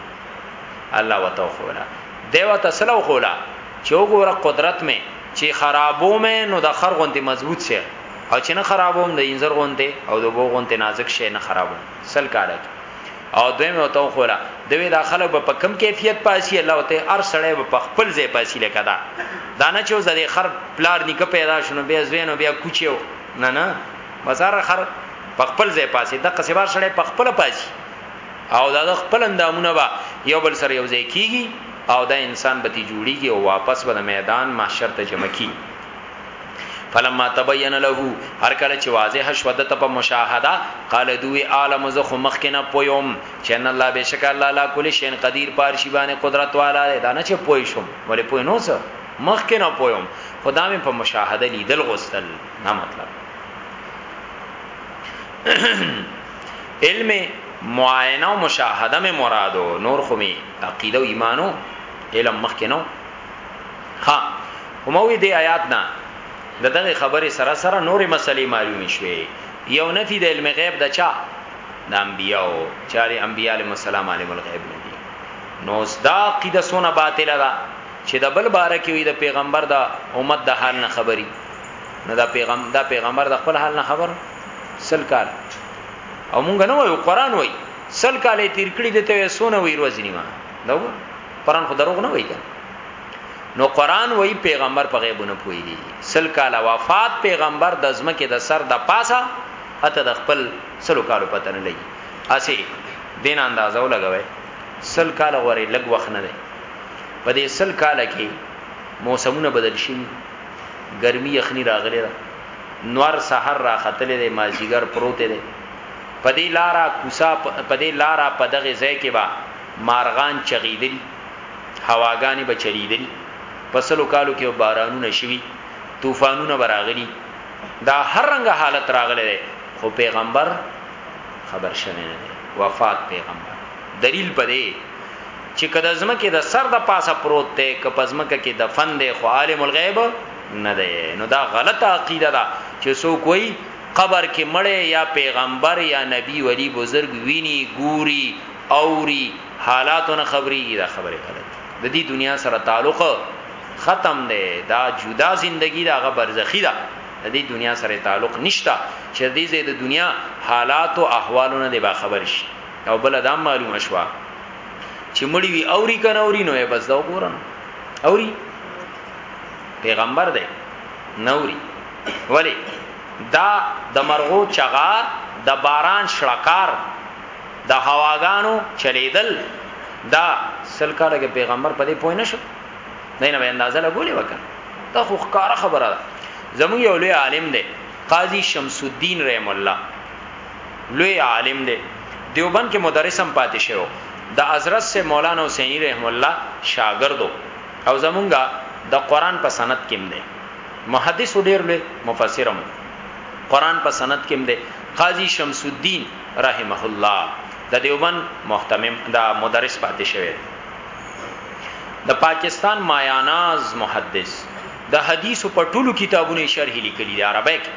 الله وتو خولا دیو تسلو خولا چې وګوره قدرت مې چې خرابو مې نو د خر غونتی مضبوط شه او چې نه خرابوم د انځر غونته او د بو غونته نازک شي نه خرابوم سل کاله او دویم او تو خولا دوی دا خلک په کم کیفیت پاسي الله ته ار سړی په خپل ځای پاسي لکه دا دانه چې زری خر پلار نیکه پیدا شونه بیا زوینو بیا کوچیو نه نه بازار خر په خپل ځای پاسي د قصبار سره په خپل پاسي او دا د خپل اندامونه با یو بل سره یو ځای کیږي او دا انسان به تی جوړیږي او واپس به د میدان محشر ته جمع کی فلما تبین له هر کله چې واضح شو د په مشاهده قال دوی عالم زه خو مخ کې نه پویم چې ان الله بشک الله لا کل شی قدیر پارشی باندې قدرت والا دی دا نه چې پوی شم ولې پوی نو څه مخ کې نه پویم خدا مې په مشاهده لیدل غوستل نه مطلب علم معاینه او مشاهده مې مرادو نور خو می عقیده او ایمانو علم مخ کې نو ها هموی دی آیات نه د دغه خبره سره سره نورې مسلې معلومې شوې یو نفي د علم غیب د چا د انبیاو چاري انبیاء علیهم السلام عالم الغیب نه دي نو دا عقیده سونه باطله ده چه د بل باره کی وی د پیغمبر د امت د حال نه خبری نو دا پیغمبر دا پیغمبر د خپل حال نه خبر سل کال او مونږ نه وایو قران وای سل کال تیر کړی د ته سونه وی روز نیما دا قران خو دروغ نه وای کنه نو قران وای پیغمبر په غیبونه پویږي سل کال وفات پیغمبر د ځمکه د سر د پاسه اته د خپل سلو کالو پته نه لګي اسی دین اندازو لګوي سل کال غوري لګ وخت نه دی په دې سل کاله کې موسمونه بدل شوي ګرمي یخني راغلي ده نور سحر را ختلې ده مازیګر پروت ده په دې لارا کوسا په دې لارا په دغه ځای کې با مارغان چغیدلی هواګانی به چلیدلی په سلو کالو کې بارانونه شوي طوفانونه براغلي دا هر رنګه حالت راغلی ده خو پیغمبر خبر شوی نه وفات پیغمبر دلیل پدې چې که د ځمکې د سر د پاسه پروت دی که په ځمکه کې دفن دی خو عالم الغیب نه دی نو دا غلطه عقیده ده چې څوک وایي قبر کې مړی یا پیغمبر یا نبی ولی بزرگ ویني ګوري اوري حالاتونه خبريږي دا خبره غلط د دې دنیا سره تعلق ختم دی دا جدا زندگی دا غ برزخی ده د دې دنیا سره تعلق نشته چې دې زه د دنیا حالات او احوالونه دی با خبر شي او بل دا معلومه شوه چې مړی وی اوري کنه اوري نو یې بس دا وګورم اوري پیغمبر دی نوري ولی دا د مرغو چغا د باران شړکار د هواګانو چلیدل دا سل کاله کې پیغمبر په دې پوه نه شو نه نه اندازه لګولې وکړه دا خو ښکاره خبره ده زموږ یو لوی عالم دی قاضی شمس الدین رحم الله لوی عالم دی دیوبند کې مدرس هم پاتې شوی د حضرت سے مولانا حسینی رحم الله شاګردو او زمونږه د قران په سند کې دی محدث ډیر لوی مفسر هم قران په سند کې دی قاضی شمس الدین رحمه الله د دیوبند محتمم د مدرس پاتې شوی د پاکستان مایاناز محدث د حدیثو په ټولو کتابونو یې شرحې لیکلي دي، عربۍ کې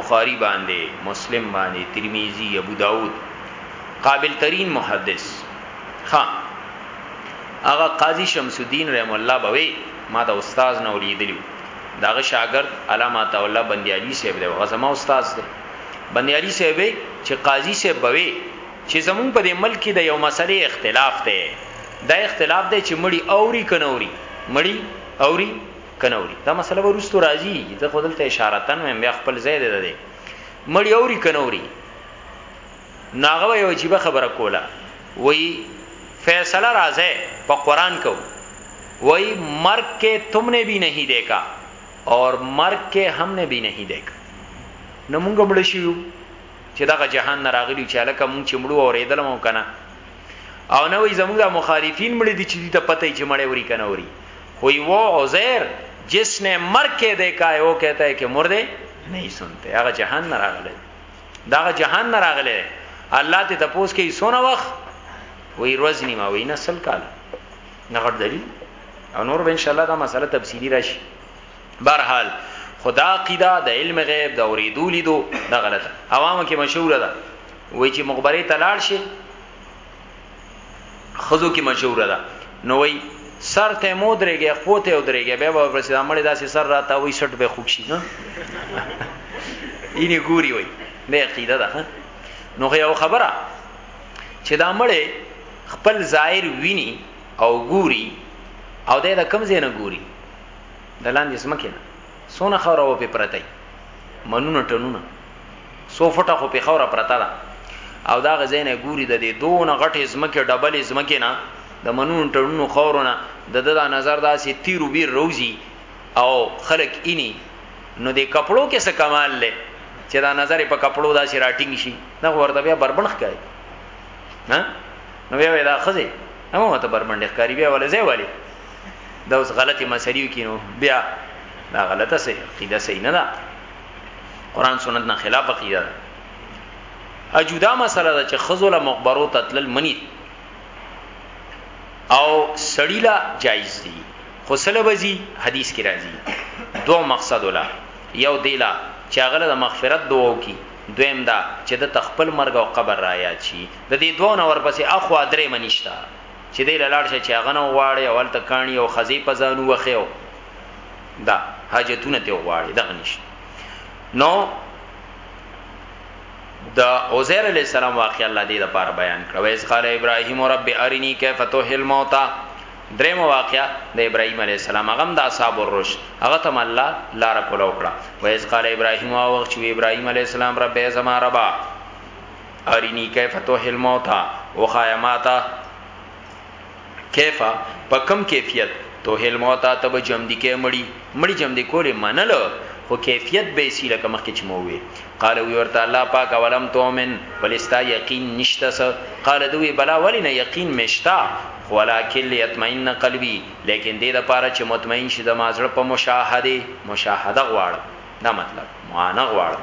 بخاري باندې، مسلم باندې، ترمذي، ابو داود، قابل ترین محدث ښا هغه قاضي شمس الدین رحم الله بوي ما د استاد نو لیدلو داغه شاګرد علامه عطا الله بندي علي صاحب دی هغه زما استاد دی بندي علي صاحب چې قاضي صاحب بوي چې زمون په دې ملک کې د یو مسلې اختلاف دی دا اختلاف دی چې مړی اوري کنوري مړی اوري کنه اوري دا مسله ورستو راځي زه خو دلته اشاره تن مې بیا خپل ځای ده ده مړی اوري کنه اوري ناغه یو عجیب خبره کوله وای فیصله راځه په قران کو وای مرګ کې تم نے بھی نہیں دیکھا اور مرګ کې هم نه بھی نہیں دیکھا نو موږ مړ شو چې دغه جهان نه راغلی چې الکه موږ چې مړو اورېدل مو کنه او نه وی زموږ د مخالفین مړي دي چې دې ته پته چې مړې وري کنه وري خو یو عزیر جس نے مر کې دې کای او کہتا ہے کہ مرده نه سنته هغه جهان نه راغله دا جهان نه راغله الله ته تپوس کې سونه وخت وی روز نیمه وی نه سل کال نه غټ دلیل او نور به ان شاء الله دا مسله تفصیلی راشي برحال خدا عقیده د علم غیب د اوریدو لیدو دا غلطه عوامو کې مشهور ده وای چې مقبره ته لاړ شي خزو کې مشهور ده نو وای سر ته مو درېږي خو ته درېږي به به پرسي دامړې داسې سر راته وای سټ به خوښ شي نه اینه ګوري وای نه عقیده ده نو یو خبره چې دامړې خپل ظاهر ویني او ګوري او د کم زینه ګوري د لاندې سمکه نه څونه خاوره وه پې پرته یي منونه ټنونه څو فټه خو پې خاوره پرته ده او دا غزې نه ګوري د دې دونه غټې زمکه ډبلې زمکه نه د منونو ټنونو خورونه د د نظر داسې تیرو بیر روزي او خلق اینی نو د کپړو کې څه کمال لې چې دا نظر په کپړو داسې راټینګ شي دا ورته بیا بربند ښکاري ها نو بیا دا خزه هم ته بربند ښکاري بیا ولې ځای والي دا اوس غلطي مسلې کینو بیا دا غلطه سي عقیده سي نه ده قران سنت نه خلاف عقیده ده اجودا مسله ده چې خزل مقبرو تتلل منی او سړی لا جایز دي خو سله وزي حدیث کې راځي دو مقصد ولا یو دیلا چې هغه د مغفرت دوو کی دویم دا چې د تخپل مرګ او قبر را یاد شي د دې دوه نور پسې اخو درې منیشتا چې دی لاړ شه چې هغه نه وغواړي او هلته کاڼي او خزې په ځانو وخی او دا حاجتونه ته وغواړي دغه نشته نو د عزیر علی السلام واقع الله دې د پاره بیان کړو ویس قال ابراهیم رب ارنی کیف تحل موتا دریم واقع د ابراهیم علی السلام هغه د اصحاب الرش هغه تم الله لار کوله وکړه ویس قال ابراهیم او وخت چې ابراهیم علی السلام رب زما ربا ارینی کیف توحی الموتا وخایا ماتا کیف په کم کیفیت توحی الموتا ته به جمع دي کې مړی مړی جمع دي کولې منل خو کیفیت به سی لکه مخکې چې مو وی قال وی ورته الله پاک ولم تؤمن ولستا یقین نشته س قال دوی بلا ولی نه یقین مشتا ولکن یطمئن قلبی لیکن دې د پاره چې مطمئن شې د مازړه په مشاهده مشاهده غواړم دا مطلب معانه غواړم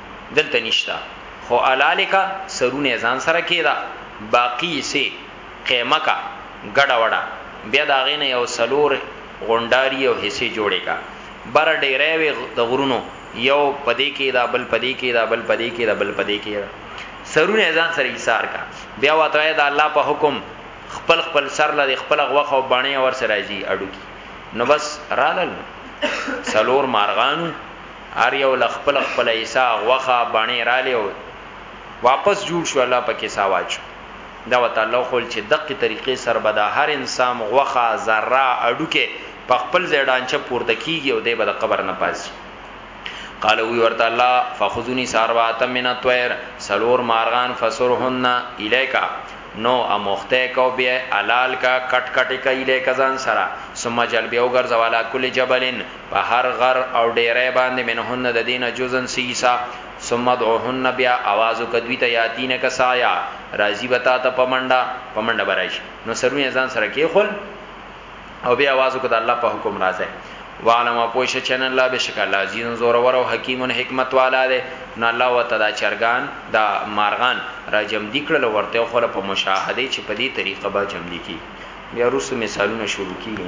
دلته نشته خو حلاله که سرونه یې ځان سره کېږده باقي یسې قیمه که ګډه وډه بیا د هغې نه یو څلور غونډاري او حصې جوړې که بره ډېری وې د غرونو یو په دې کېږده بل په دې کېږده بل په دې کېږده بل په دې کېږده سرونه یې ځان سره ایسار که بیا ورته وایه د الله په حکم خپل خپل سر له دې خپله غوښه او بڼې ورسره راځي هډوکي نو بس رالل څلور مارغانو هر یو له خپله خپله حصه، غوښه، بڼې رالی او واپس جوړ شو، الله په کیسه واچو. دا ورته الله وښول چې دقی طریقې سره به د هر انسام غوښه، ذره، هډوکی په خپل ځای ډانچه پورته کیږی او دی به د قبر نه پاڅی. قال ووی ورته الله، فخذونی ساربعة من الطیر، څلور مارغان فصرهن الیک، نو اموخته یې که او بیا یې حلال که، کټ کټ یې که الیک ځان سره، ثم اجعل بیا وګرځوه علی کل جبل، په هر غر او ډیری باندې منهن د دې نه جزءا څه حصه ثم ادعوهن بیا اواز وکړه دوی ته یاتینک سعیا راځي به تا ته په منډه په منډه به راشي نو سرونه یې ځان سره کېښول او بیا اواز وکړه د الله په حکم راځئ وعلم او پوه شه چې نن الله بشک الله عزیز زورور او حکیم حکمت والا دی نو الله وته دا چرګان دا مارغان را جمع دي کړل ورته خو په مشاهده چې په دې طریقه به جمع دي کی بیا روسو مثالونه شروع کیږي